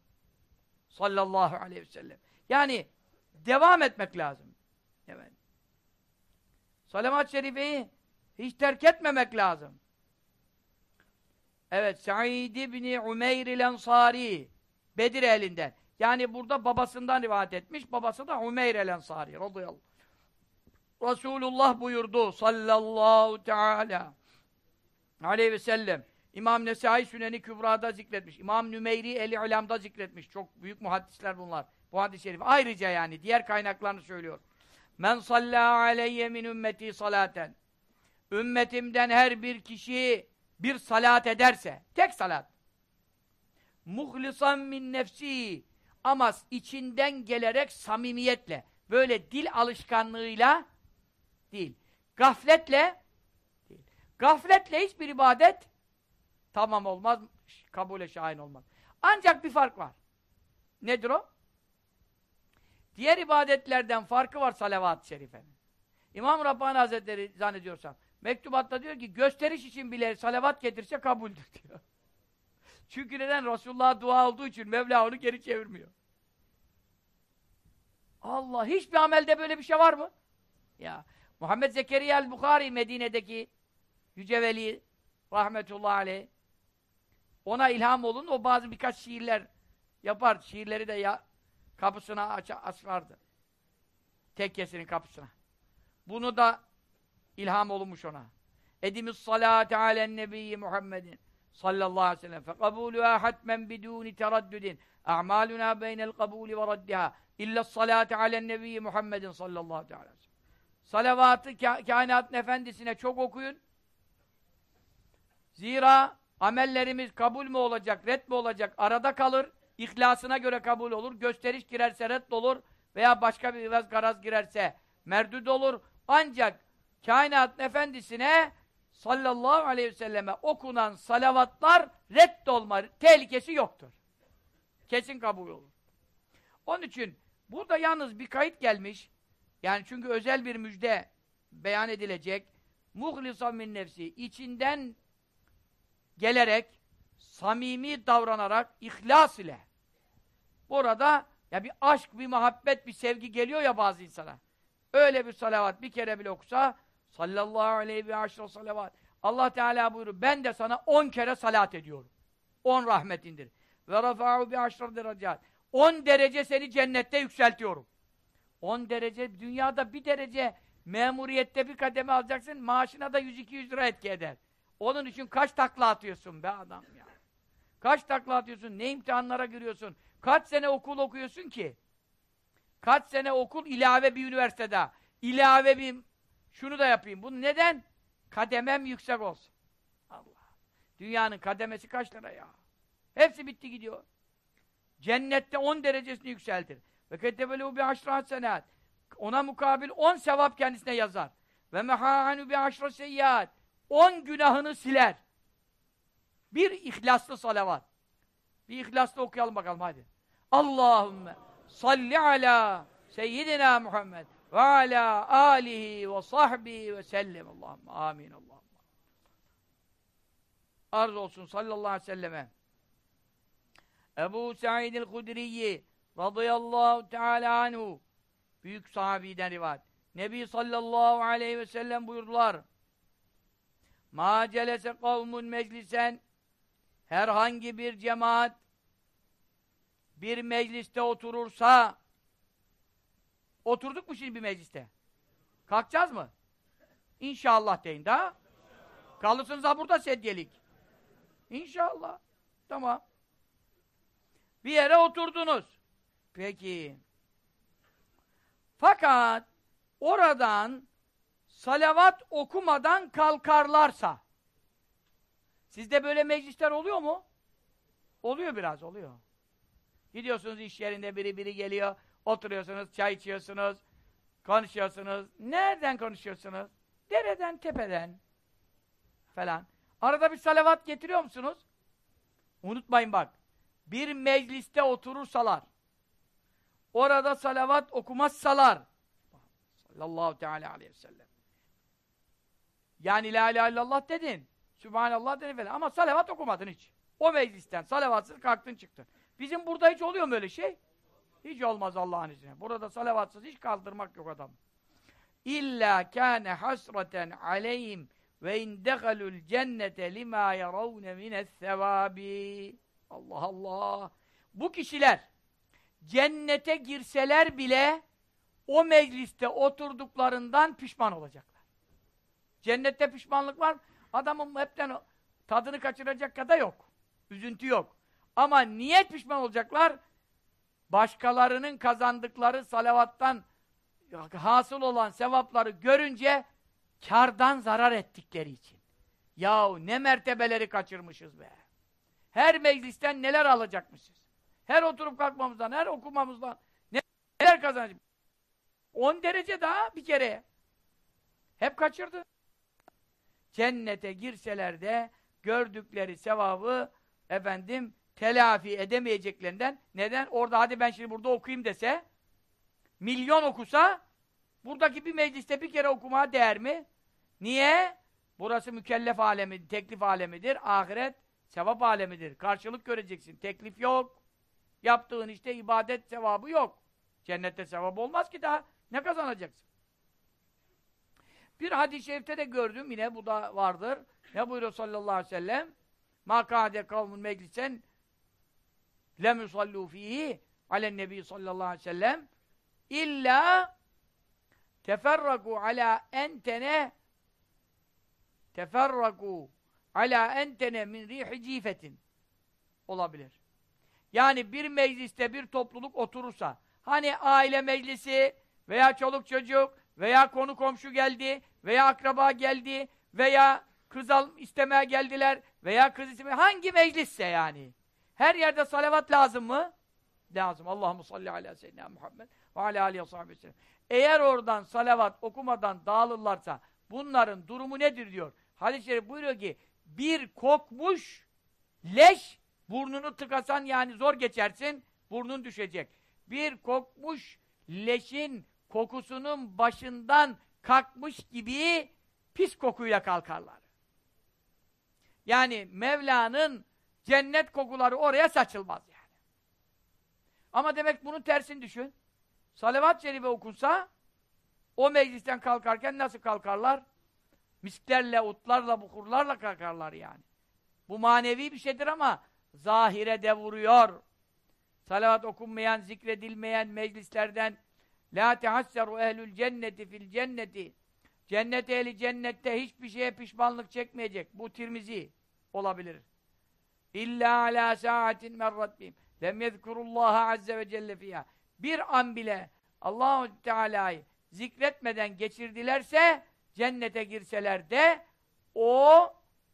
Sallallahu aleyhi ve sellem. Yani devam etmek lazım. Evet. Salavat-ı Şerife'yi hiç terk etmemek lazım. Evet, Sa'id ibn Umeyr el-Ensari Bedir elinden. Yani burada babasından rivayet etmiş. Babası da Umeyr el-Ensari radıyallahu Resulullah buyurdu sallallahu teala aleyhi ve sellem. İmam Nesai Süneni Kübra'da zikretmiş. İmam Nümeyri El-İlam'da zikretmiş. Çok büyük muhaddisler bunlar. Bu hadis-i şerif. Ayrıca yani diğer kaynaklarını söylüyor. Men salla aleyye min ümmeti salaten. Ümmetimden her bir kişi bir salat ederse, tek salat. Muhlisan min nefsi ama içinden gelerek samimiyetle, böyle dil alışkanlığıyla değil. Gafletle değil. Gafletle hiçbir ibadet tamam olmaz, kabule şahin olmaz. Ancak bir fark var. Nedir o? Diğer ibadetlerden farkı var salavat-ı şerifenin. İmam Rabbani Hazretleri zannediyorsam mektubatta diyor ki gösteriş için bile salavat getirse kabuldür diyor. Çünkü neden? Resulullah'a dua olduğu için Mevla onu geri çevirmiyor. Allah! Hiçbir amelde böyle bir şey var mı? Ya Muhammed Zekeriya el-Bukhari Medine'deki Yüce Veli rahmetullahi aleyh ona ilham olun o bazı birkaç şiirler yapar. Şiirleri de ya kapısına aç asardı. Tekkesinin kapısına. Bunu da ilham olmuş ona. Edimus salate alen nebiyyi Muhammedin sallallahu aleyhi ve sellem fekabuluha hatmen biduni teraddüdin a'maluna beynel kabuli ve raddiha illa salate alen nebiyyi Muhammedin sallallahu aleyhi ve sellem salavatı ka kainatın efendisine çok okuyun zira amellerimiz kabul mü olacak, red mi olacak arada kalır İhlasına göre kabul olur. Gösteriş girerse red olur. Veya başka bir garaz girerse merdud olur. Ancak kainatın efendisine sallallahu aleyhi ve selleme okunan salavatlar reddolma tehlikesi yoktur. Kesin kabul olur. Onun için burada yalnız bir kayıt gelmiş. Yani çünkü özel bir müjde beyan edilecek. Muhlisan min nefsi. içinden gelerek samimi davranarak ihlas ile burada ya bir aşk, bir muhabbet, bir sevgi geliyor ya bazı insana. Öyle bir salavat bir kere bile okusa sallallahu aleyhi ve aşre salavat Allah Teala buyuruyor ben de sana on kere salat ediyorum. On rahmetindir. Ve rafa'u bi aşre derecat. On derece seni cennette yükseltiyorum. On derece, dünyada bir derece memuriyette bir kademe alacaksın, maaşına da 100-200 lira etki eder. Onun için kaç takla atıyorsun be adam ya. Kaç takla atıyorsun, ne imtihanlara giriyorsun, kaç sene okul okuyorsun ki? Kaç sene okul ilave bir üniversitede, ilave bir şunu da yapayım. Bunu neden? Kademem yüksek olsun. Allah. Dünyanın kademesi kaç lira ya? Hepsi bitti gidiyor. Cennette 10 derecesini yükseltir. Ve kettebelehu bi aşra senat. Ona mukabil 10 sevap kendisine yazar. Ve mehâhanu bi aşra seyyiat. on günahını siler. Bir ihlaslı salavat. Bir ihlaslı okuyalım bakalım hadi. Allahümme salli ala seyyidina Muhammed ve ala alihi ve sahbihi ve sellem. Allahümme amin Allahümme. Arz olsun sallallahu aleyhi ve selleme. Ebu Sa'id el-Hudriyi radıyallahu teala anhu büyük sahabiden rivayet. Nebi sallallahu aleyhi ve sellem buyurdular. Ma celese kavmun meclisen herhangi bir cemaat bir mecliste oturursa oturduk mu şimdi bir mecliste? Kalkacağız mı? İnşallah deyin daha. Kalırsınız ha burada sedyelik. İnşallah. Tamam. Bir yere oturdunuz. Peki. Fakat oradan salavat okumadan kalkarlarsa sizde böyle meclisler oluyor mu? Oluyor biraz, oluyor. Gidiyorsunuz iş yerinde biri biri geliyor, oturuyorsunuz, çay içiyorsunuz, konuşuyorsunuz. Nereden konuşuyorsunuz? Dereden, tepeden falan. Arada bir salavat getiriyor musunuz? Unutmayın bak. Bir mecliste oturursalar, orada salavat okumazsalar, sallallahu teala aleyhi ve sellem. Yani la ilahe illallah dedin, Sübhanallah dedin falan ama salavat okumadın hiç. O meclisten salavatsız kalktın çıktın. Bizim burada hiç oluyor mu öyle şey? Hiç olmaz Allah'ın izniyle. Burada salavatsız hiç kaldırmak yok adam. İlla kâne hasreten aleyhim ve indehalul cennete lima yaravne mine's-sevâbi. Allah Allah. Bu kişiler cennete girseler bile o mecliste oturduklarından pişman olacaklar. Cennette pişmanlık var. Adamın hepten tadını kaçıracak kadar yok. Üzüntü yok. Ama niyet pişman olacaklar? Başkalarının kazandıkları salavattan hasıl olan sevapları görünce kardan zarar ettikleri için. Yahu ne mertebeleri kaçırmışız be. Her meclisten neler alacakmışız. Her oturup kalkmamızdan, her okumamızdan neler kazanacak. 10 derece daha bir kere. Hep kaçırdı. Cennete girseler de gördükleri sevabı efendim telafi edemeyeceklerinden neden? Orada hadi ben şimdi burada okuyayım dese milyon okusa buradaki bir mecliste bir kere okumaya değer mi? Niye? Burası mükellef alemi, teklif alemidir. Ahiret sevap alemidir. Karşılık göreceksin. Teklif yok. Yaptığın işte ibadet sevabı yok. Cennette sevap olmaz ki daha. Ne kazanacaksın? Bir hadis-i şerifte de gördüm yine bu da vardır. Ne buyuruyor sallallahu aleyhi ve sellem? Makade kavmun meclisen lem yusallu fihi alen nebi sallallahu aleyhi ve sellem. İlla teferraku ala entene teferraku ala entene min rihi cifetin. Olabilir. Yani bir mecliste bir topluluk oturursa hani aile meclisi veya çoluk çocuk veya konu komşu geldi veya akraba geldi veya kız istemeye geldiler veya kız istemeye hangi meclisse yani her yerde salavat lazım mı? Lazım. Allahu salli ala seyyidina Muhammed ve ala alihi ve sellem. Eğer oradan salavat okumadan dağılırlarsa bunların durumu nedir diyor. Hadis-i şerif buyuruyor ki bir kokmuş leş burnunu tıkasan yani zor geçersin burnun düşecek. Bir kokmuş leşin kokusunun başından kalkmış gibi pis kokuyla kalkarlar. Yani Mevla'nın cennet kokuları oraya saçılmaz yani. Ama demek bunun tersini düşün. Salavat-ı Şerife okunsa o meclisten kalkarken nasıl kalkarlar? Misklerle, utlarla, bukurlarla kalkarlar yani. Bu manevi bir şeydir ama zahire de vuruyor. Salavat okunmayan, zikredilmeyen meclislerden La tehasseru ehlül cenneti fil cenneti Cennet ehli cennette hiçbir şeye pişmanlık çekmeyecek. Bu Tirmizi olabilir. İlla ala saatin men Rabbim. Lem yezkurullaha azze ve celle fiyha. Bir an bile Allahu Teala'yı zikretmeden geçirdilerse cennete girseler de o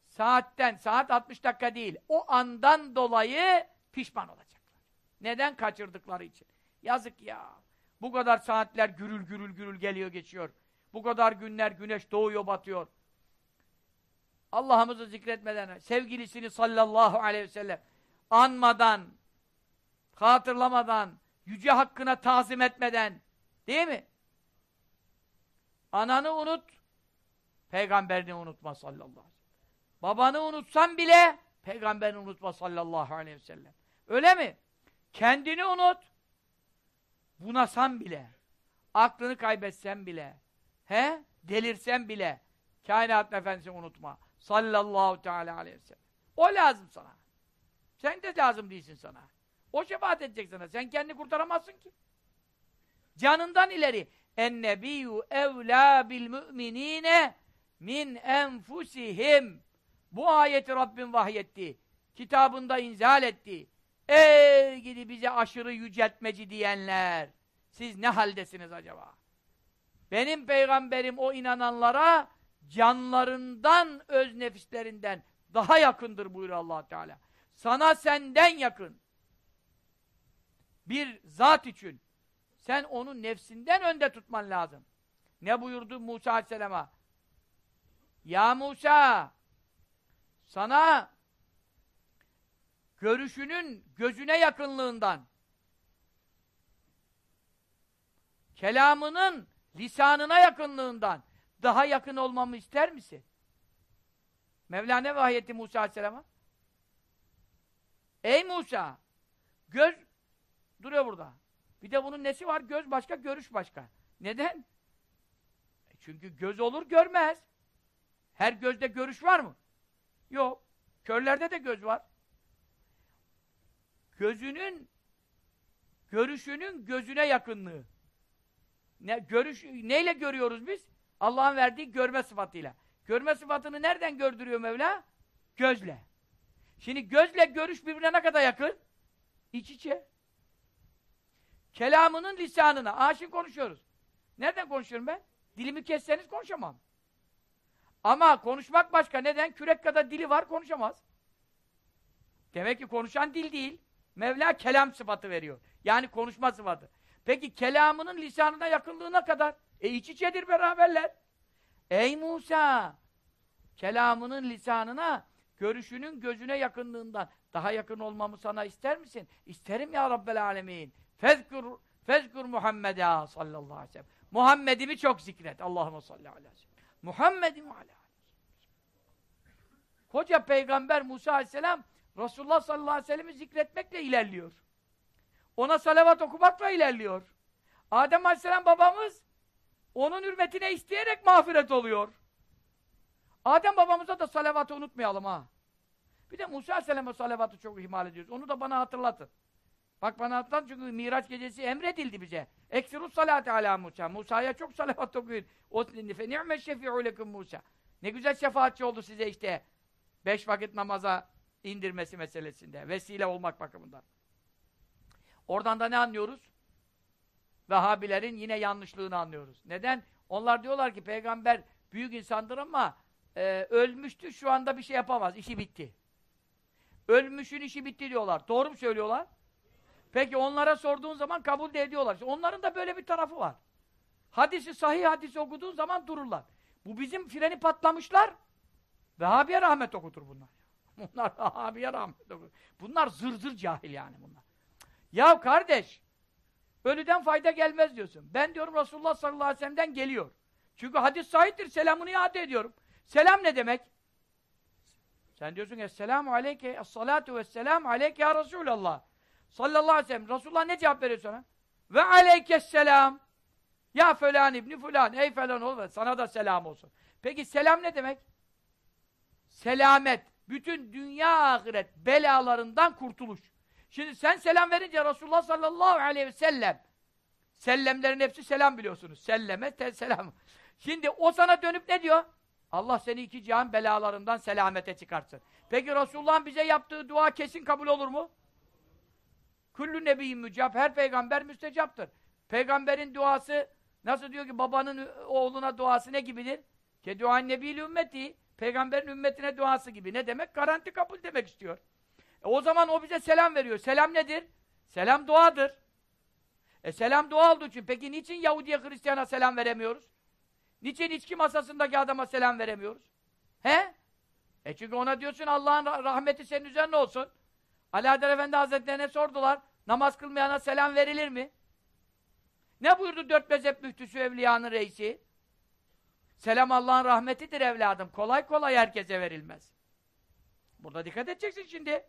saatten, saat 60 dakika değil, o andan dolayı pişman olacaklar. Neden? Kaçırdıkları için. Yazık ya. Bu kadar saatler gürül gürül gürül geliyor geçiyor. Bu kadar günler güneş doğuyor batıyor. Allah'ımızı zikretmeden, sevgilisini sallallahu aleyhi ve sellem anmadan, hatırlamadan, yüce hakkına tazim etmeden, değil mi? Ananı unut, peygamberini unutma sallallahu aleyhi ve sellem. Babanı unutsan bile, peygamberini unutma sallallahu aleyhi ve sellem. Öyle mi? Kendini unut, bunasan bile, aklını kaybetsen bile, he? Delirsen bile, kainat efendisini unutma. Sallallahu teala aleyhi ve sellem. O lazım sana. Sen de lazım değilsin sana. O şefaat edecek sana. Sen kendini kurtaramazsın ki. Canından ileri. Ennebiyyü evlâ bil müminine min enfusihim. Bu ayeti Rabbim vahyetti. Kitabında inzal etti. Ey gidi bize aşırı yüceltmeci diyenler. Siz ne haldesiniz acaba? Benim peygamberim o inananlara canlarından, öz nefislerinden daha yakındır buyuruyor allah Teala. Sana senden yakın. Bir zat için sen onu nefsinden önde tutman lazım. Ne buyurdu Musa Aleyhisselam'a? Ya Musa sana görüşünün gözüne yakınlığından kelamının lisanına yakınlığından daha yakın olmamı ister misin? Mevlana vahyetti Musa Aleyhisselam'a. Ey Musa! Göz duruyor burada. Bir de bunun nesi var? Göz başka, görüş başka. Neden? E çünkü göz olur, görmez. Her gözde görüş var mı? Yok. Körlerde de göz var. Gözünün görüşünün gözüne yakınlığı. Ne, görüş, neyle görüyoruz biz? Allah'ın verdiği görme sıfatıyla. Görme sıfatını nereden gördürüyor Mevla? Gözle. Şimdi gözle görüş birbirine ne kadar yakın? İç içe. Kelamının lisanına. Aşın konuşuyoruz. Nereden konuşuyorum ben? Dilimi kesseniz konuşamam. Ama konuşmak başka. Neden? Kürek kadar dili var konuşamaz. Demek ki konuşan dil değil. Mevla kelam sıfatı veriyor. Yani konuşma sıfatı. Peki kelamının lisanına yakınlığına kadar? E iç içedir beraberler. Ey Musa! Kelamının lisanına, görüşünün gözüne yakınlığından daha yakın olmamı sana ister misin? İsterim ya Rabbel Alemin. Fezkur, fezkur Muhammed'e sallallahu aleyhi ve sellem. Muhammed'imi çok zikret. Allahümme salli aleyhi ve sellem. Muhammed'imi aleyhi Koca peygamber Musa aleyhisselam Resulullah sallallahu aleyhi ve sellem'i zikretmekle ilerliyor. Ona salavat okumakla ilerliyor. Adem aleyhisselam babamız onun hürmetine isteyerek mağfiret oluyor. Adem babamıza da salavatı unutmayalım ha. Bir de Musa aleyhisselama salavatı çok ihmal ediyoruz. Onu da bana hatırlatın. Bak bana hatırlatın çünkü Miraç gecesi emredildi bize. Eksirus salati ala Musa. Musa'ya çok salavat okuyun. O ni'me şefi'u lekum Musa. Ne güzel şefaatçi oldu size işte. Beş vakit namaza indirmesi meselesinde. Vesile olmak bakımından. Oradan da ne anlıyoruz? Vehhabilerin yine yanlışlığını anlıyoruz. Neden? Onlar diyorlar ki peygamber büyük insandır ama e, ölmüştü şu anda bir şey yapamaz. İşi bitti. Ölmüşün işi bitti diyorlar. Doğru mu söylüyorlar? Peki onlara sorduğun zaman kabul de ediyorlar. Onların da böyle bir tarafı var. Hadisi sahih hadisi okuduğun zaman dururlar. Bu bizim freni patlamışlar. Vehhabiye rahmet okutur bunlar. Bunlar Vehhabiye rahmet okutur. Bunlar zır zır cahil yani bunlar. Ya kardeş, ölüden fayda gelmez diyorsun. Ben diyorum Resulullah sallallahu aleyhi ve sellem'den geliyor. Çünkü hadis sahiptir, selamını iade ediyorum. Selam ne demek? Sen diyorsun Esselamu aleyke, esselatu vesselamu aleyke ya Resulallah. Sallallahu aleyhi ve sellem. Resulullah ne cevap veriyor sana? Ve aleykesselam. Ya falan ibni fulan, ey falan ol, sana da selam olsun. Peki selam ne demek? Selamet. Bütün dünya ahiret belalarından kurtuluş. Şimdi sen selam verince Resulullah sallallahu aleyhi ve sellem sellemlerin hepsi selam biliyorsunuz. Selleme, te, selam. Şimdi o sana dönüp ne diyor? Allah seni iki cihan belalarından selamete çıkartsın. Peki Resulullah'ın bize yaptığı dua kesin kabul olur mu? Küllü nebiyyin mücab. Her peygamber müstecaptır. Peygamberin duası nasıl diyor ki babanın oğluna duası ne gibidir? Ke duan nebiyle ümmeti. Peygamberin ümmetine duası gibi. Ne demek? Garanti kabul demek istiyor. E o zaman o bize selam veriyor. Selam nedir? Selam duadır. E selam dua olduğu için. Peki niçin Yahudi'ye Hristiyan'a selam veremiyoruz? Niçin içki masasındaki adama selam veremiyoruz? He? E çünkü ona diyorsun Allah'ın rahmeti senin üzerine olsun. Adel Efendi Hazretlerine sordular. Namaz kılmayana selam verilir mi? Ne buyurdu dört mezhep müftüsü evliyanın reisi? Selam Allah'ın rahmetidir evladım. Kolay kolay herkese verilmez. Burada dikkat edeceksin şimdi.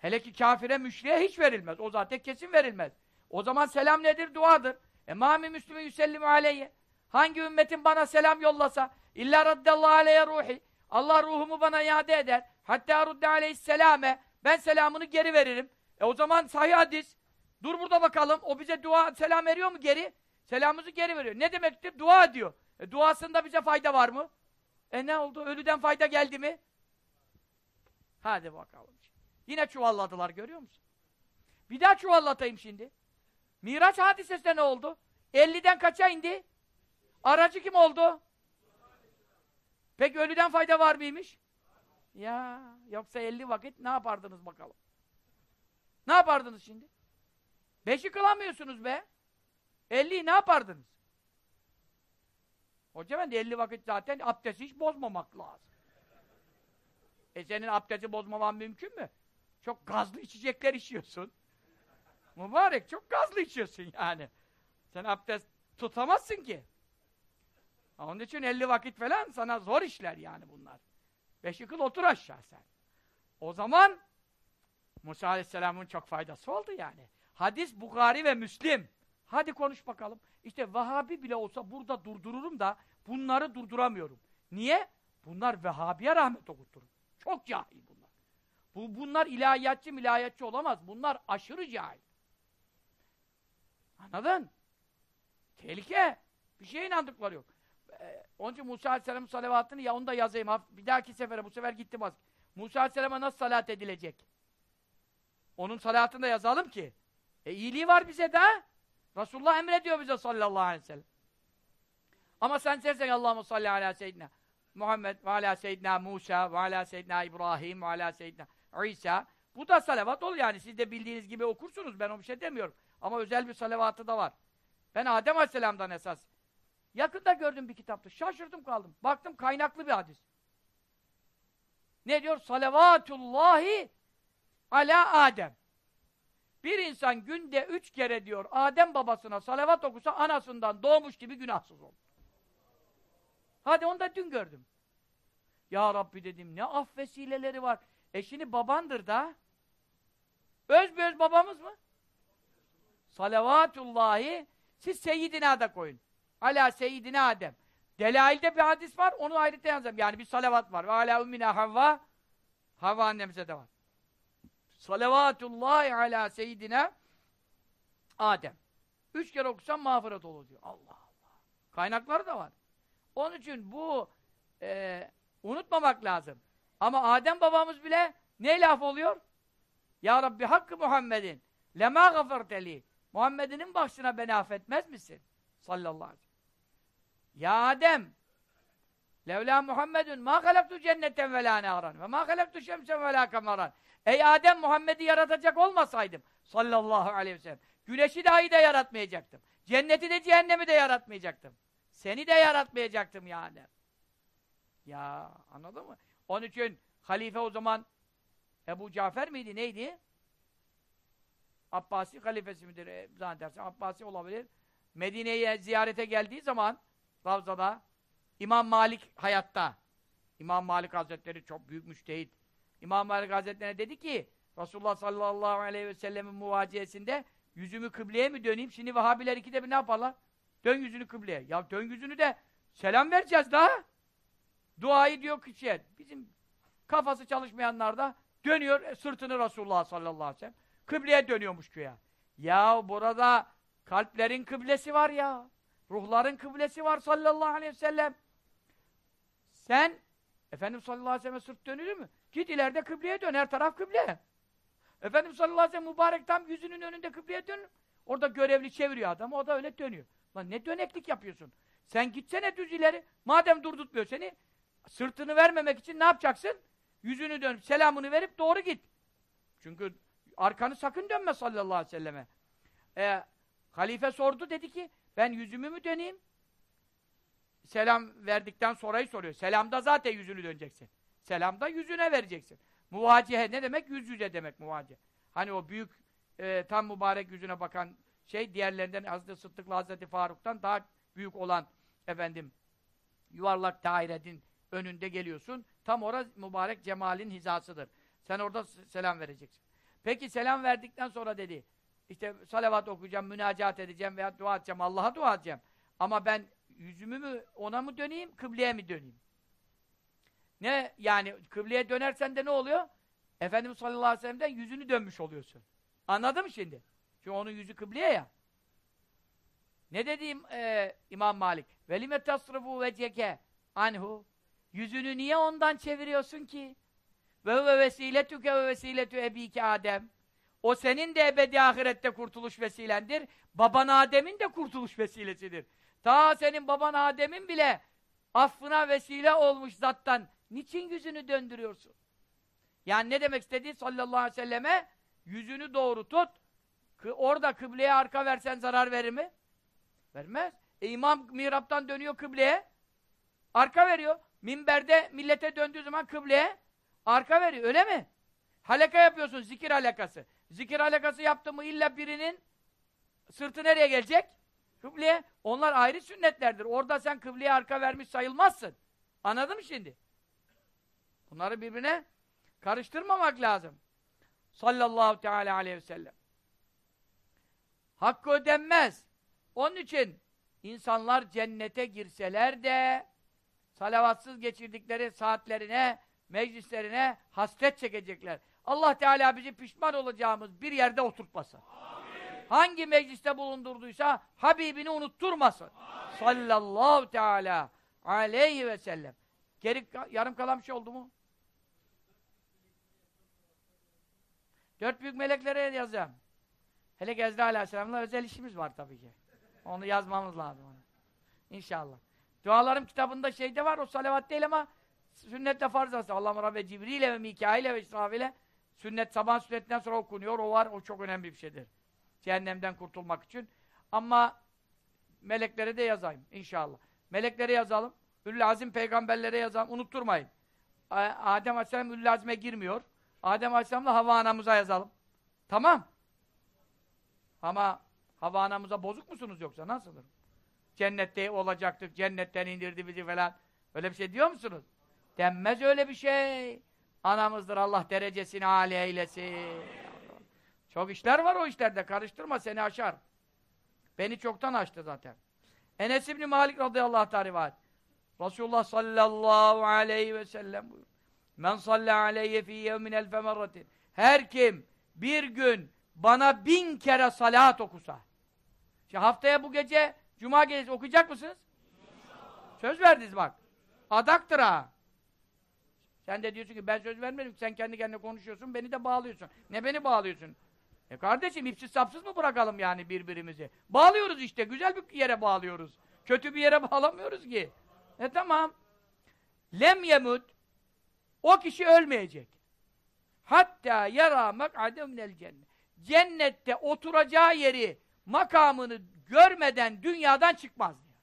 Hele ki kafire, müşriye hiç verilmez. O zaten kesin verilmez. O zaman selam nedir? Duadır. Emami Müslüme yüsellimu aleyye. Hangi ümmetin bana selam yollasa illa raddallahu aleyhe ruhi. Allah ruhumu bana iade eder. Hatta rudde aleyhisselame. Ben selamını geri veririm. E o zaman sahih hadis. Dur burada bakalım. O bize dua selam veriyor mu geri? Selamımızı geri veriyor. Ne demektir? Dua diyor. E, duasında bize fayda var mı? E ne oldu? Ölüden fayda geldi mi? Hadi bakalım. Yine çuvalladılar görüyor musun? Bir daha çuvallatayım şimdi. Miraç hadisesinde ne oldu? 50'den kaça indi? Aracı kim oldu? Peki ölüden fayda var mıymış? Ya yoksa 50 vakit ne yapardınız bakalım? Ne yapardınız şimdi? Beşi kılamıyorsunuz be. 50'yi ne yapardınız? Hoca ben de 50 vakit zaten abdesti hiç bozmamak lazım. E senin abdesti bozmaman mümkün mü? Çok gazlı içecekler içiyorsun. Mübarek çok gazlı içiyorsun yani. Sen abdest tutamazsın ki. Onun için 50 vakit falan sana zor işler yani bunlar. Beş yıkıl otur aşağı sen. O zaman Musa Aleyhisselam'ın çok faydası oldu yani. Hadis Bukhari ve Müslim. Hadi konuş bakalım. İşte Vehhabi bile olsa burada durdururum da bunları durduramıyorum. Niye? Bunlar Vehhabi'ye rahmet okutturur. Çok cahil. Bu, bunlar ilahiyatçı milahiyatçı olamaz. Bunlar aşırı cahil. Anladın? Tehlike. Bir şeye inandıkları yok. Ee, onun için Musa Aleyhisselam'ın salavatını ya onu da yazayım. Bir dahaki sefere, bu sefer gitti bak. Musa Aleyhisselam'a nasıl salat edilecek? Onun salatını da yazalım ki. E iyiliği var bize de. Resulullah emrediyor bize sallallahu aleyhi ve sellem. Ama sen dersen Allahümme salli ala seyyidina Muhammed ve ala seyyidina Musa ve ala seyyidina İbrahim ve ala seyyidina İsa. Bu da salavat ol yani. Siz de bildiğiniz gibi okursunuz. Ben o bir şey demiyorum. Ama özel bir salavatı da var. Ben Adem Aleyhisselam'dan esas. Yakında gördüm bir kitapta. Şaşırdım kaldım. Baktım kaynaklı bir hadis. Ne diyor? Salavatullahi ala Adem. Bir insan günde üç kere diyor Adem babasına salavat okusa anasından doğmuş gibi günahsız olur. Hadi onu da dün gördüm. Ya Rabbi dedim ne af vesileleri var. Eşini babandır da. Öz bir öz babamız mı? Salavatullahi siz seyyidina da koyun. Ala seyyidina Adem. Delailde bir hadis var, onu ayrıca yazacağım. Yani bir salavat var. Ve ala ummina Havva Havva annemize de var. Salavatullahi ala seyyidina Adem. Üç kere okusan mağfiret olur diyor. Allah Allah. Kaynakları da var. Onun için bu e, unutmamak lazım. Ama Adem babamız bile ne laf oluyor? Ya Rabbi hakkı Muhammedin lema gafarteli Muhammed'inin başına beni affetmez misin? Sallallahu aleyhi ve sellem. Ya Adem Levla Muhammedun ma halaktu cenneten ve la naran ve ma halaktu şemsen ve la kamaran. Ey Adem Muhammed'i yaratacak olmasaydım sallallahu aleyhi ve sellem güneşi dahi de yaratmayacaktım. Cenneti de cehennemi de yaratmayacaktım. Seni de yaratmayacaktım ya Adem. Ya anladın mı? Onun için halife o zaman Ebu Cafer miydi neydi? Abbasi halifesi midir? E, zannedersin Abbasi olabilir. Medine'ye ziyarete geldiği zaman Ravza'da İmam Malik hayatta. İmam Malik Hazretleri çok büyük müştehit. İmam Malik Hazretleri dedi ki Resulullah sallallahu aleyhi ve sellemin muvaciyesinde yüzümü kıbleye mi döneyim? Şimdi Vahabiler ikide bir ne yaparlar? Dön yüzünü kıbleye. Ya dön yüzünü de selam vereceğiz daha. Duayı diyor kişiye. Bizim kafası çalışmayanlar da dönüyor e, sırtını Resulullah sallallahu aleyhi ve sellem. Kıbleye dönüyormuş köye. Ya burada kalplerin kıblesi var ya. Ruhların kıblesi var sallallahu aleyhi ve sellem. Sen Efendim sallallahu aleyhi ve sellem sırt dönülür mü? Git ileride kıbleye dön. Her taraf kıble. Efendim sallallahu aleyhi ve sellem mübarek tam yüzünün önünde kıbleye dön. Orada görevli çeviriyor adamı. O da öyle dönüyor. Lan ne döneklik yapıyorsun? Sen gitsene düz ileri. Madem durdurtmuyor seni sırtını vermemek için ne yapacaksın? Yüzünü dön. Selamını verip doğru git. Çünkü arkanı sakın dönme sallallahu aleyhi ve selleme. Ee, halife sordu dedi ki ben yüzümü mü döneyim? selam verdikten sonrayı soruyor. Selamda zaten yüzünü döneceksin. Selamda yüzüne vereceksin. Muvacihe ne demek? Yüz yüze demek muvacihe. Hani o büyük e, tam mübarek yüzüne bakan şey diğerlerinden Hazreti Sıddık'la Hazreti Faruk'tan daha büyük olan efendim yuvarlak dairenin önünde geliyorsun. Tam orası mübarek cemalin hizasıdır. Sen orada selam vereceksin. Peki selam verdikten sonra dedi işte salavat okuyacağım, münacat edeceğim veya dua edeceğim, Allah'a dua edeceğim. Ama ben yüzümü mü ona mı döneyim, kıbleye mi döneyim? Ne yani kıbleye dönersen de ne oluyor? Efendimiz sallallahu aleyhi ve sellem'den yüzünü dönmüş oluyorsun. Anladın mı şimdi? Çünkü onun yüzü kıbleye ya. Ne dediğim e, İmam Malik? Velime tasrifu veceke anhu. Yüzünü niye ondan çeviriyorsun ki? Ve ve vesiletüke ve vesiletü ebike Adem. O senin de ebedi ahirette kurtuluş vesilendir. Baban Adem'in de kurtuluş vesilesidir. Ta senin baban Adem'in bile affına vesile olmuş zattan niçin yüzünü döndürüyorsun? Yani ne demek istediği sallallahu aleyhi ve selleme yüzünü doğru tut. Orada kıbleye arka versen zarar verir mi? Vermez. E imam mihraptan dönüyor kıbleye. Arka veriyor. Minberde millete döndüğü zaman kıbleye arka veriyor. Öyle mi? Halaka yapıyorsun. Zikir halakası. Zikir halakası yaptı mı illa birinin sırtı nereye gelecek? Kıbleye. Onlar ayrı sünnetlerdir. Orada sen kıbleye arka vermiş sayılmazsın. Anladın mı şimdi? Bunları birbirine karıştırmamak lazım. Sallallahu teala aleyhi ve sellem. Hakkı ödenmez. Onun için insanlar cennete girseler de salavatsız geçirdikleri saatlerine, meclislerine hasret çekecekler. Allah Teala bizi pişman olacağımız bir yerde oturtmasın. Amin. Hangi mecliste bulundurduysa Habibini unutturmasın. Amin. Sallallahu Teala aleyhi ve sellem. Geri yarım kalan bir şey oldu mu? Dört büyük meleklere yazacağım. Hele Gezdi Aleyhisselam'la özel işimiz var tabii ki. Onu yazmamız lazım. Onu. İnşallah. Dualarım kitabında şeyde var, o salavat değil ama sünnette farz aslında. Allah'ım Rabbe Cibril'e ve Mikail'e ve İsrafil'e sünnet, sabah sünnetinden sonra okunuyor. O var, o çok önemli bir şeydir. Cehennemden kurtulmak için. Ama meleklere de yazayım inşallah. Meleklere yazalım. Üllü Azim peygamberlere yazalım. Unutturmayın. Adem Aleyhisselam Üllü Azim'e girmiyor. Adem Aleyhisselam'la Hava anamıza yazalım. Tamam. Ama Hava anamıza bozuk musunuz yoksa? Nasıldır? Cennette olacaktık, cennetten indirdi bizi falan. Öyle bir şey diyor musunuz? Denmez öyle bir şey. Anamızdır Allah derecesini âli eylesin. Çok işler var o işlerde. Karıştırma seni aşar. Beni çoktan açtı zaten. Enes İbni Malik radıyallahu ta'ala rivayet. Resulullah sallallahu aleyhi ve sellem buyur. Men salli aleyye fî yevmin elfe merratin. Her kim bir gün bana bin kere salat okusa. Şimdi haftaya bu gece Cuma gecesi okuyacak mısınız? Söz verdiniz bak. Adaktır ha. Sen de diyorsun ki ben söz vermedim. Sen kendi kendine konuşuyorsun. Beni de bağlıyorsun. Ne beni bağlıyorsun? E kardeşim ipsiz sapsız mı bırakalım yani birbirimizi? Bağlıyoruz işte. Güzel bir yere bağlıyoruz. Kötü bir yere bağlamıyoruz ki. E tamam. Lem yemut o kişi ölmeyecek. Hatta yara mak'ade minel cennet. Cennette oturacağı yeri, makamını görmeden dünyadan çıkmaz diyor.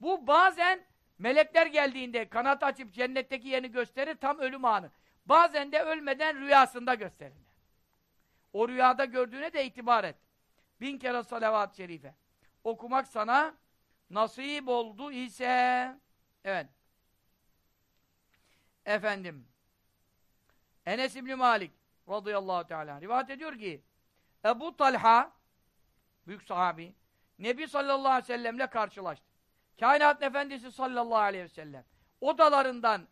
Bu bazen melekler geldiğinde kanat açıp cennetteki yerini gösterir tam ölüm anı. Bazen de ölmeden rüyasında gösterirler. O rüyada gördüğüne de itibar et. Bin kere salavat-ı şerife. Okumak sana nasip oldu ise evet efendim Enes İbni Malik radıyallahu teala rivayet ediyor ki Ebu Talha büyük sahabi Nebi sallallahu aleyhi ve sellemle karşılaştı. Kainat Efendisi sallallahu aleyhi ve sellem odalarından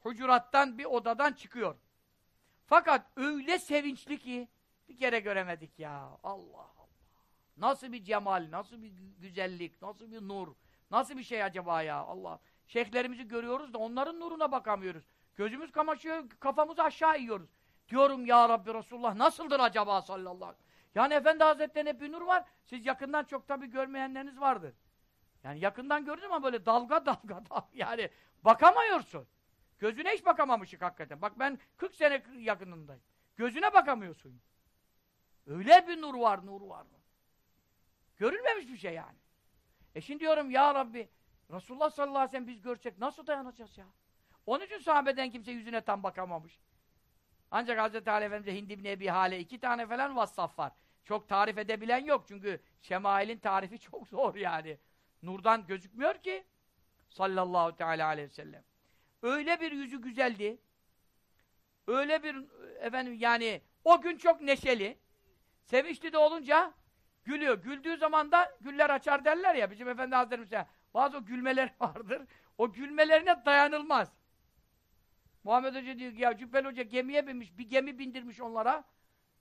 hucurattan bir odadan çıkıyor. Fakat öyle sevinçli ki bir kere göremedik ya. Allah Allah. Nasıl bir cemal, nasıl bir güzellik, nasıl bir nur, nasıl bir şey acaba ya Allah. Şeyhlerimizi görüyoruz da onların nuruna bakamıyoruz. Gözümüz kamaşıyor, kafamızı aşağı yiyoruz. Diyorum ya Rabbi Resulullah nasıldır acaba sallallahu aleyhi ve sellem. Yani Efendi Hazretleri'ne bir nur var. Siz yakından çok tabi görmeyenleriniz vardır. Yani yakından gördün ama böyle dalga dalga dalga yani bakamıyorsun. Gözüne hiç bakamamışık hakikaten. Bak ben 40 sene yakınındayım. Gözüne bakamıyorsun. Öyle bir nur var, nur var. Görülmemiş bir şey yani. E şimdi diyorum ya Rabbi Resulullah sallallahu aleyhi ve sellem biz görsek nasıl dayanacağız ya? Onun için sahabeden kimse yüzüne tam bakamamış. Ancak Hazreti Ali Efendimiz'e Hindi bin Ebi Hale iki tane falan vassaf var. Çok tarif edebilen yok çünkü şemailin tarifi çok zor yani. Nurdan gözükmüyor ki sallallahu teala aleyhi ve sellem. Öyle bir yüzü güzeldi. Öyle bir efendim yani o gün çok neşeli. Sevinçli de olunca gülüyor. Güldüğü zaman da güller açar derler ya bizim Efendi Hazretlerimiz. Bazı o gülmeler vardır. O gülmelerine dayanılmaz. Muhammed Hoca diyor ki ya Cübbel Hoca gemiye binmiş, bir gemi bindirmiş onlara.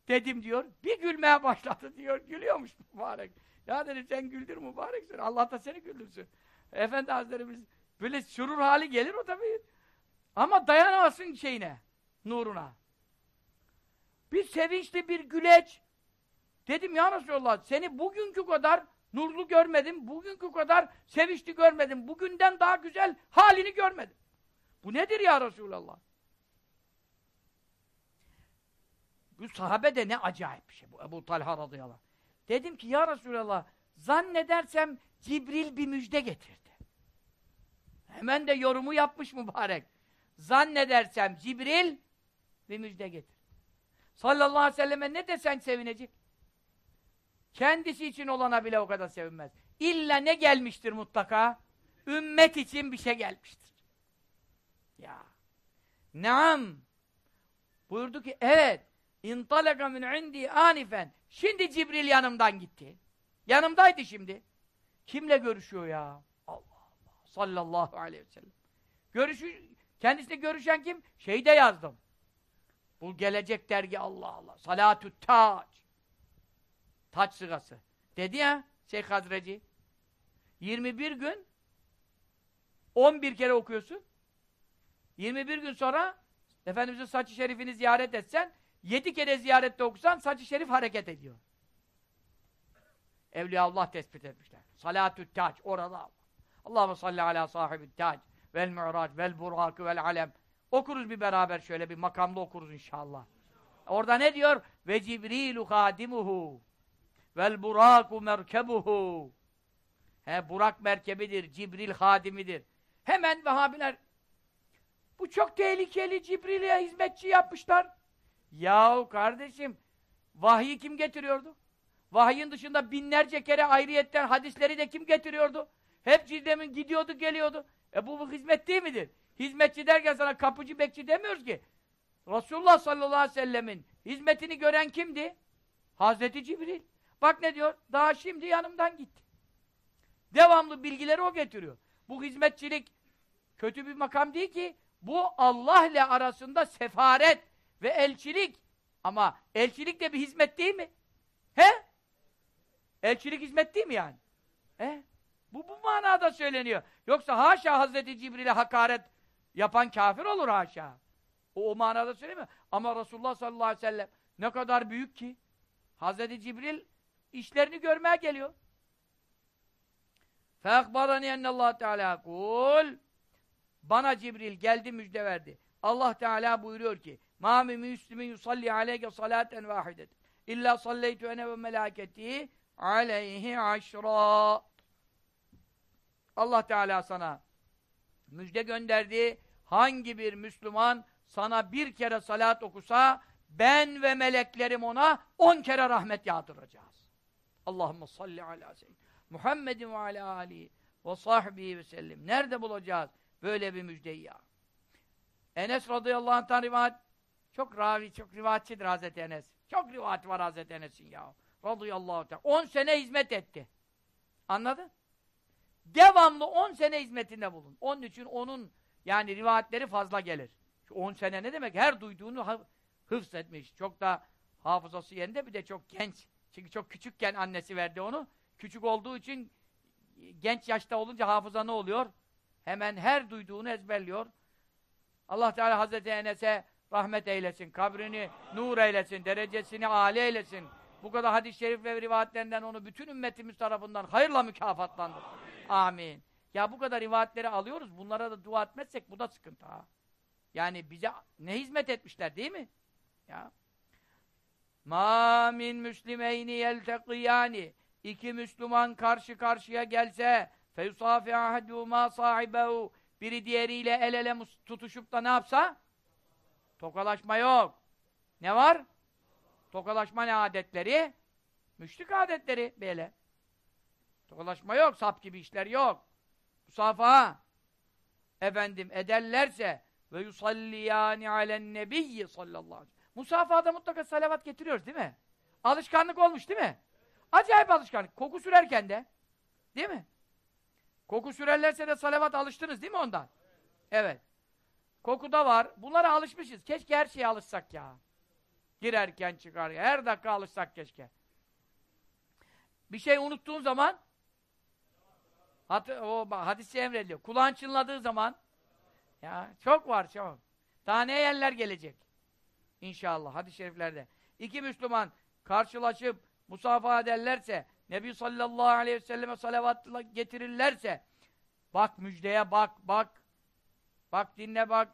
Dedim diyor. Bir gülmeye başladı diyor. Gülüyormuş mübarek. Ya dedim sen güldür mübareksin. Allah da seni güldürsün. Efendi Hazretlerimiz böyle şurur hali gelir o tabii. Ama dayanamazsın şeyine, nuruna. Bir sevinçli, bir güleç. Dedim ya Resulallah, seni bugünkü kadar nurlu görmedim, bugünkü kadar sevinçli görmedim, bugünden daha güzel halini görmedim. Bu nedir ya Resulallah? Bu sahabe de ne acayip bir şey bu Ebu Talha radıyallahu anh. Dedim ki ya Resulallah zannedersem Cibril bir müjde getirdi. Hemen de yorumu yapmış mübarek. Zannedersem Cibril bir müjde getir. Sallallahu aleyhi ve selleme ne desen sevinecek. Kendisi için olana bile o kadar sevinmez. İlla ne gelmiştir mutlaka? Ümmet için bir şey gelmiştir. Ya. Naam. Buyurdu ki evet. İntalaka min indi anifen. Şimdi Cibril yanımdan gitti. Yanımdaydı şimdi. Kimle görüşüyor ya? Allah Allah. Sallallahu aleyhi ve sellem. Görüşü, kendisine görüşen kim? Şeyde yazdım. Bu gelecek dergi Allah Allah. Salatü taç. Taç sırası. Dedi ya Şeyh Hazreci. 21 gün 11 kere okuyorsun. 21 gün sonra Efendimizin saçı şerifini ziyaret etsen 7 kere ziyarette okusan saçı şerif hareket ediyor. Evliya Allah tespit etmişler. Salatü taç orada. Allahu salli ala sahibi taç vel mu'rac vel burak vel alem. Okuruz bir beraber şöyle bir makamda okuruz inşallah. Orada ne diyor? Ve Cibrilu hadimuhu vel buraku merkebuhu. He Burak merkebidir, Cibril hadimidir. Hemen Vehhabiler bu çok tehlikeli Cibril'e hizmetçi yapmışlar. Yahu kardeşim vahyi kim getiriyordu? Vahyin dışında binlerce kere ayrıyetten hadisleri de kim getiriyordu? Hep Cidem'in gidiyordu geliyordu. E bu, bu hizmet değil midir? Hizmetçi derken sana kapıcı bekçi demiyoruz ki. Resulullah sallallahu aleyhi ve sellemin hizmetini gören kimdi? Hazreti Cibril. Bak ne diyor? Daha şimdi yanımdan gitti. Devamlı bilgileri o getiriyor. Bu hizmetçilik kötü bir makam değil ki. Bu Allah ile arasında sefaret ve elçilik. Ama elçilik de bir hizmet değil mi? He? Elçilik hizmet değil mi yani? He? Bu bu manada söyleniyor. Yoksa haşa Hazreti Cibril'e hakaret yapan kafir olur haşa. O, o manada söylemiyor. Ama Resulullah sallallahu aleyhi ve sellem ne kadar büyük ki Hazreti Cibril işlerini görmeye geliyor. فَاَخْبَرَنِي اَنَّ اللّٰهِ Teala kul bana Cibril geldi müjde verdi. Allah Teala buyuruyor ki: "Ma min müslimin yusalli aleyke salaten vahidet illa salleytu ene ve melaketi aleyhi aşra." Allah Teala sana müjde gönderdi. Hangi bir Müslüman sana bir kere salat okusa ben ve meleklerim ona on kere rahmet yağdıracağız. Allahümme salli ala seyyid. Muhammedin ve ala ve sahbihi ve sellim. Nerede bulacağız? Böyle bir müjdeyi ya? Enes radıyallahu anh'tan rivayet çok ravi, çok rivayetçidir Hazreti Enes. Çok rivayet var Hazreti Enes'in ya. Radıyallahu teala. 10 sene hizmet etti. Anladın? Devamlı 10 sene hizmetinde bulun. Onun için onun yani rivayetleri fazla gelir. 10 sene ne demek? Her duyduğunu hıfz etmiş. Çok da hafızası yerinde bir de çok genç. Çünkü çok küçükken annesi verdi onu. Küçük olduğu için genç yaşta olunca hafıza ne oluyor? Hemen her duyduğunu ezberliyor. Allah Teala Hazreti Enes'e rahmet eylesin, kabrini nur eylesin, derecesini âli eylesin. Bu kadar hadis-i şerif ve rivayetlerinden onu bütün ümmetimiz tarafından hayırla mükafatlandır. Amin. Amin. Ya bu kadar rivayetleri alıyoruz, bunlara da dua etmezsek bu da sıkıntı ha. Yani bize ne hizmet etmişler değil mi? Ya. Ma min müslimeyni yeltekiyani İki Müslüman karşı karşıya gelse feyusafi ahaduhuma sahibehu biri diğeriyle el ele tutuşup da ne yapsa? Tokalaşma yok. Ne var? Tokalaşma ne adetleri? Müşrik adetleri böyle. Tokalaşma yok, sap gibi işler yok. Musafaha efendim ederlerse ve yusalliyani alen nebiyyi sallallahu aleyhi ve sellem. Musafahada mutlaka salavat getiriyoruz değil mi? Alışkanlık olmuş değil mi? Acayip alışkanlık. Koku sürerken de. Değil mi? Koku sürerlerse de salavat alıştınız değil mi ondan? Evet. Koku da var. Bunlara alışmışız. Keşke her şeye alışsak ya. Girerken çıkar. Her dakika alışsak keşke. Bir şey unuttuğun zaman Hatı, o hadisi emrediyor. Kulağın çınladığı zaman ya çok var çok. Daha ne yerler gelecek? İnşallah hadis-i şeriflerde. İki Müslüman karşılaşıp musafaha ederlerse, Nebi sallallahu aleyhi ve selleme salavatla getirirlerse, bak müjdeye bak, bak, bak dinle bak,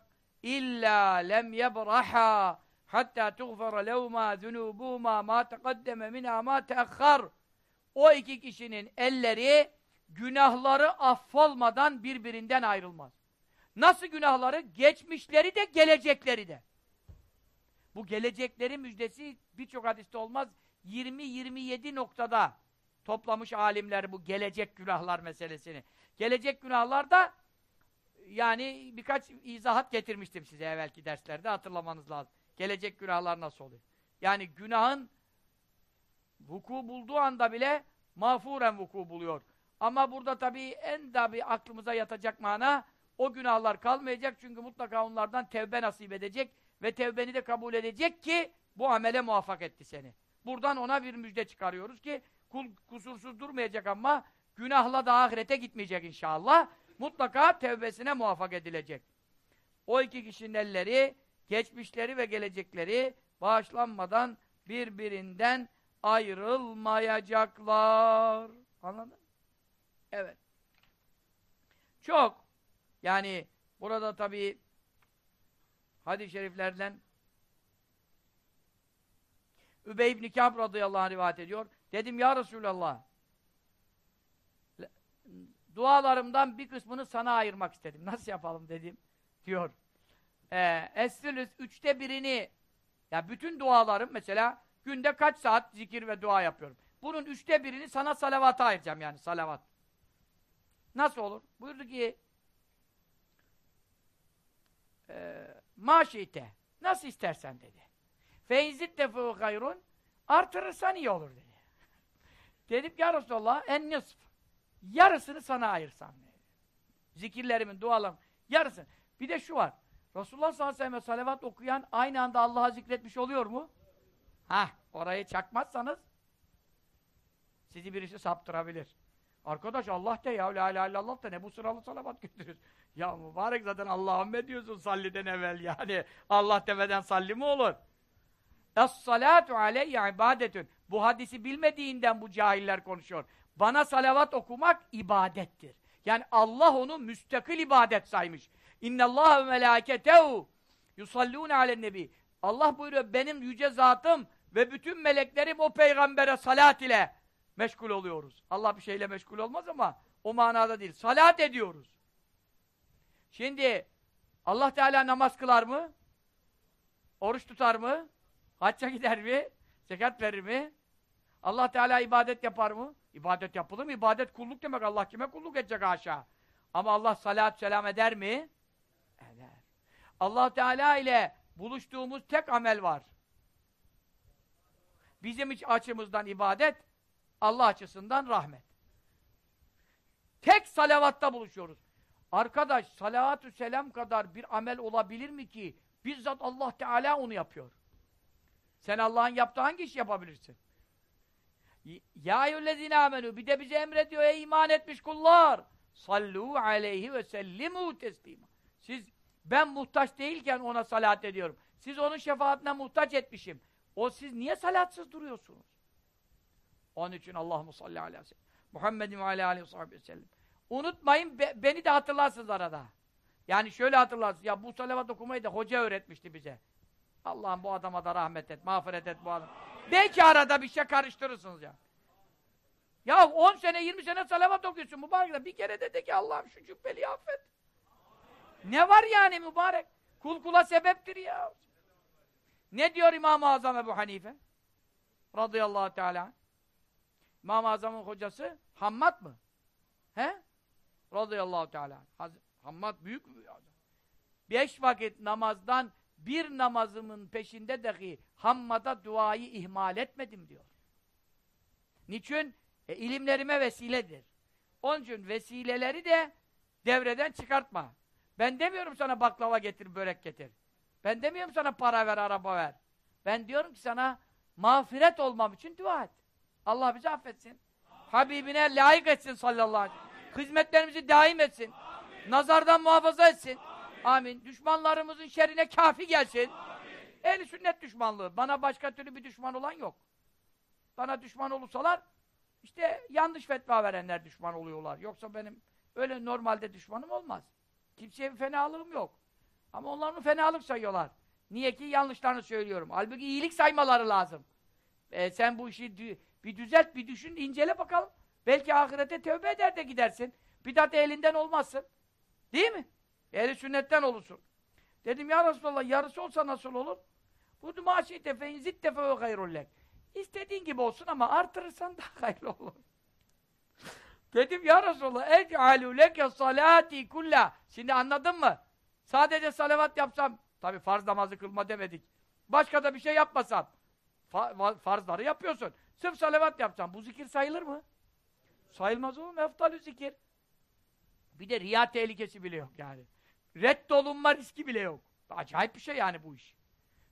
illa lem yebraha hatta tuğfara levma zunubuma ma teqaddeme minha ma teakhar o iki kişinin elleri günahları affolmadan birbirinden ayrılmaz. Nasıl günahları? Geçmişleri de, gelecekleri de. Bu gelecekleri müjdesi birçok hadiste olmaz. 20-27 noktada toplamış alimler bu gelecek günahlar meselesini. Gelecek günahlarda yani birkaç izahat getirmiştim size evvelki derslerde hatırlamanız lazım. Gelecek günahlar nasıl oluyor? Yani günahın vuku bulduğu anda bile mağfuren vuku buluyor. Ama burada tabii en tabii aklımıza yatacak mana o günahlar kalmayacak çünkü mutlaka onlardan tevbe nasip edecek ve tevbeni de kabul edecek ki bu amele muvaffak etti seni. Buradan ona bir müjde çıkarıyoruz ki kul kusursuz durmayacak ama günahla da ahirete gitmeyecek inşallah. Mutlaka tevbesine muvaffak edilecek. O iki kişinin elleri, geçmişleri ve gelecekleri bağışlanmadan birbirinden ayrılmayacaklar. Anladın? Evet. Çok. Yani burada tabii hadis-i şeriflerden Übey ibn Kâb radıyallahu anh rivayet ediyor. Dedim ya Resulallah dualarımdan bir kısmını sana ayırmak istedim. Nasıl yapalım dedim. Diyor. Ee, Es-sülüs üçte birini ya bütün dualarım mesela günde kaç saat zikir ve dua yapıyorum. Bunun üçte birini sana salavata ayıracağım yani salavat. Nasıl olur? Buyurdu ki e, maşite nasıl istersen dedi. Feyzit defu hayrun artırırsan iyi olur dedi. Dedim ya Resulallah en nisf yarısını sana ayırsam. Zikirlerimin, dualarım yarısını. Bir de şu var. Resulullah sallallahu aleyhi ve sellem salavat okuyan aynı anda Allah'a zikretmiş oluyor mu? Hah, orayı çakmazsanız sizi birisi saptırabilir. Arkadaş Allah de ya, la ilahe illallah da ne bu sıralı salavat götürür. Ya mübarek zaten Allahümme diyorsun salliden evvel yani. Allah demeden salli mi olur? Es-salatu aleyye ibadetün. Bu hadisi bilmediğinden bu cahiller konuşuyor. Bana salavat okumak ibadettir. Yani Allah onu müstakil ibadet saymış. İnnallâhe ve melâketehu yusallûne nebi. Allah buyuruyor benim yüce zatım ve bütün meleklerim o peygambere salat ile meşgul oluyoruz. Allah bir şeyle meşgul olmaz ama o manada değil. Salat ediyoruz. Şimdi Allah Teala namaz kılar mı? Oruç tutar mı? Hacca gider mi? Zekat verir mi? Allah Teala ibadet yapar mı? İbadet yapılır mı? İbadet kulluk demek. Allah kime kulluk edecek haşa? Ama Allah salat selam eder mi? Eder. Allah Teala ile buluştuğumuz tek amel var. Bizim hiç açımızdan ibadet, Allah açısından rahmet. Tek salavatta buluşuyoruz. Arkadaş, salavatü selam kadar bir amel olabilir mi ki? Bizzat Allah Teala onu yapıyor. Sen Allah'ın yaptığı hangi iş yapabilirsin? Ya eyyühellezine amenü bir de bize emrediyor ey iman etmiş kullar. Sallu aleyhi ve sellimu teslima. Siz ben muhtaç değilken ona salat ediyorum. Siz onun şefaatine muhtaç etmişim. O siz niye salatsız duruyorsunuz? Onun için Allahu salli aleyhi ve sellem. Muhammedin ve aleyhi ve sellem. Unutmayın be, beni de hatırlarsınız arada. Yani şöyle hatırlarsınız. Ya bu salavat okumayı da hoca öğretmişti bize. Allah'ım bu adama da rahmet et, mağfiret et bu adam. Belki arada bir şey karıştırırsınız ya. Ya 10 sene 20 sene salavat okuyorsun mübarek. Bir kere de ki Allah'ım şu cübbeliyi affet. Ne var yani mübarek? Kul kula sebeptir ya. Ne diyor İmam-ı Azam Ebu Hanife? Radıyallahu teala. İmam-ı Azam'ın hocası Hammad mı? He? Radıyallahu teala. Hammad büyük adam. Beş vakit namazdan bir namazımın peşinde dahi Hammad'a duayı ihmal etmedim diyor. Niçin? E, ilimlerime vesiledir. Onun için vesileleri de devreden çıkartma. Ben demiyorum sana baklava getir, börek getir. Ben demiyorum sana para ver, araba ver. Ben diyorum ki sana mağfiret olmam için dua et. Allah bizi affetsin. Amin. Habibine layık etsin sallallahu aleyhi ve sellem. Hizmetlerimizi daim etsin. Amin. Nazardan muhafaza etsin. Amin. Amin. Düşmanlarımızın şerine kafi gelsin. Ehli sünnet düşmanlığı. Bana başka türlü bir düşman olan yok. Bana düşman olursalar işte yanlış fetva verenler düşman oluyorlar. Yoksa benim öyle normalde düşmanım olmaz. Kimseye bir fenalığım yok. Ama onlar onu fenalık sayıyorlar. Niye ki yanlışlarını söylüyorum. Halbuki iyilik saymaları lazım. E, sen bu işi dü bir düzelt, bir düşün, incele bakalım. Belki ahirete tövbe eder de gidersin. Bidat elinden olmazsın. Değil mi? Ehli sünnetten olursun. Dedim ya Resulallah yarısı olsa nasıl olur? Bu maaşı tefe zit tefe ve hayrullek. İstediğin gibi olsun ama artırırsan daha hayırlı olur. Dedim ya Resulallah ec'alü leke salati kulla. Şimdi anladın mı? Sadece salavat yapsam, tabi farz namazı kılma demedik. Başka da bir şey yapmasam. Fa farzları yapıyorsun. Sırf salavat yapsam. Bu zikir sayılır mı? Sayılmaz oğlum. Eftalü zikir. Bir de riya tehlikesi bile yok yani. Reddolunma riski bile yok. Acayip bir şey yani bu iş.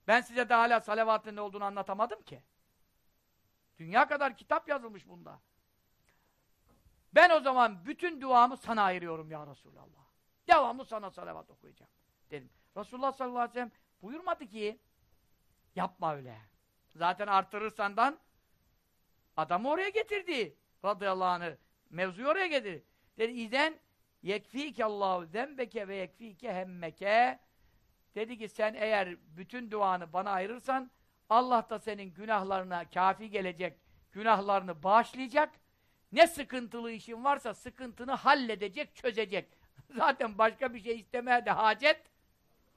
Ben size daha hala salavatın ne olduğunu anlatamadım ki. Dünya kadar kitap yazılmış bunda. Ben o zaman bütün duamı sana ayırıyorum ya Resulallah. Devamlı sana salavat okuyacağım. Dedim. Resulullah sallallahu aleyhi ve sellem buyurmadı ki yapma öyle. Zaten artırırsandan adamı oraya getirdi. Radıyallahu anh'ı. Mevzuyu oraya getirdi. Dedi İzen yekfike Allahu zembeke ve yekfike hemmeke dedi ki sen eğer bütün duanı bana ayırırsan Allah da senin günahlarına kafi gelecek, günahlarını bağışlayacak. Ne sıkıntılı işin varsa sıkıntını halledecek, çözecek. Zaten başka bir şey istemeye de hacet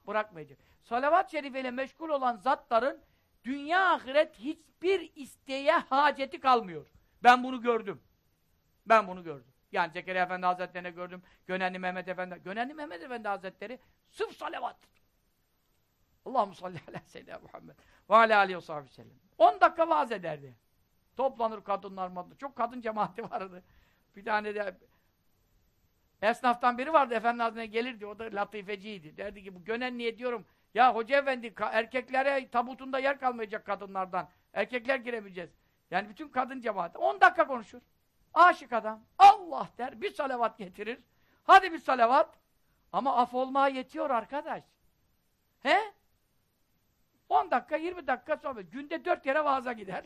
bırakmayacak. Salavat-ı şerifeyle meşgul olan zatların dünya ahiret hiçbir isteğe haceti kalmıyor. Ben bunu gördüm. Ben bunu gördüm. Yani Zekeriya Efendi Hazretleri'ne gördüm. Gönenli Mehmet Efendi. Gönenli Mehmet Efendi Hazretleri sırf salavat. Allahu salli ala seyyidina Muhammed ve ala aleyhi ve sellem. 10 dakika vaaz ederdi. Toplanır kadınlar mı? Çok kadın cemaati vardı. Bir tane de esnaftan biri vardı efendi adına gelirdi. O da latifeciydi. Derdi ki bu gönen niye diyorum. Ya hoca efendi erkeklere tabutunda yer kalmayacak kadınlardan. Erkekler giremeyeceğiz. Yani bütün kadın cemaati. 10 dakika konuşur. Aşık adam. Allah der. Bir salavat getirir. Hadi bir salavat. Ama af olmaya yetiyor arkadaş. He? 10 dakika, 20 dakika sonra günde 4 kere vaaza gider.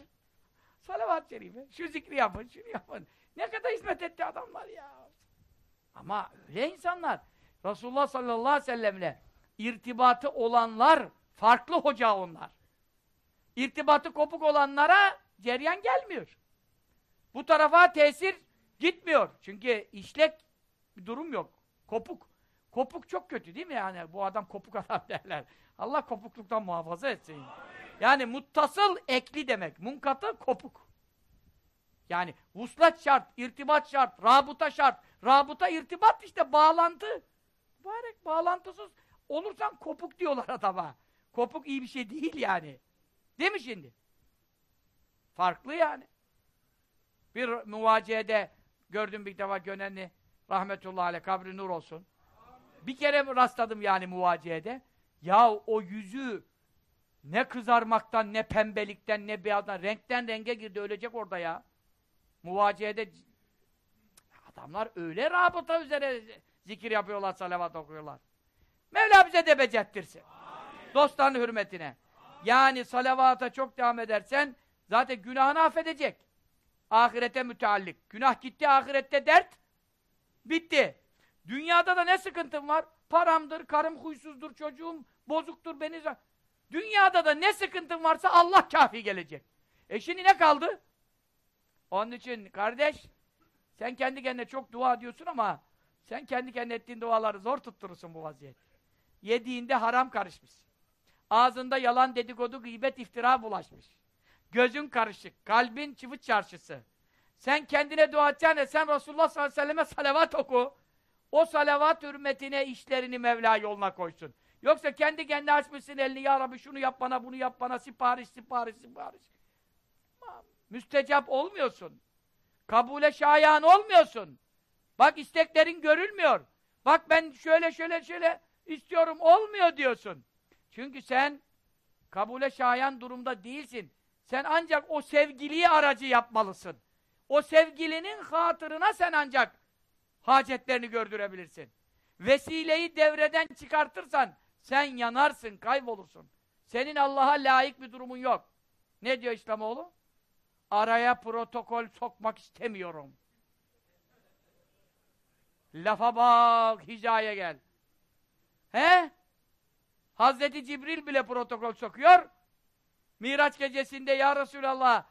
Salavat-ı. Şu zikri yapın, şunu yapın. Ne kadar hizmet etti adamlar ya. Ama öyle insanlar. Resulullah sallallahu aleyhi ve sellemle irtibatı olanlar, farklı hoca onlar. İrtibatı kopuk olanlara ceryan gelmiyor. Bu tarafa tesir gitmiyor. Çünkü işlek bir durum yok. Kopuk. Kopuk çok kötü değil mi yani? Bu adam kopuk adam derler. Allah kopukluktan muhafaza etsin. Yani muttasıl ekli demek. Munkatı kopuk. Yani vuslat şart, irtibat şart, rabuta şart. Rabuta irtibat işte bağlantı. Mübarek bağlantısız olursan kopuk diyorlar adama. Kopuk iyi bir şey değil yani. Değil mi şimdi? Farklı yani. Bir muvaciyede gördüm bir defa Gönenli rahmetullahi aleyh kabri nur olsun. Bir kere rastladım yani muvaciyede. Ya o yüzü ne kızarmaktan, ne pembelikten, ne beyazdan, renkten renge girdi, ölecek orada ya. Muvaciyede adamlar öyle rabıta üzere zikir yapıyorlar, salavat okuyorlar. Mevla bize de becettirsin. Amin. Dostların hürmetine. Amin. Yani salavata çok devam edersen zaten günahını affedecek. Ahirete müteallik. Günah gitti, ahirette dert bitti. Dünyada da ne sıkıntım var? Paramdır, karım huysuzdur, çocuğum bozuktur, beni... Dünyada da ne sıkıntın varsa Allah kafi gelecek. E şimdi ne kaldı? Onun için kardeş, sen kendi kendine çok dua ediyorsun ama sen kendi kendine ettiğin duaları zor tutturursun bu vaziyet. Yediğinde haram karışmış. Ağzında yalan, dedikodu, gıybet, iftira bulaşmış. Gözün karışık, kalbin çıvıt çarşısı. Sen kendine dua edeceksin sen Resulullah sallallahu aleyhi ve selleme salavat oku. O salavat hürmetine işlerini Mevla yoluna koysun. Yoksa kendi kendine açmışsın elini, Ya Rabbi şunu yap bana, bunu yap bana, sipariş, sipariş, sipariş. Müstecap olmuyorsun. Kabule şayan olmuyorsun. Bak isteklerin görülmüyor. Bak ben şöyle şöyle şöyle istiyorum, olmuyor diyorsun. Çünkü sen kabule şayan durumda değilsin. Sen ancak o sevgiliyi aracı yapmalısın. O sevgilinin hatırına sen ancak hacetlerini gördürebilirsin. Vesileyi devreden çıkartırsan sen yanarsın, kaybolursun. Senin Allah'a layık bir durumun yok. Ne diyor İslamoğlu? Araya protokol sokmak istemiyorum. Lafa bak, hicaya gel. He? Hazreti Cibril bile protokol sokuyor. Miraç gecesinde ya Resulallah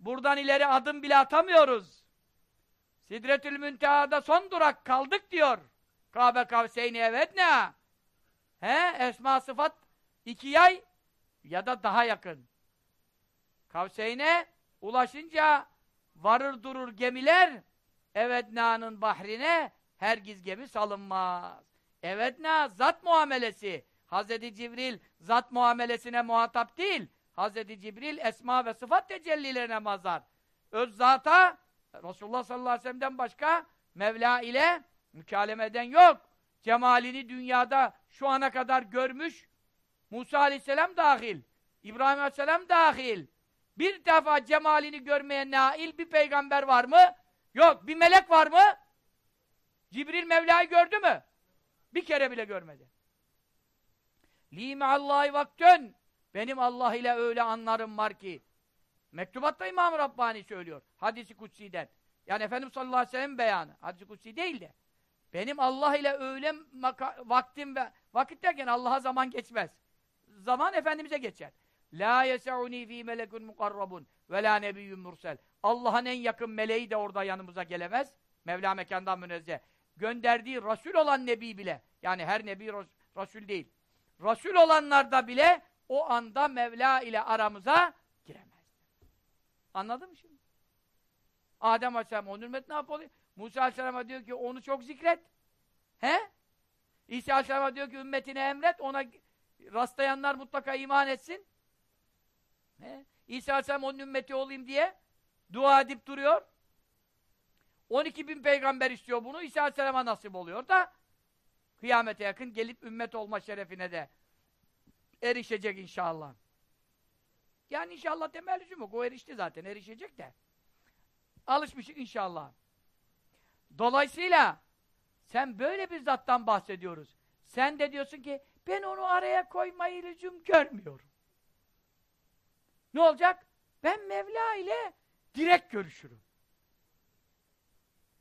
buradan ileri adım bile atamıyoruz. Sidretül Münteha'da son durak kaldık diyor. Kabe kavseyni evet ne? He? Esma sıfat iki yay ya da daha yakın. Kavseyne ulaşınca varır durur gemiler evet na'nın bahrine hergiz gemi salınmaz. Evet na zat muamelesi. Hazreti Cibril zat muamelesine muhatap değil. Hazreti Cibril esma ve sıfat tecellilerine mazar. Öz zata Resulullah sallallahu aleyhi ve sellem'den başka Mevla ile mükalemeden yok. Cemalini dünyada şu ana kadar görmüş Musa aleyhisselam dahil, İbrahim aleyhisselam dahil. Bir defa cemalini görmeye nail bir peygamber var mı? Yok. Bir melek var mı? Cibril Mevla'yı gördü mü? Bir kere bile görmedi. Li me'allahi vaktön. Benim Allah ile öyle anlarım var ki. Mektubatta İmam Rabbani söylüyor. Hadisi kutsi'den. Yani Efendimiz sallallahu aleyhi ve sellem beyanı. Hadisi kutsi değil de. Benim Allah ile öyle vaktim ve vakit derken Allah'a zaman geçmez. Zaman Efendimiz'e geçer. La yese'uni fi melekun mukarrabun ve la nebiyyun mursel. Allah'ın en yakın meleği de orada yanımıza gelemez. Mevla mekandan münezzeh. Gönderdiği Resul olan Nebi bile. Yani her Nebi Resul değil. Resul olanlarda bile o anda Mevla ile aramıza giremez. Anladın mı şimdi? Adem Aleyhisselam onun ümmet ne yapıyor? Musa Aleyhisselam'a diyor ki onu çok zikret. He? İsa Aleyhisselam'a diyor ki ümmetine emret, ona rastlayanlar mutlaka iman etsin. He? İsa Aleyhisselam onun ümmeti olayım diye dua edip duruyor. 12 bin peygamber istiyor bunu, İsa Aleyhisselam'a nasip oluyor da kıyamete yakın gelip ümmet olma şerefine de erişecek inşallah. Yani inşallah deme lüzum yok. O erişti zaten, erişecek de. Alışmışık inşallah. Dolayısıyla sen böyle bir zattan bahsediyoruz. Sen de diyorsun ki ben onu araya koymayı lüzum görmüyorum. Ne olacak? Ben Mevla ile direkt görüşürüm.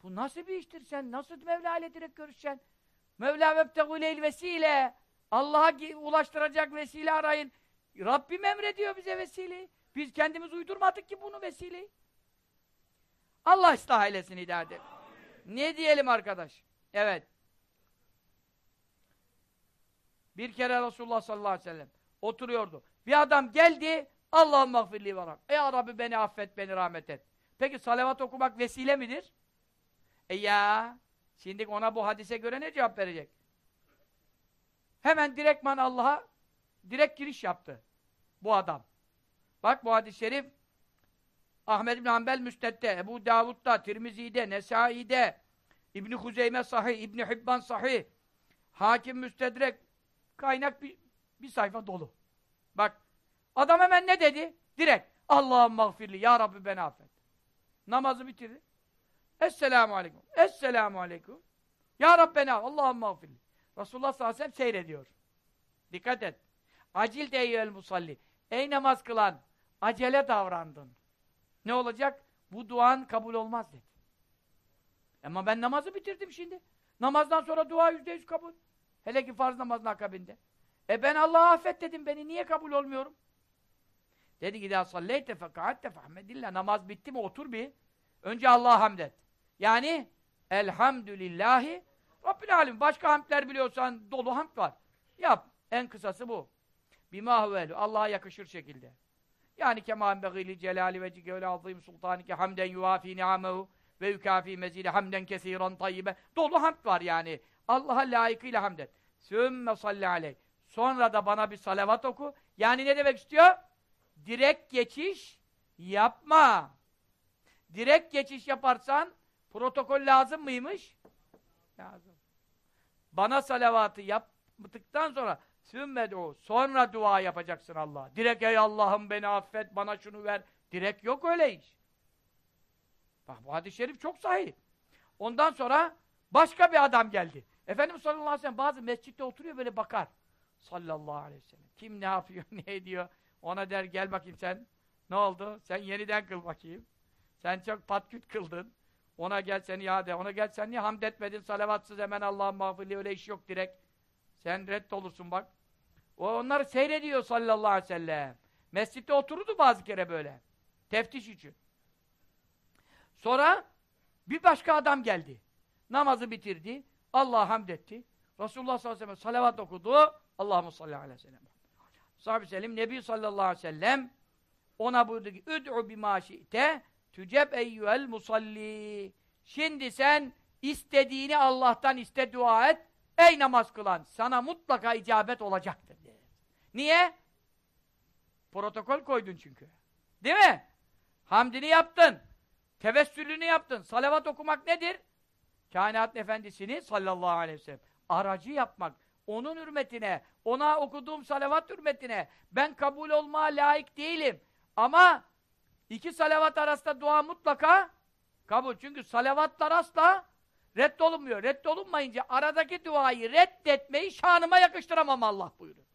Bu nasıl bir iştir sen? Nasıl Mevla ile direkt görüşeceksin? Mevla vebteguleyl vesile. Allah'a ulaştıracak vesile arayın. Rabbim emrediyor bize vesileyi. Biz kendimiz uydurmadık ki bunu vesileyi. Allah ıslah eylesin hidayet. Ne diyelim arkadaş? Evet. Bir kere Resulullah sallallahu aleyhi ve sellem oturuyordu. Bir adam geldi, Allah'ım mağfirli ve Ey Rabbi beni affet, beni rahmet et. Peki salavat okumak vesile midir? E ya, şimdi ona bu hadise göre ne cevap verecek? Hemen direktman Allah'a direkt giriş yaptı bu adam. Bak bu hadis-i şerif Ahmed bin Hanbel Müsned'de, Ebu Davud'da, Tirmizi'de, Nesai'de, İbn Huzeyme sahih, İbn Hibban sahih, Hakim Müstedrek kaynak bir, bir sayfa dolu. Bak adam hemen ne dedi? Direkt Allah'ım mağfirli, Ya Rabbi beni affet. Namazı bitirdi. Esselamu aleyküm. Esselamu aleyküm. Ya Rabbi beni Allah'ım mağfirli. Resulullah sallallahu aleyhi ve sellem seyrediyor. Dikkat et. Acil deyyel musalli. Ey namaz kılan, acele davrandın. Ne olacak? Bu duan kabul olmaz dedi. Ama ben namazı bitirdim şimdi. Namazdan sonra dua yüzde yüz kabul. Hele ki farz namazın akabinde. E ben Allah'a affet dedim, beni niye kabul olmuyorum? Dedi ki, salleyte fekaatte fehmedillah. Namaz bitti mi? Otur bir. Önce Allah'a hamd et. Yani elhamdülillahi Rabbil alemin. Başka hamdler biliyorsan dolu hamd var. Yap. En kısası bu. Bima huvelü. Allah'a yakışır şekilde. Yani kema begili celali ve cigevle azim sultanike hamden yuafi ni'amehu ve yukafi mezile hamden kesiran tayyibe. Dolu hamd var yani. Allah'a layıkıyla hamd et. Sümme salli aleyh. Sonra da bana bir salavat oku. Yani ne demek istiyor? Direkt geçiş yapma. Direkt geçiş yaparsan protokol lazım mıymış? Lazım. Bana salavatı yaptıktan sonra sümmed'u. Sonra dua yapacaksın Allah'a. Direkt ey Allah'ım beni affet, bana şunu ver. Direkt yok öyle iş. Bak bu hadis-i şerif çok sahih. Ondan sonra başka bir adam geldi. Efendimiz sallallahu aleyhi ve sellem bazı mescitte oturuyor böyle bakar. Sallallahu aleyhi ve sellem. Kim ne yapıyor, ne ediyor? Ona der gel bakayım sen. Ne oldu? Sen yeniden kıl bakayım. Sen çok patküt kıldın. Ona gel seni ya de. Ona gel sen niye hamd etmedin? Salavatsız hemen Allah'ın mağfirliği öyle iş yok direkt. Sen red olursun bak. O onları seyrediyor sallallahu aleyhi ve sellem. Mescitte otururdu bazı kere böyle. Teftiş için. Sonra bir başka adam geldi. Namazı bitirdi. Allah'a hamd etti. Resulullah sallallahu aleyhi ve sellem salavat okudu. Allahumme salli aleyhi ve sellem. Sahabe selim Nebi sallallahu aleyhi ve sellem ona buyurdu ki Üd'u bima şi'te tüceb eyyüel musalli. Şimdi sen istediğini Allah'tan iste dua et. Ey namaz kılan sana mutlaka icabet olacaktır. Niye? Protokol koydun çünkü. Değil mi? Hamdini yaptın. Tevessülünü yaptın. Salavat okumak nedir? Kainat efendisini sallallahu aleyhi ve sellem aracı yapmak. Onun hürmetine, ona okuduğum salavat hürmetine ben kabul olmaya layık değilim. Ama iki salavat arasında dua mutlaka kabul. Çünkü salavatlar asla reddolunmuyor. Reddolunmayınca aradaki duayı reddetmeyi şanıma yakıştıramam Allah buyuruyor.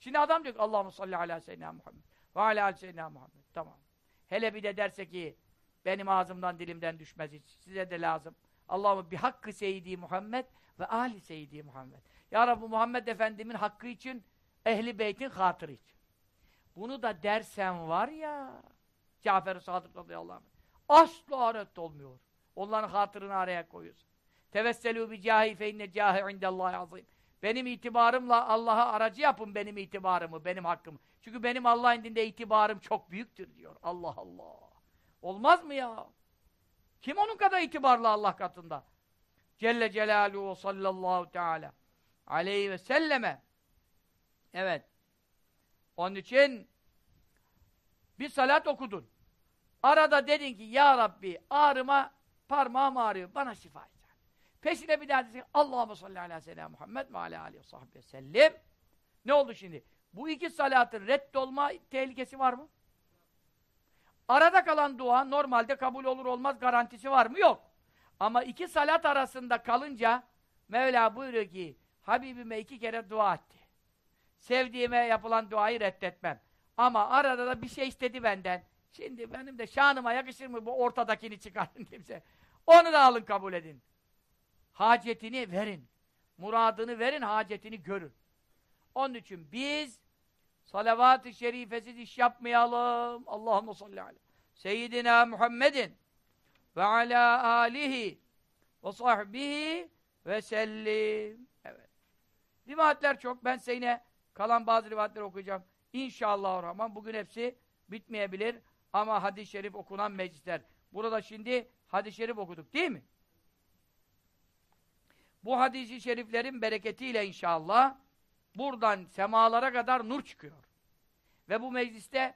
Şimdi adam diyor ki Allahümme salli ala seyyidina Muhammed ve ala ala seyyidina Muhammed. Tamam. Hele bir de derse ki benim ağzımdan dilimden düşmez hiç. Size de lazım. Allahümme bir hakkı seyyidi Muhammed ve ali seyyidi Muhammed. Ya Rabbi Muhammed Efendimin hakkı için, ehli beytin hatırı için. Bunu da dersen var ya, Cafer-i Sadık radıyallahu anh, asla aret olmuyor. Onların hatırını araya koyuyorsun. Tevesselû bi cahî fe inne cahî indellâhi azîm. Benim itibarımla Allah'a aracı yapın benim itibarımı, benim hakkımı. Çünkü benim Allah indinde itibarım çok büyüktür diyor. Allah Allah. Olmaz mı ya? Kim onun kadar itibarlı Allah katında? Celle Celaluhu sallallahu teala aleyhi ve selleme. Evet. Onun için bir salat okudun. Arada dedin ki ya Rabbi ağrıma parmağım ağrıyor. Bana şifa et. Peşine bir daha dedin Allahümme salli ala seyyidina Muhammed ve ala aleyhi sahbihi sellem. Ne oldu şimdi? Bu iki salatın reddolma tehlikesi var mı? Arada kalan dua normalde kabul olur olmaz garantisi var mı? Yok. Ama iki salat arasında kalınca Mevla buyuruyor ki Habibime iki kere dua etti. Sevdiğime yapılan duayı reddetmem. Ama arada da bir şey istedi benden. Şimdi benim de şanıma yakışır mı bu ortadakini çıkarın kimse. Onu da alın kabul edin. Hacetini verin. Muradını verin, hacetini görün. Onun için biz salavat-ı şerifesiz iş yapmayalım. Allahümme salli aleyhi. Seyyidina Muhammedin ve ala alihi ve sahbihi ve sellim. Evet. Rivayetler çok. Ben size yine kalan bazı rivayetleri okuyacağım. İnşallah Rahman. Bugün hepsi bitmeyebilir. Ama hadis-i şerif okunan meclisler. Burada şimdi hadis-i şerif okuduk değil mi? Bu hadis-i şeriflerin bereketiyle inşallah buradan semalara kadar nur çıkıyor. Ve bu mecliste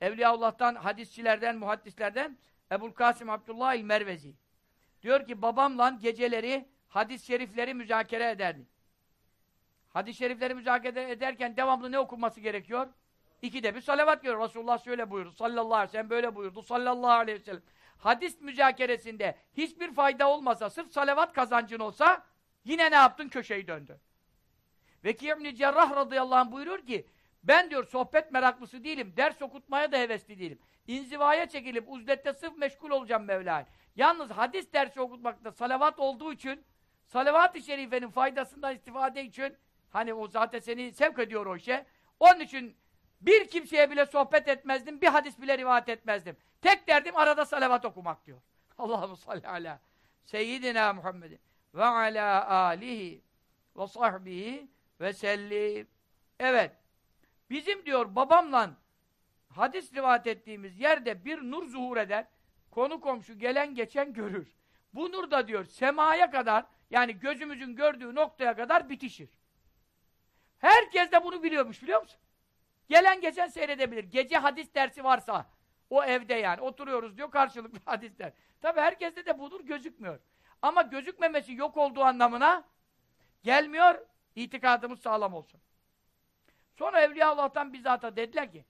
Evliyaullah'tan, hadisçilerden, muhaddislerden Ebul Kasım Abdullah el-Mervezi diyor ki babamla geceleri hadis-i şerifleri müzakere ederdi. Hadis-i şerifleri müzakere ederken devamlı ne okunması gerekiyor? İkide bir salavat görüyor. Resulullah şöyle buyurdu. Sallallahu aleyhi ve sellem böyle buyurdu. Sallallahu aleyhi ve sellem. Hadis müzakeresinde hiçbir fayda olmasa, sırf salavat kazancın olsa yine ne yaptın? Köşeyi döndün. Veki İbn-i Cerrah radıyallahu anh buyurur ki ben diyor sohbet meraklısı değilim. Ders okutmaya da hevesli değilim. İnzivaya çekilip uzlette sırf meşgul olacağım Mevla'ya. Yalnız hadis dersi okutmakta salavat olduğu için salavat-ı şerifenin faydasından istifade için hani o zaten seni sevk ediyor o işe. Onun için Bir kimseye bile sohbet etmezdim, bir hadis bile rivayet etmezdim. Tek derdim arada salavat okumak diyor. Allahu salli ala seyyidina Muhammedin ve ala alihi ve sahbihi ve sellim. Evet. Bizim diyor babamla hadis rivayet ettiğimiz yerde bir nur zuhur eder. Konu komşu gelen geçen görür. Bu nur da diyor semaya kadar yani gözümüzün gördüğü noktaya kadar bitişir. Herkes de bunu biliyormuş biliyor musun? Gelen geçen seyredebilir. Gece hadis dersi varsa o evde yani oturuyoruz diyor karşılıklı hadisler. Tabi herkeste de budur gözükmüyor. Ama gözükmemesi yok olduğu anlamına gelmiyor. İtikadımız sağlam olsun. Sonra Evliya Allah'tan bizzata dediler ki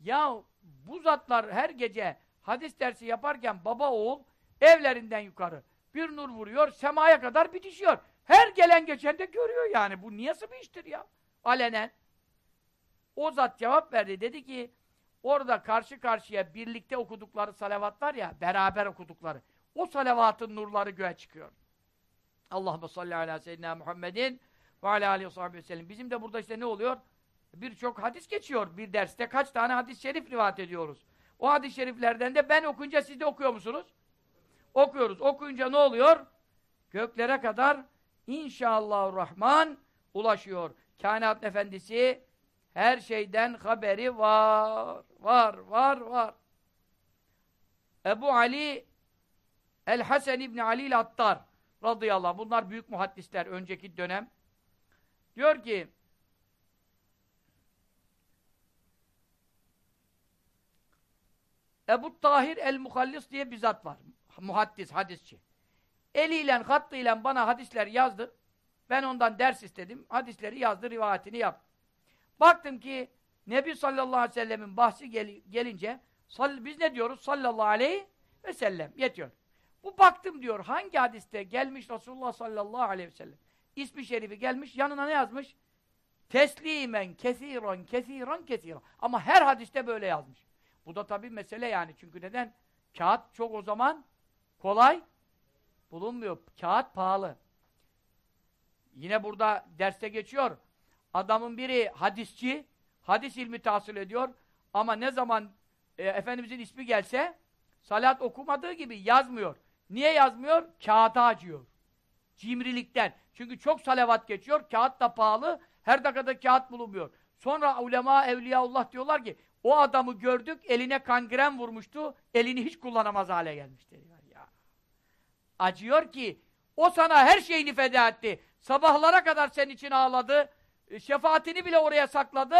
ya bu zatlar her gece hadis dersi yaparken baba oğul evlerinden yukarı bir nur vuruyor, semaya kadar bitişiyor. Her gelen geçen de görüyor yani. Bu niye bir iştir ya? Alenen. O zat cevap verdi. Dedi ki orada karşı karşıya birlikte okudukları salavat var ya, beraber okudukları. O salavatın nurları göğe çıkıyor. Allahümme salli ala seyyidina Muhammedin ve ala aleyhi ve sellem. Bizim de burada işte ne oluyor? Birçok hadis geçiyor. Bir derste kaç tane hadis-i şerif rivayet ediyoruz. O hadis-i şeriflerden de ben okuyunca siz de okuyor musunuz? Okuyoruz. Okuyunca ne oluyor? Göklere kadar inşallah Rahman ulaşıyor. Kainat efendisi her şeyden haberi var. Var, var, var. Ebu Ali El-Hasen İbni Ali el-Attar radıyallahu anh. Bunlar büyük muhaddisler önceki dönem. Diyor ki Ebu Tahir el-Muhallis diye bir zat var. Muhaddis, hadisçi. Eliyle, hattıyla bana hadisler yazdı. Ben ondan ders istedim. Hadisleri yazdı, rivayetini yap. Baktım ki Nebi sallallahu aleyhi ve sellemin bahsi gel gelince biz ne diyoruz? Sallallahu aleyhi ve sellem. Yetiyor. Bu baktım diyor hangi hadiste gelmiş Resulullah sallallahu aleyhi ve sellem. İsmi şerifi gelmiş yanına ne yazmış? Teslimen kesiran kesiran kesiran. Ama her hadiste böyle yazmış. Bu da tabii mesele yani. Çünkü neden? Kağıt çok o zaman kolay bulunmuyor. Kağıt pahalı. Yine burada derste geçiyor. Adamın biri hadisçi, hadis ilmi tahsil ediyor ama ne zaman e, Efendimizin ismi gelse salat okumadığı gibi yazmıyor. Niye yazmıyor? Kağıta acıyor. Cimrilikten. Çünkü çok salavat geçiyor, kağıt da pahalı, her dakikada kağıt bulunmuyor. Sonra ulema, evliyaullah diyorlar ki o adamı gördük, eline kangren vurmuştu, elini hiç kullanamaz hale gelmişti. Ya. Acıyor ki, o sana her şeyini feda etti. Sabahlara kadar senin için ağladı, şefaatini bile oraya sakladı.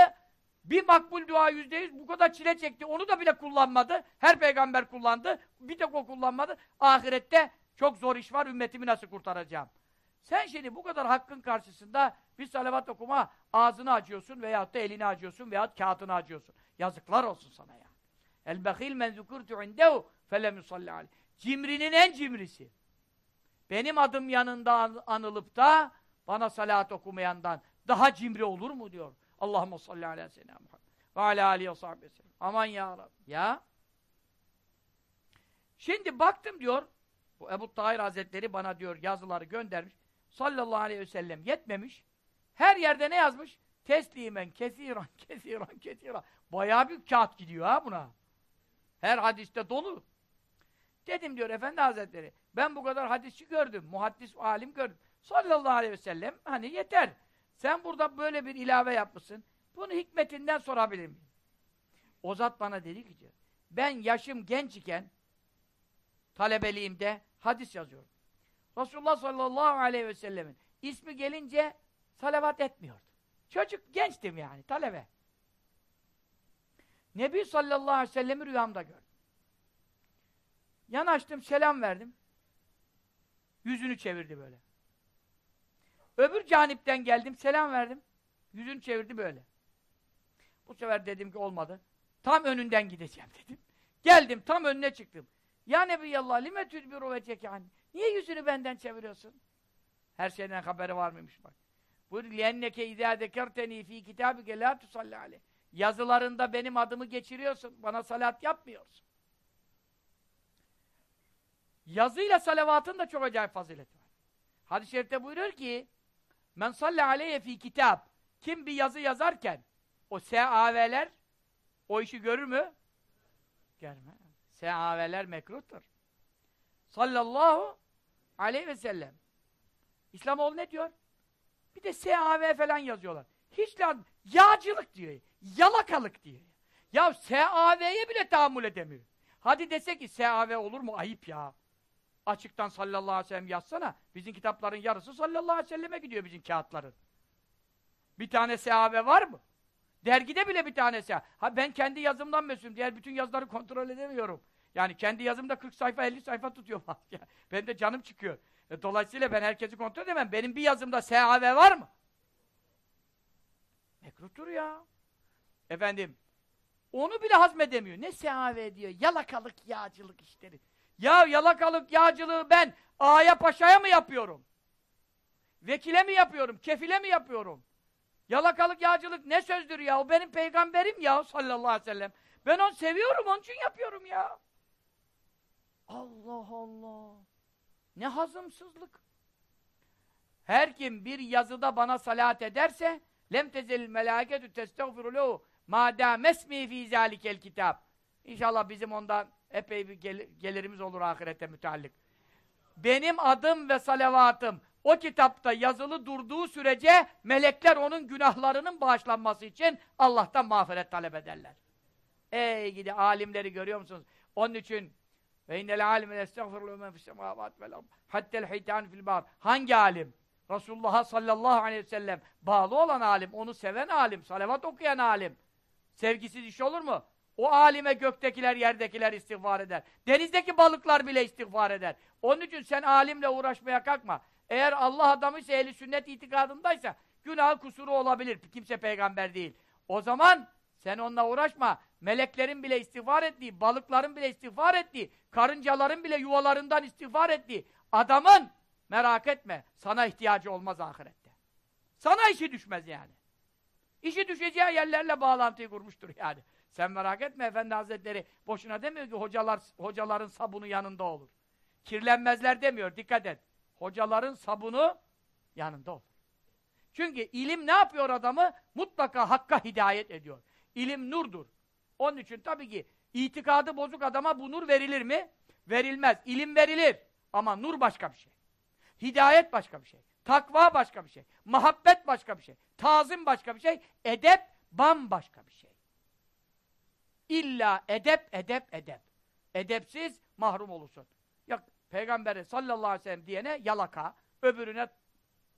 Bir makbul dua yüzde yüz bu kadar çile çekti. Onu da bile kullanmadı. Her peygamber kullandı. Bir tek o kullanmadı. Ahirette çok zor iş var. Ümmetimi nasıl kurtaracağım? Sen şimdi bu kadar hakkın karşısında bir salavat okuma ağzını acıyorsun veyahut da elini acıyorsun veyahut kağıtını acıyorsun. Yazıklar olsun sana ya. El behil men zukurtu indehu felem yusalli. Cimrinin en cimrisi. Benim adım yanında anılıp da bana salat okumayandan daha cimri olur mu diyor. Allahumme salli ala Muhammed ve ala alihi ve. Aman ya Rabbi. Ya. Şimdi baktım diyor, bu Ebu Tahir Hazretleri bana diyor yazıları göndermiş. Sallallahu aleyhi ve sellem yetmemiş. Her yerde ne yazmış? Teslimen, kesiran, kesiran, kesiran. Bayağı bir kağıt gidiyor ha buna. Her hadiste dolu. Dedim diyor Efendi Hazretleri, ben bu kadar hadisçi gördüm, muhaddis alim gördüm. Sallallahu aleyhi ve sellem, hani yeter. Sen burada böyle bir ilave yapmışsın. Bunu hikmetinden sorabilir miyim? O zat bana dedi ki, ben yaşım genç iken, talebeliğimde hadis yazıyorum. Resulullah sallallahu aleyhi ve sellemin ismi gelince salavat etmiyordu. Çocuk gençtim yani, talebe. Nebi sallallahu aleyhi ve sellemi rüyamda gördüm. Yanaştım, selam verdim. Yüzünü çevirdi böyle. Öbür canipten geldim, selam verdim. Yüzünü çevirdi böyle. Bu sefer dedim ki olmadı. Tam önünden gideceğim dedim. Geldim, tam önüne çıktım. Ya Nebiyallah, lime tüdbiru veceke anni. Niye yüzünü benden çeviriyorsun? Her şeyden haberi var mıymış bak. Buyur, liyenneke idâ zekerteni fî kitâbike lâ tusalli aleyh. Yazılarında benim adımı geçiriyorsun, bana salat yapmıyorsun. Yazıyla salavatın da çok acayip fazileti var. Hadis-i şerifte buyuruyor ki Men salle aleyhe fi kitap kim bir yazı yazarken o S-A-V'ler O işi görür mü? Görmez. Sehaveler mekruhtur. Sallallahu aleyhi ve sellem. İslamoğlu ne diyor? Bir de SAV falan yazıyorlar. Hiç lazım. Yağcılık diyor. Yalakalık diyor. Ya SAV'ye bile tahammül edemiyor. Hadi dese ki SAV olur mu? Ayıp ya. Açıktan sallallahu aleyhi ve sellem yazsana. Bizim kitapların yarısı sallallahu aleyhi ve selleme gidiyor bizim kağıtların. Bir tane SAV var mı? Dergide bile bir tane SAV. Ha ben kendi yazımdan mesulüm. Diğer bütün yazıları kontrol edemiyorum. Yani kendi yazımda 40 sayfa 50 sayfa tutuyor. ben de canım çıkıyor. E, dolayısıyla ben herkesi kontrol edemem. Benim bir yazımda SAV var mı? Mekruhtur ya. Efendim, onu bile hazmedemiyor. Ne SAV diyor? Yalakalık, yağcılık işleri. Ya yalakalık, yağcılığı ben A'ya paşaya mı yapıyorum? Vekile mi yapıyorum? Kefile mi yapıyorum? Yalakalık, yağcılık ne sözdür ya? O benim peygamberim ya sallallahu aleyhi ve sellem. Ben onu seviyorum, onun için yapıyorum ya. Allah Allah. Ne hazımsızlık. Her kim bir yazıda bana salat ederse lem tezel melâketü testağfiru lehu mâdâ mesmi fî zâlikel kitap. İnşallah bizim ondan epey bir gel gelirimiz olur ahirete müteallik. Benim adım ve salavatım o kitapta yazılı durduğu sürece melekler onun günahlarının bağışlanması için Allah'tan mağfiret talep ederler. Ey gidi alimleri görüyor musunuz? Onun için ve innel alime estağfirullah men fis semavat vel ard hitan fil bar. Hangi alim? Resulullah sallallahu aleyhi ve sellem bağlı olan alim, onu seven alim, salavat okuyan alim. Sevgisiz iş olur mu? O alime göktekiler, yerdekiler istiğfar eder. Denizdeki balıklar bile istiğfar eder. Onun için sen alimle uğraşmaya kalkma. Eğer Allah adamı ise ehli sünnet itikadındaysa günah kusuru olabilir. Kimse peygamber değil. O zaman sen onunla uğraşma. Meleklerin bile istiğfar ettiği, balıkların bile istiğfar ettiği, karıncaların bile yuvalarından istiğfar ettiği adamın merak etme, sana ihtiyacı olmaz ahirette. Sana işi düşmez yani. İşi düşeceği yerlerle bağlantıyı kurmuştur yani. Sen merak etme Efendi Hazretleri boşuna demiyor ki hocalar hocaların sabunu yanında olur. Kirlenmezler demiyor, dikkat et. Hocaların sabunu yanında olur. Çünkü ilim ne yapıyor adamı? Mutlaka hakka hidayet ediyor. İlim nurdur. Onun için tabii ki itikadı bozuk adama bu nur verilir mi? Verilmez. İlim verilir. Ama nur başka bir şey. Hidayet başka bir şey. Takva başka bir şey. Muhabbet başka bir şey. Tazim başka bir şey. Edep bambaşka bir şey. İlla edep, edep, edep. Edepsiz mahrum olursun. Ya Peygamberi sallallahu aleyhi ve sellem diyene yalaka, öbürüne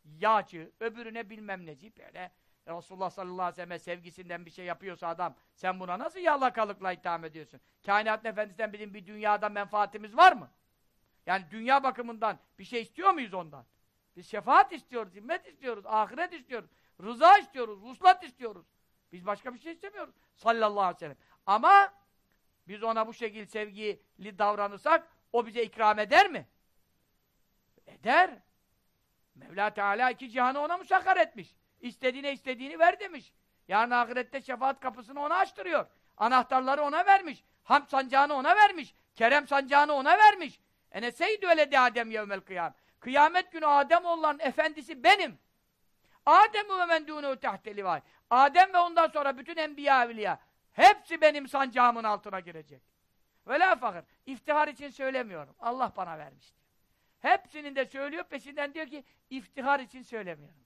yağcı, öbürüne bilmem neci böyle Resulullah sallallahu aleyhi ve sellem sevgisinden bir şey yapıyorsa adam, sen buna nasıl yalakalıkla itham ediyorsun? Kainat Efendisi'nden bizim bir dünyada menfaatimiz var mı? Yani dünya bakımından bir şey istiyor muyuz ondan? Biz şefaat istiyoruz, himmet istiyoruz, ahiret istiyoruz, rıza istiyoruz, vuslat istiyoruz. Biz başka bir şey istemiyoruz. Sallallahu aleyhi ve sellem. Ama biz ona bu şekilde sevgili davranırsak, o bize ikram eder mi? Eder. Mevla Teala iki cihanı ona musakkar etmiş. İstediğine istediğini ver demiş. Yarın ahirette şefaat kapısını ona açtırıyor. Anahtarları ona vermiş. Hamd sancağını ona vermiş. Kerem sancağını ona vermiş. Ene seyyidü veledi Adem yevmel kıyam. Kıyamet günü Adem olan efendisi benim. Adem ve men dûnû tehte vay. Adem ve ondan sonra bütün enbiya evliya. Hepsi benim sancağımın altına girecek. Ve la fakir. İftihar için söylemiyorum. Allah bana vermiş diyor. Hepsinin de söylüyor, peşinden diyor ki iftihar için söylemiyorum.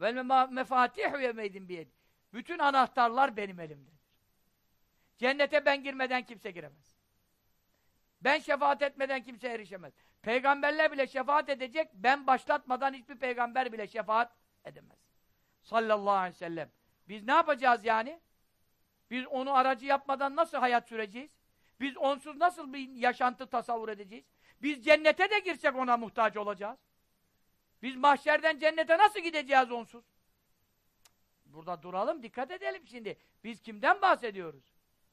Vel mefatihu yemeydin biyedi. Bütün anahtarlar benim elimdedir. Cennete ben girmeden kimse giremez. Ben şefaat etmeden kimse erişemez. Peygamberler bile şefaat edecek, ben başlatmadan hiçbir peygamber bile şefaat edemez. Sallallahu aleyhi ve sellem. Biz ne yapacağız yani? Biz onu aracı yapmadan nasıl hayat süreceğiz? Biz onsuz nasıl bir yaşantı tasavvur edeceğiz? Biz cennete de girsek ona muhtaç olacağız. Biz mahşerden cennete nasıl gideceğiz onsuz? Burada duralım, dikkat edelim şimdi. Biz kimden bahsediyoruz?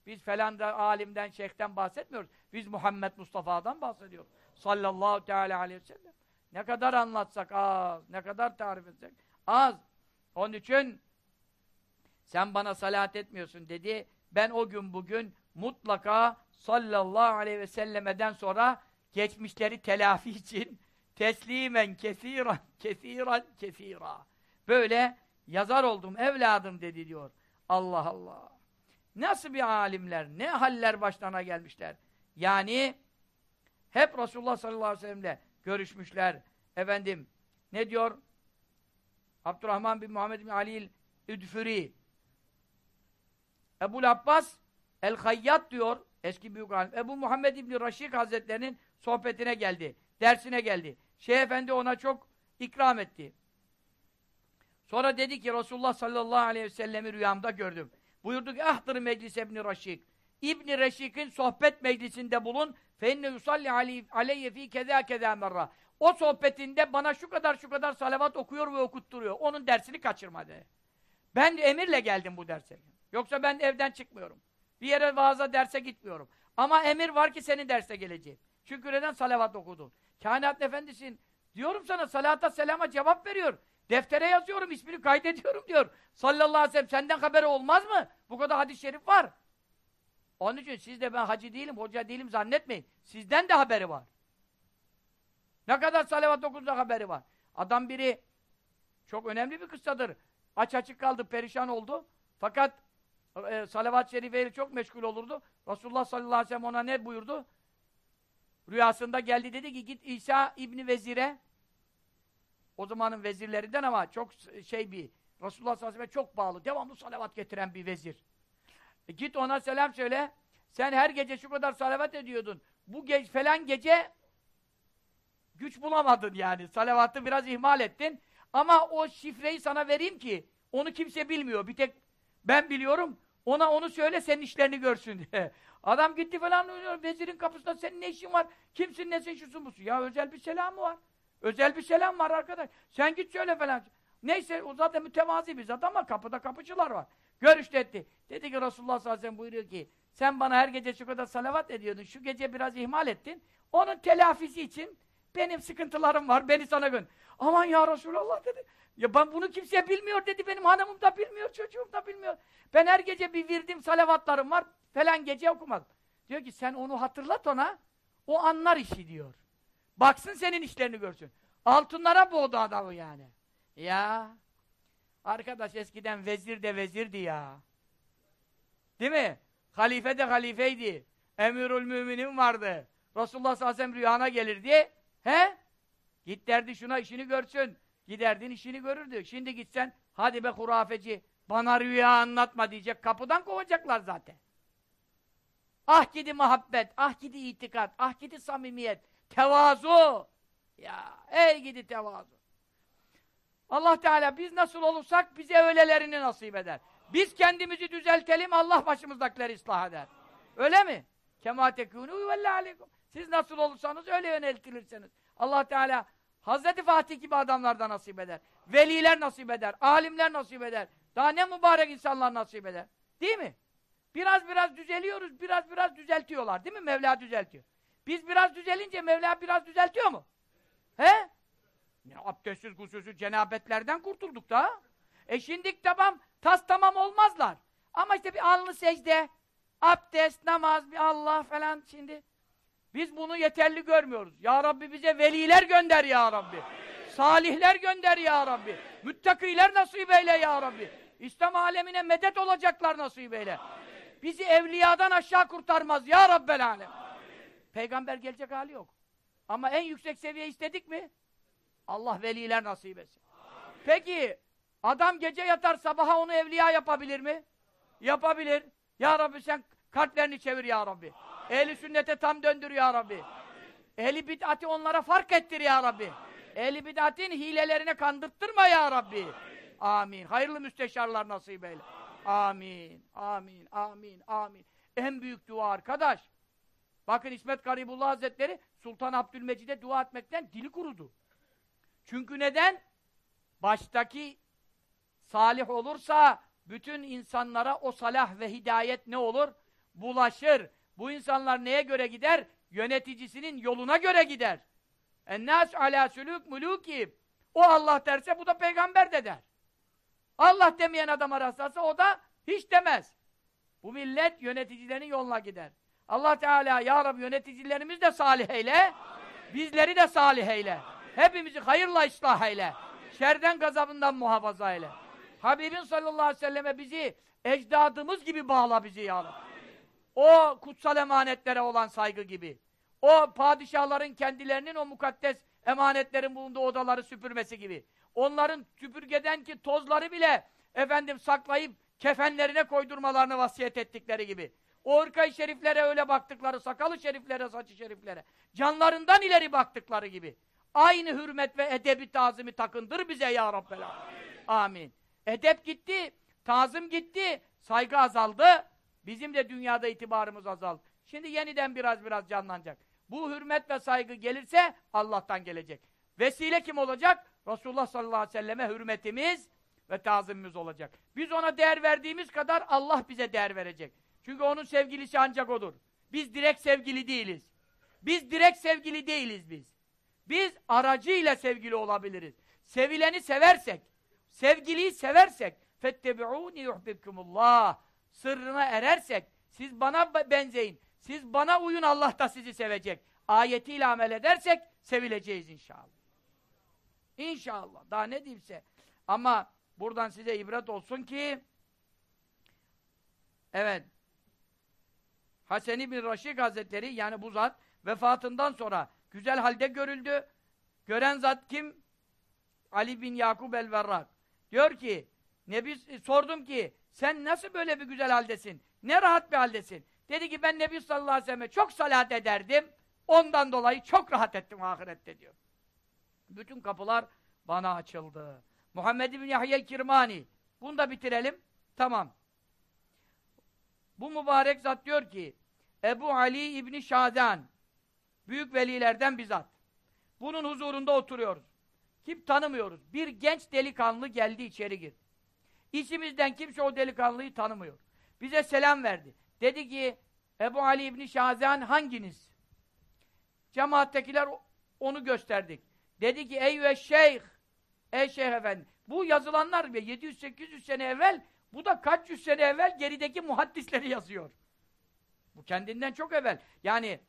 Biz falan da alimden, şeyhten bahsetmiyoruz. Biz Muhammed Mustafa'dan bahsediyoruz. Sallallahu teala aleyhi ve sellem. Ne kadar anlatsak az, ne kadar tarif etsek az. Onun için sen bana salat etmiyorsun dedi. Ben o gün bugün mutlaka sallallahu aleyhi ve sellemeden sonra geçmişleri telafi için teslimen kesiran, kesiran, kesira. Böyle yazar oldum evladım dedi diyor. Allah Allah. nasıl bir alimler, ne haller başlarına gelmişler. Yani hep Resulullah sallallahu aleyhi ve sellem'le görüşmüşler. Efendim ne diyor? Abdurrahman bin Muhammed bin Ali Üdfüri Ebu Abbas El-Hayyat diyor eski büyük alim. Ebu Muhammed İbni Raşik Hazretlerinin sohbetine geldi. Dersine geldi. Şeyh Efendi ona çok ikram etti. Sonra dedi ki Resulullah sallallahu aleyhi ve sellemi rüyamda gördüm. Buyurdu ki ahdır meclis İbni Raşik. İbni Reşik'in sohbet meclisinde bulun. Fenne yusalli aleyye fi keza keza merra. O sohbetinde bana şu kadar şu kadar salavat okuyor ve okutturuyor. Onun dersini kaçırma dedi. Ben emirle geldim bu derse. Yoksa ben evden çıkmıyorum. Bir yere vaaza derse gitmiyorum. Ama emir var ki senin derse geleceğim. Çünkü neden salavat okudun? Kainat efendisin. Diyorum sana salata selama cevap veriyor. Deftere yazıyorum, ismini kaydediyorum diyor. Sallallahu aleyhi ve sellem senden haberi olmaz mı? Bu kadar hadis-i şerif var. Onun için siz de ben hacı değilim, hoca değilim zannetmeyin. Sizden de haberi var. Ne kadar salavat okudukça haberi var. Adam biri çok önemli bir kıssadır. Aç açık kaldı, perişan oldu. Fakat e, salavat-ı şerifeyle çok meşgul olurdu. Resulullah sallallahu aleyhi ve sellem ona ne buyurdu? Rüyasında geldi dedi ki git İsa İbni Vezir'e o zamanın vezirlerinden ama çok şey bir Resulullah sallallahu aleyhi ve sellem çok bağlı, devamlı salavat getiren bir vezir. E, git ona selam söyle. Sen her gece şu kadar salavat ediyordun. Bu ge falan gece güç bulamadın yani. Salavatı biraz ihmal ettin. Ama o şifreyi sana vereyim ki onu kimse bilmiyor. Bir tek ben biliyorum. Ona onu söyle senin işlerini görsün diye. Adam gitti falan vezirin kapısında senin ne işin var? Kimsin nesin şusun busun? Ya özel bir selam mı var? Özel bir selam var arkadaş. Sen git söyle falan. Neyse o zaten mütevazi bir zat ama kapıda kapıcılar var. Görüştü etti. Dedi ki Resulullah sallallahu aleyhi ve sellem buyuruyor ki sen bana her gece şu kadar salavat ediyordun. Şu gece biraz ihmal ettin. Onun telafisi için benim sıkıntılarım var. Beni sana gön. Aman ya Resulallah dedi. Ya ben bunu kimseye bilmiyor dedi. Benim hanımım da bilmiyor, çocuğum da bilmiyor. Ben her gece bir virdim salavatlarım var. Falan gece okumadım. Diyor ki sen onu hatırlat ona. O anlar işi diyor. Baksın senin işlerini görsün. Altınlara boğdu adamı yani. Ya arkadaş eskiden vezir de vezirdi ya. Değil mi? Halife de halifeydi. Emirül müminin vardı. Resulullah sallallahu aleyhi ve sellem rüyana gelirdi. He? Git derdi şuna işini görsün. Giderdin işini görürdü. Şimdi gitsen hadi be hurafeci bana rüya anlatma diyecek. Kapıdan kovacaklar zaten. Ah gidi muhabbet, ah gidi itikat, ah gidi samimiyet, tevazu. Ya ey gidi tevazu. Allah Teala biz nasıl olursak bize öylelerini nasip eder. Biz kendimizi düzeltelim, Allah başımızdakileri ıslah eder. Öyle mi? Kema tekûnû aleykum. Siz nasıl olursanız öyle yöneltilirseniz. Allah Teala Hazreti Fatih gibi adamlardan nasip eder. Veliler nasip eder. Alimler nasip eder. Daha ne mübarek insanlar nasip eder. Değil mi? Biraz biraz düzeliyoruz, biraz biraz düzeltiyorlar. Değil mi? Mevla düzeltiyor. Biz biraz düzelince Mevla biraz düzeltiyor mu? He? Ne abdestsiz, gusülsüz cenabetlerden kurtulduk da. E şimdi tamam, tas tamam olmazlar. Ama işte bir alnı secde, abdest, namaz, bir Allah falan şimdi. Biz bunu yeterli görmüyoruz. Ya Rabbi bize veliler gönder ya Rabbi. Salihler gönder ya Rabbi. Müttakiler nasip eyle ya Rabbi. İslam alemine medet olacaklar nasip eyle. Bizi evliyadan aşağı kurtarmaz ya Rabbel alem. Peygamber gelecek hali yok. Ama en yüksek seviye istedik mi? Allah veliler nasip etsin. Peki adam gece yatar sabaha onu evliya yapabilir mi? Yapabilir. Ya Rabbi sen kalplerini çevir ya Rabbi. Ehli sünnete tam döndür ya Rabbi. Ehli bid'ati onlara fark ettir ya Rabbi. Ehli bid'atin hilelerine kandırttırma ya Rabbi. Amin. Hayırlı müsteşarlar nasip eyle. Amin. Amin. Amin. Amin. En büyük dua arkadaş. Bakın İsmet Garibullah Hazretleri Sultan Abdülmecid'e dua etmekten dili kurudu. Çünkü neden? Baştaki salih olursa bütün insanlara o salah ve hidayet ne olur? Bulaşır. Bu insanlar neye göre gider? Yöneticisinin yoluna göre gider. Ennâs alâ sülûk mulûkî. O Allah derse bu da peygamber de der. Allah demeyen adama rastlarsa o da hiç demez. Bu millet yöneticilerin yoluna gider. Allah Teala ya Rabbi yöneticilerimiz de salih eyle. Amin. Bizleri de salih eyle. Amin. Hepimizi hayırla ıslah eyle. Amin. Şerden gazabından muhafaza eyle. Habibin sallallahu aleyhi ve selleme bizi ecdadımız gibi bağla bizi ya Rabbi. O kutsal emanetlere olan saygı gibi. O padişahların kendilerinin o mukaddes emanetlerin bulunduğu odaları süpürmesi gibi. Onların süpürgeden ki tozları bile efendim saklayıp kefenlerine koydurmalarını vasiyet ettikleri gibi. O ırkayı şeriflere öyle baktıkları, sakalı şeriflere, saçı şeriflere, canlarından ileri baktıkları gibi. Aynı hürmet ve edebi tazimi takındır bize ya Rabbel Amin. Amin. Edep gitti, tazım gitti, saygı azaldı. Bizim de dünyada itibarımız azaldı. Şimdi yeniden biraz biraz canlanacak. Bu hürmet ve saygı gelirse Allah'tan gelecek. Vesile kim olacak? Resulullah sallallahu aleyhi ve selleme hürmetimiz ve tazimimiz olacak. Biz ona değer verdiğimiz kadar Allah bize değer verecek. Çünkü onun sevgilisi ancak odur. Biz direkt sevgili değiliz. Biz direkt sevgili değiliz biz. Biz aracıyla sevgili olabiliriz. Sevileni seversek, sevgiliyi seversek فَاتَّبِعُونِ يُحْبِبْكُمُ Sırrına erersek, siz bana benzeyin, siz bana uyun Allah da sizi sevecek. Ayetiyle amel edersek sevileceğiz inşallah. İnşallah. Daha ne diyeyimse. Ama buradan size ibret olsun ki evet Hasan bin Raşik Hazretleri yani bu zat vefatından sonra güzel halde görüldü. Gören zat kim? Ali bin Yakub el-Verrak. Diyor ki, Nebi sordum ki, sen nasıl böyle bir güzel haldesin? Ne rahat bir haldesin? Dedi ki ben Nebi sallallahu aleyhi ve selleme çok salat ederdim. Ondan dolayı çok rahat ettim ahirette diyor. Bütün kapılar bana açıldı. Muhammed bin Yahya Kirmani. Bunu da bitirelim. Tamam. Bu mübarek zat diyor ki Ebu Ali İbni Şadan büyük velilerden bizzat. Bunun huzurunda oturuyoruz. Kim tanımıyoruz. Bir genç delikanlı geldi içeri girdi. İçimizden kimse o delikanlıyı tanımıyor. Bize selam verdi. Dedi ki Ebu Ali İbni Şazan hanginiz? Cemaattekiler onu gösterdik. Dedi ki ey şeyh ey şeyh efendi bu yazılanlar 700-800 sene evvel bu da kaç yüz sene evvel gerideki muhaddisleri yazıyor. Bu kendinden çok evvel. Yani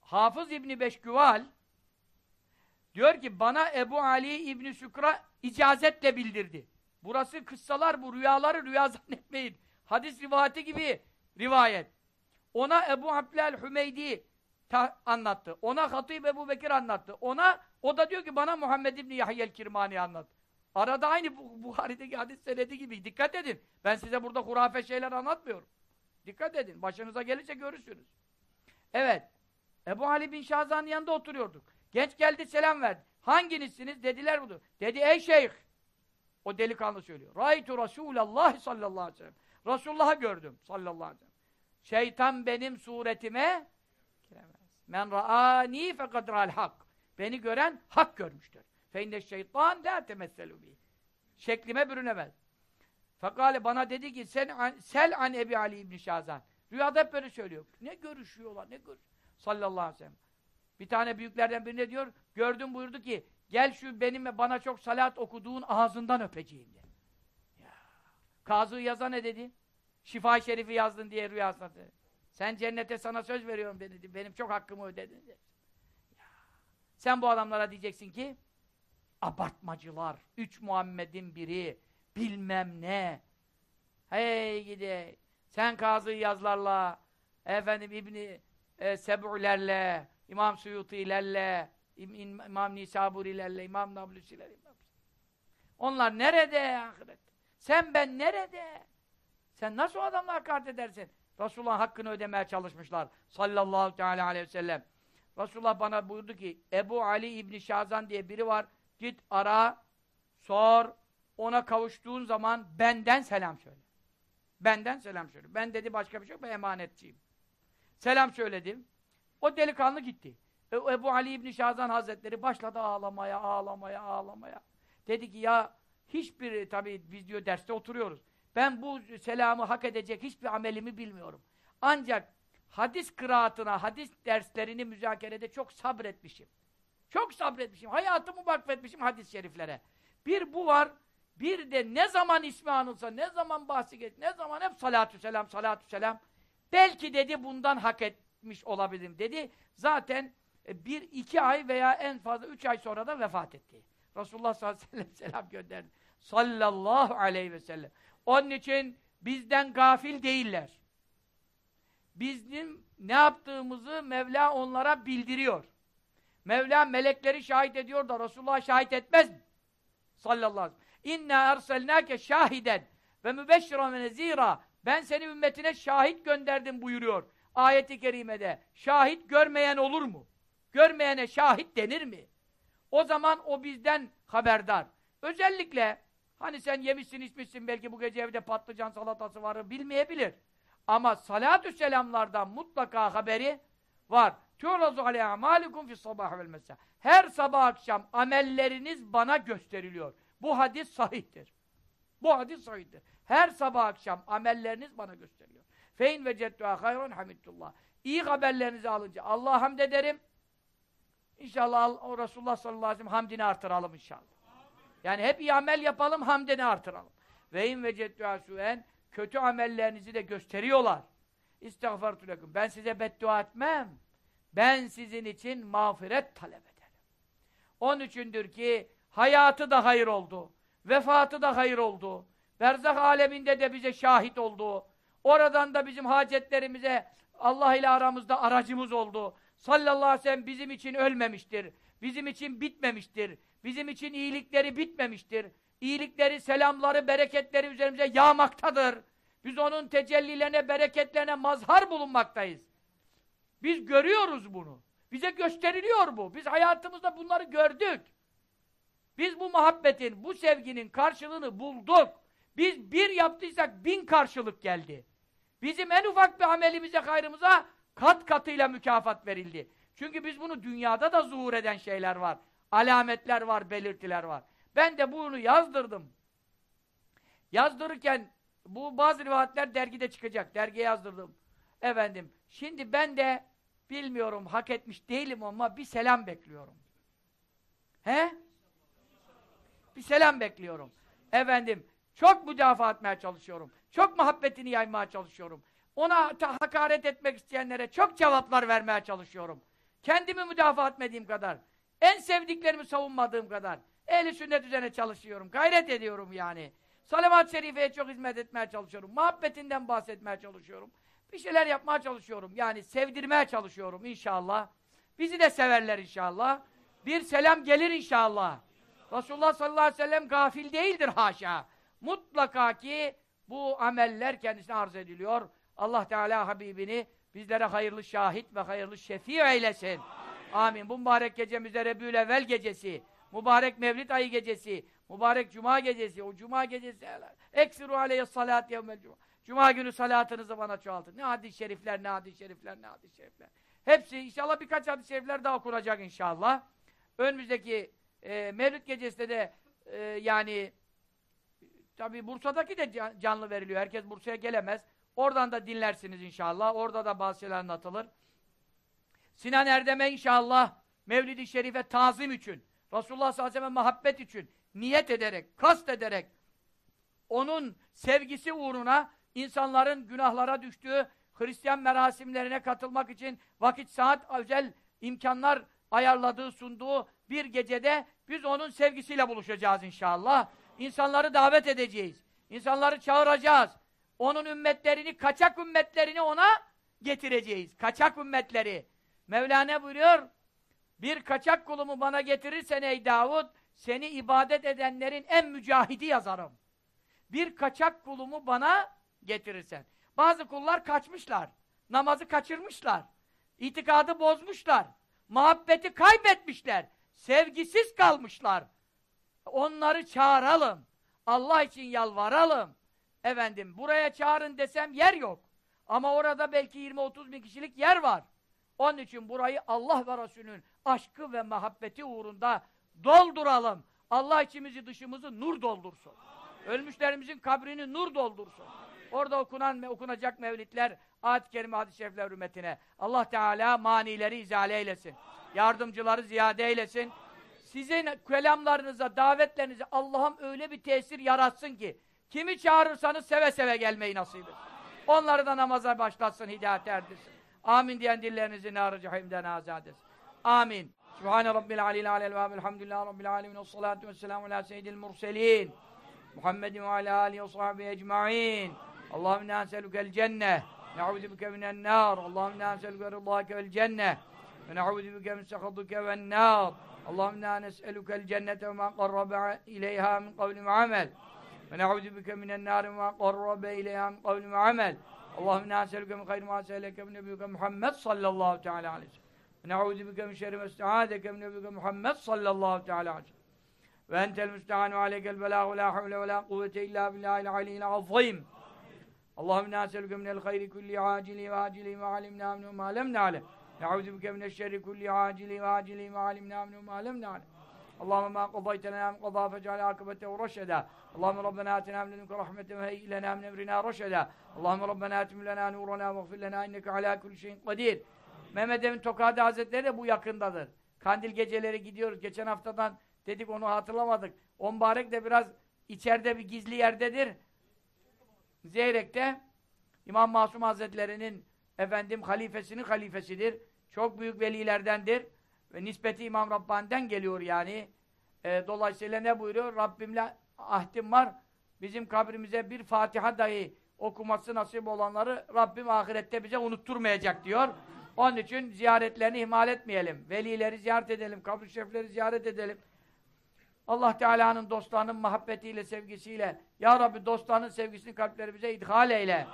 Hafız İbni Beşküval diyor ki bana Ebu Ali İbni Sükra icazetle bildirdi. Burası kıssalar bu rüyaları rüya zannetmeyin. Hadis rivayeti gibi rivayet. Ona Ebu Abdülel Hümeydi anlattı. Ona Hatib Ebu Bekir anlattı. Ona, o da diyor ki bana Muhammed İbni Yahyel Kirmani anlattı. Arada aynı bu, Buhari'deki hadis senedi gibi. Dikkat edin. Ben size burada hurafe şeyler anlatmıyorum. Dikkat edin. Başınıza gelirse görürsünüz. Evet. Ebu Ali bin Şahzan'ın yanında oturuyorduk. Genç geldi selam verdi. Hanginizsiniz? Dediler budur. Dedi ey şeyh. O delikanlı söylüyor. Raitu Resulallah sallallahu aleyhi ve sellem. Resulullah'ı gördüm sallallahu aleyhi ve sellem. Şeytan benim suretime giremez. Men ra'ani fekad ra'al hak. Beni gören hak görmüştür. Fe inne şeytan la temesselu bi. Şeklime bürünemez. Fekale bana dedi ki sen an, sel an Ebi Ali İbni Şazan. Rüyada hep böyle söylüyor. Ne görüşüyorlar, ne görüş. Sallallahu aleyhi ve sellem. Bir tane büyüklerden birine diyor, gördüm buyurdu ki, gel şu benim bana çok salat okuduğun ağzından öpeceğim de. Ya. Kazı yaza ne dedi? Şifa Şerif'i yazdın diye rüyasında dedi. Sen cennete sana söz veriyorum dedi. Benim çok hakkımı ödedin dedi. Ya. Sen bu adamlara diyeceksin ki, abartmacılar, üç Muhammed'in biri, bilmem ne. Hey gide, sen Kazı yazlarla, efendim İbni e, Seb'ülerle, İmam Suyutilerle, İmam Nisaburilerle, İmam Nablusilerle. Onlar nerede ahiret? Sen ben nerede? Sen nasıl adamla hakaret edersin? Resulullah'ın hakkını ödemeye çalışmışlar. Sallallahu teala aleyhi ve sellem. Resulullah bana buyurdu ki, Ebu Ali İbni Şazan diye biri var. Git ara, sor, ona kavuştuğun zaman benden selam söyle. Benden selam söyle. Ben dedi başka bir şey yok, ben emanetçiyim. Selam söyledim. O delikanlı gitti. E, Ebu Ali İbni Şazan Hazretleri başladı ağlamaya, ağlamaya, ağlamaya. Dedi ki ya hiçbir, tabii biz diyor derste oturuyoruz. Ben bu selamı hak edecek hiçbir amelimi bilmiyorum. Ancak hadis kıraatına, hadis derslerini müzakerede çok sabretmişim. Çok sabretmişim. Hayatımı vakfetmişim hadis-i şeriflere. Bir bu var, bir de ne zaman ismi anılsa, ne zaman bahsi geç, ne zaman hep salatü selam, salatü selam. Belki dedi bundan hak etmiş olabilirim dedi. Zaten bir, iki ay veya en fazla üç ay sonra da vefat etti. Resulullah sallallahu aleyhi ve sellem selam gönderdi. Sallallahu aleyhi ve sellem. Onun için bizden gafil değiller. Bizim ne yaptığımızı Mevla onlara bildiriyor. Mevla melekleri şahit ediyor da Resulullah şahit etmez mi? Sallallahu aleyhi ve sellem. İnna erselnâke şahiden ve mübeşşiran ve nezîrâ. Ben seni ümmetine şahit gönderdim buyuruyor. Ayeti kerimede. Şahit görmeyen olur mu? Görmeyene şahit denir mi? O zaman o bizden haberdar. Özellikle hani sen yemişsin içmişsin belki bu gece evde patlıcan salatası var bilmeyebilir. Ama salatü selamlardan mutlaka haberi var. Tu'razu aleyhi amalikum fi sabah vel. Her sabah akşam amelleriniz bana gösteriliyor. Bu hadis sahihtir. Bu hadis sahihtir. Her sabah akşam amelleriniz bana gösteriyor. Fein ve cedduha hayran hamidullah. İyi haberlerinizi alınca Allah'a hamd ederim. İnşallah o Resulullah sallallahu aleyhi ve sellem hamdini artıralım inşallah. Yani hep iyi amel yapalım, hamdini artıralım. Ve in ve cedduha suen kötü amellerinizi de gösteriyorlar. İstiğfartu lekum. Ben size beddua etmem. Ben sizin için mağfiret talep ederim. Onun içindir ki hayatı da hayır oldu. Vefatı da hayır oldu. Berzak aleminde de bize şahit oldu. Oradan da bizim hacetlerimize Allah ile aramızda aracımız oldu. Sallallahu aleyhi ve sellem bizim için ölmemiştir. Bizim için bitmemiştir. Bizim için iyilikleri bitmemiştir. İyilikleri, selamları, bereketleri üzerimize yağmaktadır. Biz onun tecellilerine, bereketlerine mazhar bulunmaktayız. Biz görüyoruz bunu. Bize gösteriliyor bu. Biz hayatımızda bunları gördük. Biz bu muhabbetin, bu sevginin karşılığını bulduk. Biz bir yaptıysak bin karşılık geldi. Bizim en ufak bir amelimize, hayrımıza kat katıyla mükafat verildi. Çünkü biz bunu dünyada da zuhur eden şeyler var. Alametler var, belirtiler var. Ben de bunu yazdırdım. Yazdırırken bu bazı rivayetler dergide çıkacak. Dergiye yazdırdım. Efendim, şimdi ben de bilmiyorum, hak etmiş değilim ama bir selam bekliyorum. He? Bir selam bekliyorum. Efendim, çok müdafaa etmeye çalışıyorum. Çok muhabbetini yaymaya çalışıyorum. Ona hakaret etmek isteyenlere çok cevaplar vermeye çalışıyorum. Kendimi müdafaa etmediğim kadar, en sevdiklerimi savunmadığım kadar, ehli sünnet üzerine çalışıyorum, gayret ediyorum yani. Salavat-ı Şerife'ye çok hizmet etmeye çalışıyorum. Muhabbetinden bahsetmeye çalışıyorum. Bir şeyler yapmaya çalışıyorum. Yani sevdirmeye çalışıyorum inşallah. Bizi de severler inşallah. Bir selam gelir inşallah. Resulullah sallallahu aleyhi ve sellem gafil değildir haşa. Mutlaka ki bu ameller kendisine arz ediliyor. Allah Teala Habibini bizlere hayırlı şahit ve hayırlı şefi eylesin. Amin. Bu mübarek gecemizde Rebül Evvel gecesi, mübarek Mevlid ayı gecesi, mübarek Cuma gecesi, o Cuma gecesi eksiru aleyhi salat yevmel Cuma. Cuma günü salatınızı bana çoğaltın. Ne hadis-i şerifler, ne hadis-i şerifler, ne hadis-i şerifler. Hepsi inşallah birkaç hadis-i şerifler daha okunacak inşallah. Önümüzdeki e, Mevlid gecesinde de e, yani tabi Bursa'daki de canlı veriliyor. Herkes Bursa'ya gelemez. Oradan da dinlersiniz inşallah. Orada da bazı şeyler anlatılır. Sinan Erdem'e inşallah Mevlid-i Şerif'e tazim için, Resulullah sallallahu aleyhi ve muhabbet için, niyet ederek, kast ederek, onun sevgisi uğruna insanların günahlara düştüğü Hristiyan merasimlerine katılmak için vakit, saat, özel imkanlar ayarladığı, sunduğu bir gecede biz onun sevgisiyle buluşacağız inşallah. İnsanları davet edeceğiz. İnsanları çağıracağız. Onun ümmetlerini, kaçak ümmetlerini ona getireceğiz. Kaçak ümmetleri. Mevlana buyuruyor, bir kaçak kulumu bana getirirsen ey Davud, seni ibadet edenlerin en mücahidi yazarım. Bir kaçak kulumu bana getirirsen. Bazı kullar kaçmışlar. Namazı kaçırmışlar. İtikadı bozmuşlar. Muhabbeti kaybetmişler. Sevgisiz kalmışlar. Onları çağıralım. Allah için yalvaralım. Efendim buraya çağırın desem yer yok. Ama orada belki 20-30 bin kişilik yer var. Onun için burayı Allah ve Resulünün aşkı ve muhabbeti uğrunda dolduralım. Allah içimizi dışımızı nur doldursun. Ölmüşlerimizin kabrini nur doldursun. Orada okunan okunacak mevlidler ayet-i kerime hadis-i şerifler hürmetine Allah Teala manileri izale eylesin. Yardımcıları ziyade eylesin. Sizin kelamlarınıza, davetlerinize Allah'ım öyle bir tesir yaratsın ki kimi çağırırsanız seve seve gelmeyi nasip etsin. Onları da namaza başlatsın, hidayet erdirsin. Amin diyen dillerinizi nar-ı cehimden azad etsin. Amin. Subhane Rabbil Alil Alel ve Elhamdülillah Rabbil Alemin ve salatu ve selamu ala seyyidil murselin Muhammedin ve ala alihi ve sahbihi ecma'in Allahümme inna neselükel cenneh ne'udhu bike minen nar Allahümme inna neselüke rıdâke vel cenneh ve ne'udhu bike min sekhaduke ven nar Allahümme inna nes'elukel cennete ve ma qarrabe ileyha min kavli ve amel nar ve ma qarrabe ileyha min kavli ve amel Allahümme inna neselüke min hayri ma se'eleke min nebiyüke Muhammed sallallahu teala aleyhi ve sellem ونعوذ بك من شر ما استعاذك من نبيك محمد صلى الله تعالى عليه وسلم. وأنت المستعان وعليك البلاغ ولا حول ولا قوة إلا بالله العلي العظيم. اللهم نسألك من الخير كل عاجل وآجل ما علمنا منه وما لم نعلم. نعوذ بك من الشر كل عاجل وآجل ما علمنا منه وما لم نعلم. Allahümme ma qadaytena ya qada fecale akıbetehu reşeda. Allahümme Rabbena atina min ledunke rahmeten ve heyyi lena min emrina reşeda. Allahümme Rabbena atim lena nurana ve gfir lena inneke ala kulli şeyin kadir. Mehmet Emin Tokadi Hazretleri de bu yakındadır. Kandil geceleri gidiyoruz. Geçen haftadan dedik onu hatırlamadık. On barek de biraz içeride bir gizli yerdedir. Zeyrek'te İmam Masum Hazretleri'nin efendim halifesinin halifesidir. Çok büyük velilerdendir. Ve nispeti İmam Rabbani'den geliyor yani. E, dolayısıyla ne buyuruyor? Rabbimle ahdim var. Bizim kabrimize bir Fatiha dahi okuması nasip olanları Rabbim ahirette bize unutturmayacak diyor. Onun için ziyaretlerini ihmal etmeyelim. Velileri ziyaret edelim, kabr-ı şerifleri ziyaret edelim. Allah Teala'nın dostlarının muhabbetiyle, sevgisiyle Ya Rabbi dostlarının sevgisini kalplerimize idhal eyle.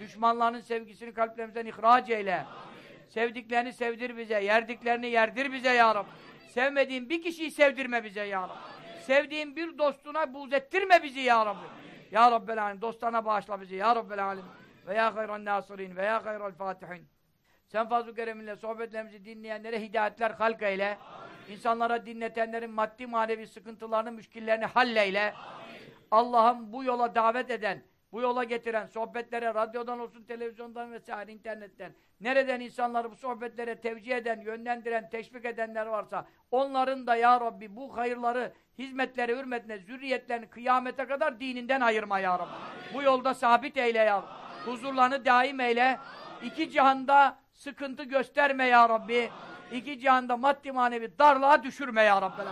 Düşmanlarının sevgisini kalplerimizden ihraç eyle. Amin. Sevdiklerini sevdir bize, yerdiklerini yerdir bize Ya Rabbi. Sevmediğin bir kişiyi sevdirme bize Ya Rabbi. Sevdiğin bir dostuna buğz ettirme bizi Ya Rabbi. Ya Rabbel Alem, dostlarına bağışla bizi Ya Rabbel Alem. Ve ya hayran nasirin ve ya hayral fatihin. Sen fazl-ı kereminle sohbetlerimizi dinleyenlere hidayetler halk eyle. İnsanlara dinletenlerin maddi manevi sıkıntılarını, müşkillerini halleyle. Allah'ım bu yola davet eden, bu yola getiren, sohbetlere, radyodan olsun, televizyondan vesaire, internetten, nereden insanları bu sohbetlere tevcih eden, yönlendiren, teşvik edenler varsa, onların da ya Rabbi bu hayırları, hizmetleri, hürmetine, zürriyetlerini kıyamete kadar dininden ayırma ya Rabbi. Bu yolda sabit eyle ya Rabbi. Huzurlarını daim eyle. İki cihanda sıkıntı gösterme ya Rabbi. İki cihanda maddi manevi darlığa düşürme ya Rabbi.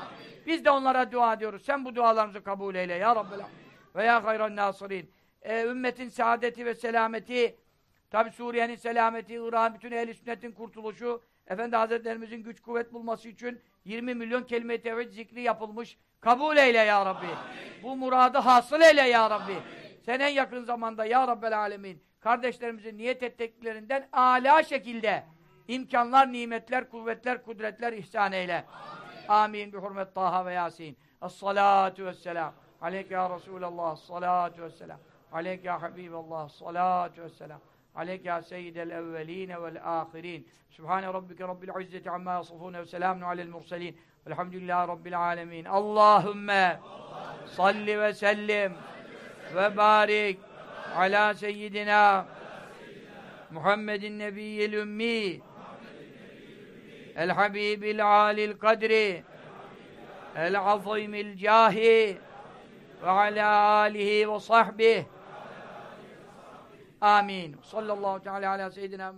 Biz de onlara dua ediyoruz. Sen bu dualarımızı kabul eyle ya Rabbi. Ve ya hayran nasirin. Ee, ümmetin saadeti ve selameti, tabi Suriye'nin selameti, Irak'ın bütün ehl sünnetin kurtuluşu, Efendi Hazretlerimizin güç kuvvet bulması için 20 milyon kelime-i tevhid zikri yapılmış. Kabul eyle ya Rabbi. Amin. Bu muradı hasıl eyle ya Rabbi. Amin. Sen en yakın zamanda ya Rabbel Alemin kardeşlerimizin niyet ettiklerinden âlâ şekilde imkanlar, nimetler, kuvvetler, kudretler ihsan eyle. Amin. Bi hurmet Taha ve Yasin. Es-salatu vesselam. Aleyke ya Resulallah. Es-salatu vesselam. Aleyk ya Habiballah salatu vesselam. Aleyk ya seyyidel evveline vel ahirin. Sübhane rabbike rabbil izzeti amma yasifune ve selamun alel murselin. Velhamdülillahi rabbil alemin. Allahümme salli ve sellim ve barik ala seyyidina Muhammedin nebiyyil ümmi el habibil alil kadri el azimil cahi ve ala alihi ve sahbihi Amin. Sallallahu teala ala seyyidina